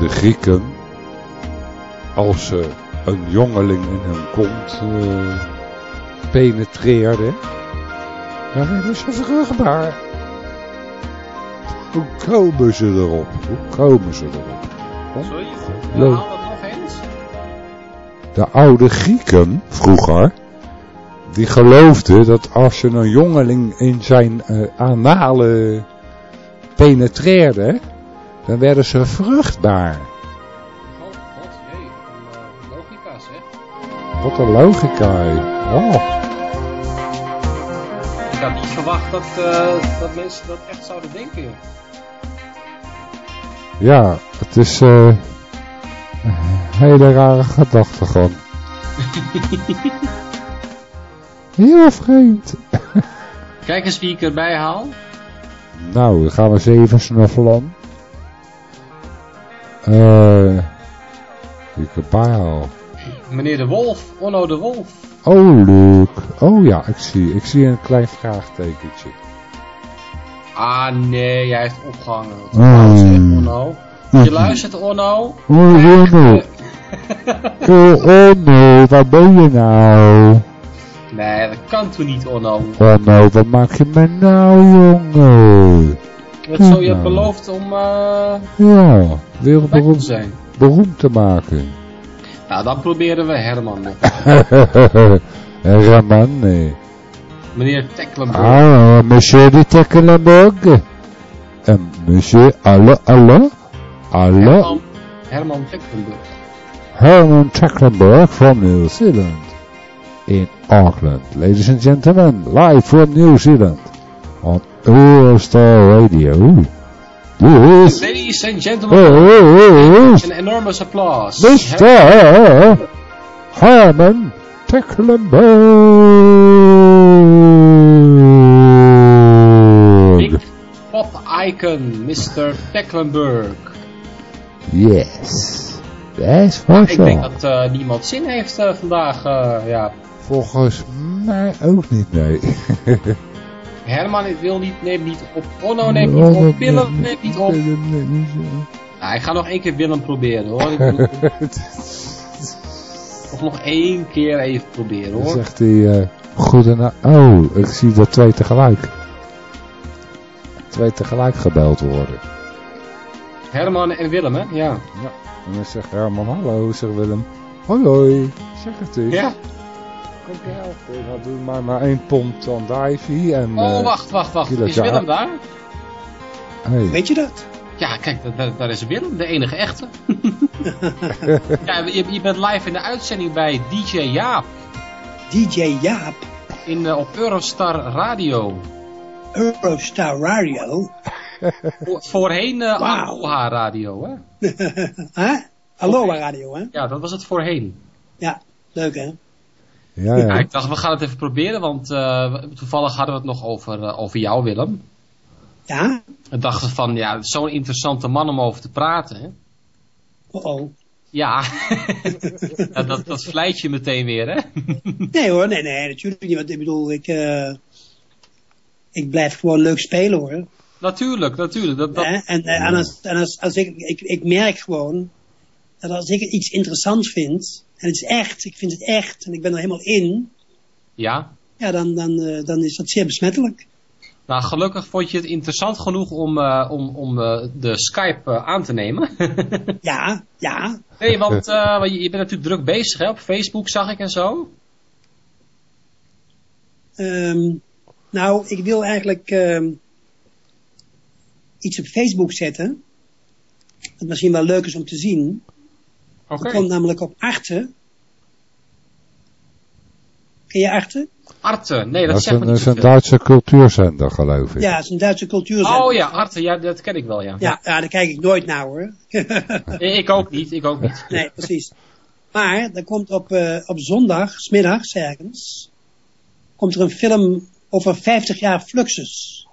De Grieken, als ze een jongeling in hun kont eh, penetreerden, dan werden ze vruchtbaar. Hoe komen ze erop? Hoe komen ze erop? Sorry, haal dat nog eens. De oude Grieken, vroeger, die geloofden dat als je een jongeling in zijn eh, anale penetreerde, dan werden ze vruchtbaar. Oh, god, jee. Een, uh, logica, zeg. Wat een logica. hè. Oh. Ik had niet verwacht dat, eh, dat mensen dat echt zouden denken. Ja, het is eh, een hele rare gedachtegang. Heel vreemd. Kijk eens wie ik erbij haal. Nou, dan gaan we eens even snuffelen. Eh, ik erbij haal. Meneer de Wolf, Onno de Wolf. Oh, leuk. Oh ja, ik zie, ik zie een klein vraagtekentje. Ah nee, hij heeft opgehangen. Wat Hmm. zeg, Onno. Je luistert, Onno. Oh, Onno. Oh, Onno, waar ben je nou? Nee, dat kan toen niet, Onno. Onno, wat maak je me nou, jongen? Hebt, zo, je hebt beloofd om eh, Ja, wereldberoemd zijn. beroemd te maken. Nou, dan proberen we Herman nog. Raman, nee. Meneer Tecklenburg. Ah, monsieur de Tecklenburg. En monsieur, hallo, hallo, hallo. Herman, Herman Tecklenburg. Herman Tecklenburg from New Zealand. In Auckland. Ladies and gentlemen, live from New Zealand. On Eurostar Radio. This Ladies and gentlemen, is an enormous applause. Mr. Herman Tecklenburg. Pop icon, Mr. Tecklenburg. Yes. That's for Ik denk dat eh, niemand zin heeft eh, vandaag, eh, ja. Volgens mij ook niet, nee. Herman wil niet, neemt niet op. Onno neemt niet op. Willem neemt niet op. Ja, ik ga nog één keer Willem proberen hoor. Ik of nog één keer even proberen Dan hoor. zegt hij, eh goedena... Oh, ik zie dat twee tegelijk. Twee tegelijk gebeld worden. Herman en Willem hè? Ja. Ja. En dan zegt Herman, hallo, zegt Willem. Hoi hoi, zeg het eens. Ja. Kom je helpen? Nou, doe maar maar één pond andijvie en... Oh eh, wacht, wacht, wacht. Is Willem daar? Hey. Weet je dat? Ja, kijk, daar- is Willem, de enige echte. ja, je, je bent live in de uitzending bij DJ Jaap. DJ Jaap, In, eh, op Eurostar Radio. Eurostar Radio. Voor- voorheen eh Wauw. Aloha Radio, hè? Huh? Aloha Radio, hè? Ja, dat was het voorheen. Ja, leuk hè? Ja, Ja, ja. ik dacht, we gaan het even proberen, want eh, toevallig hadden we het nog over, eh, over jou, Willem. Ja? We dachten van, ja, zo'n interessante man om over te praten, hè? Oh oh. Ja, Ja, dat, dat vlijt je meteen weer, hè? Nee hoor, nee, nee, natuurlijk niet. Want ik bedoel, ik, eh, ik blijf gewoon leuk spelen hoor. Natuurlijk, natuurlijk. Dat, dat, Hè? En, en, als, en als, als ik, ik, ik merk gewoon dat als ik iets interessant vind, en het is echt, ik vind het echt, en ik ben er helemaal in, ja. ja, dan, dan, eh, dan is dat zeer besmettelijk. Nou, gelukkig vond je het interessant genoeg om, eh, om, om eh, de Skype aan te nemen. Ja, ja. nee, want want je, je bent natuurlijk druk bezig, hè? Op Facebook zag ik en zo. Ehm, nou, ik wil eigenlijk ehm, iets op Facebook zetten. Wat misschien wel leuk is om te zien. Dat komt namelijk op Arte. Ken je Arte? Arte, nee, dat, Dat is zegt een, me dat niet is een. Duitse cultuurzender, geloof ik. Ja, het is een Duitse cultuurzender. Oh ja, Arte, ja, dat ken ik wel, ja. Ja, ja, daar kijk ik nooit naar hoor. Ik ook niet, ik ook niet. nee, precies. Maar er komt op, eh, op zondag, smiddags ergens, komt er een film over 50 jaar Fluxus.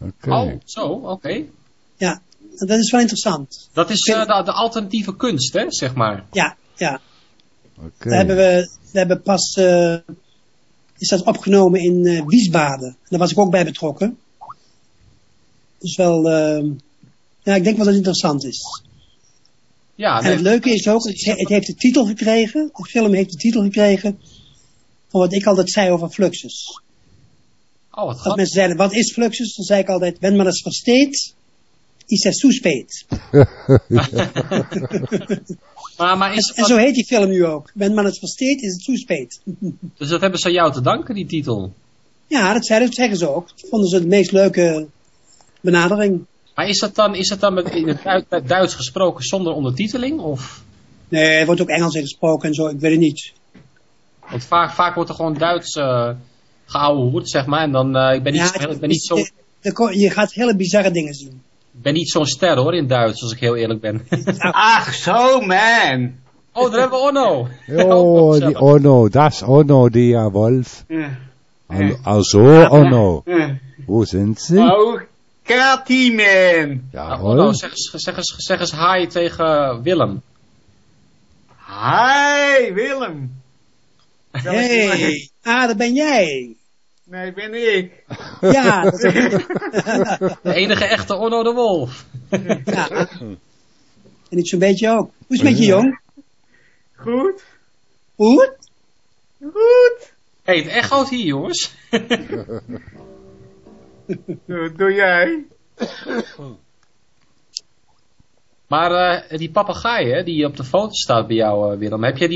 Oké. Oh, zo, oké. Ja, dat is wel interessant. Dat is eh, de, de alternatieve kunst, hè, zeg maar. Ja, ja. Oké. Daar hebben we, we hebben pas, eh, is dat opgenomen in eh, Wiesbaden. En daar was ik ook bij betrokken. Dus wel, eh, ja, ik denk wel dat het interessant is. Ja, en nee, het leuke is ook, het, he- het heeft de titel gekregen, de film heeft de titel gekregen, van wat ik altijd zei over Fluxus. oh, wat Als grappig. mensen zeiden, wat is Fluxus? Dan zei ik altijd, wenn man het versteht, is het zu spät. Maar, maar is En zo heet die film nu ook. Wenn man het versteht, is het spät. dus dat hebben ze aan jou te danken, die titel. Ja, dat, zeiden, dat zeggen ze ook. Dat vonden ze de meest leuke benadering. Maar is dat dan, is dat dan met, in het Duits, gesproken zonder ondertiteling? Of, Nee, er wordt ook Engels in gesproken en zo, ik weet het niet. want vaak, vaak wordt er gewoon Duits uh, geouwehoerd, zeg maar. En dan, eh, ik ben niet, Ja, ik ben niet zo, er je gaat hele bizarre dingen zien. Ik ben niet zo'n ster hoor, in Duits, als ik heel eerlijk ben. Ach zo, man. oh, daar hebben we Onno. Oh, die Onno, das Onno, der Wolf. Al- Also, Onno. Wo sind Sie? Oh, Kati, man. Ja, Nou, hoor. Onno, zeg eens, zeg, eens, zeg eens hi tegen Willem. Hi, Willem. Hey, ah, dat ben jij. Nee, ben ik. Ja, dat is De enige echte Onno de Wolf. ja. En iets zo'n beetje ook. Hoe is het met je, jong? Goed. Goed? Goed. Hé, hey, het echoot hier, jongens. Doe, doe jij? Maar eh, die papegaai hè, die op de foto staat bij jou, eh, Willem, heb jij die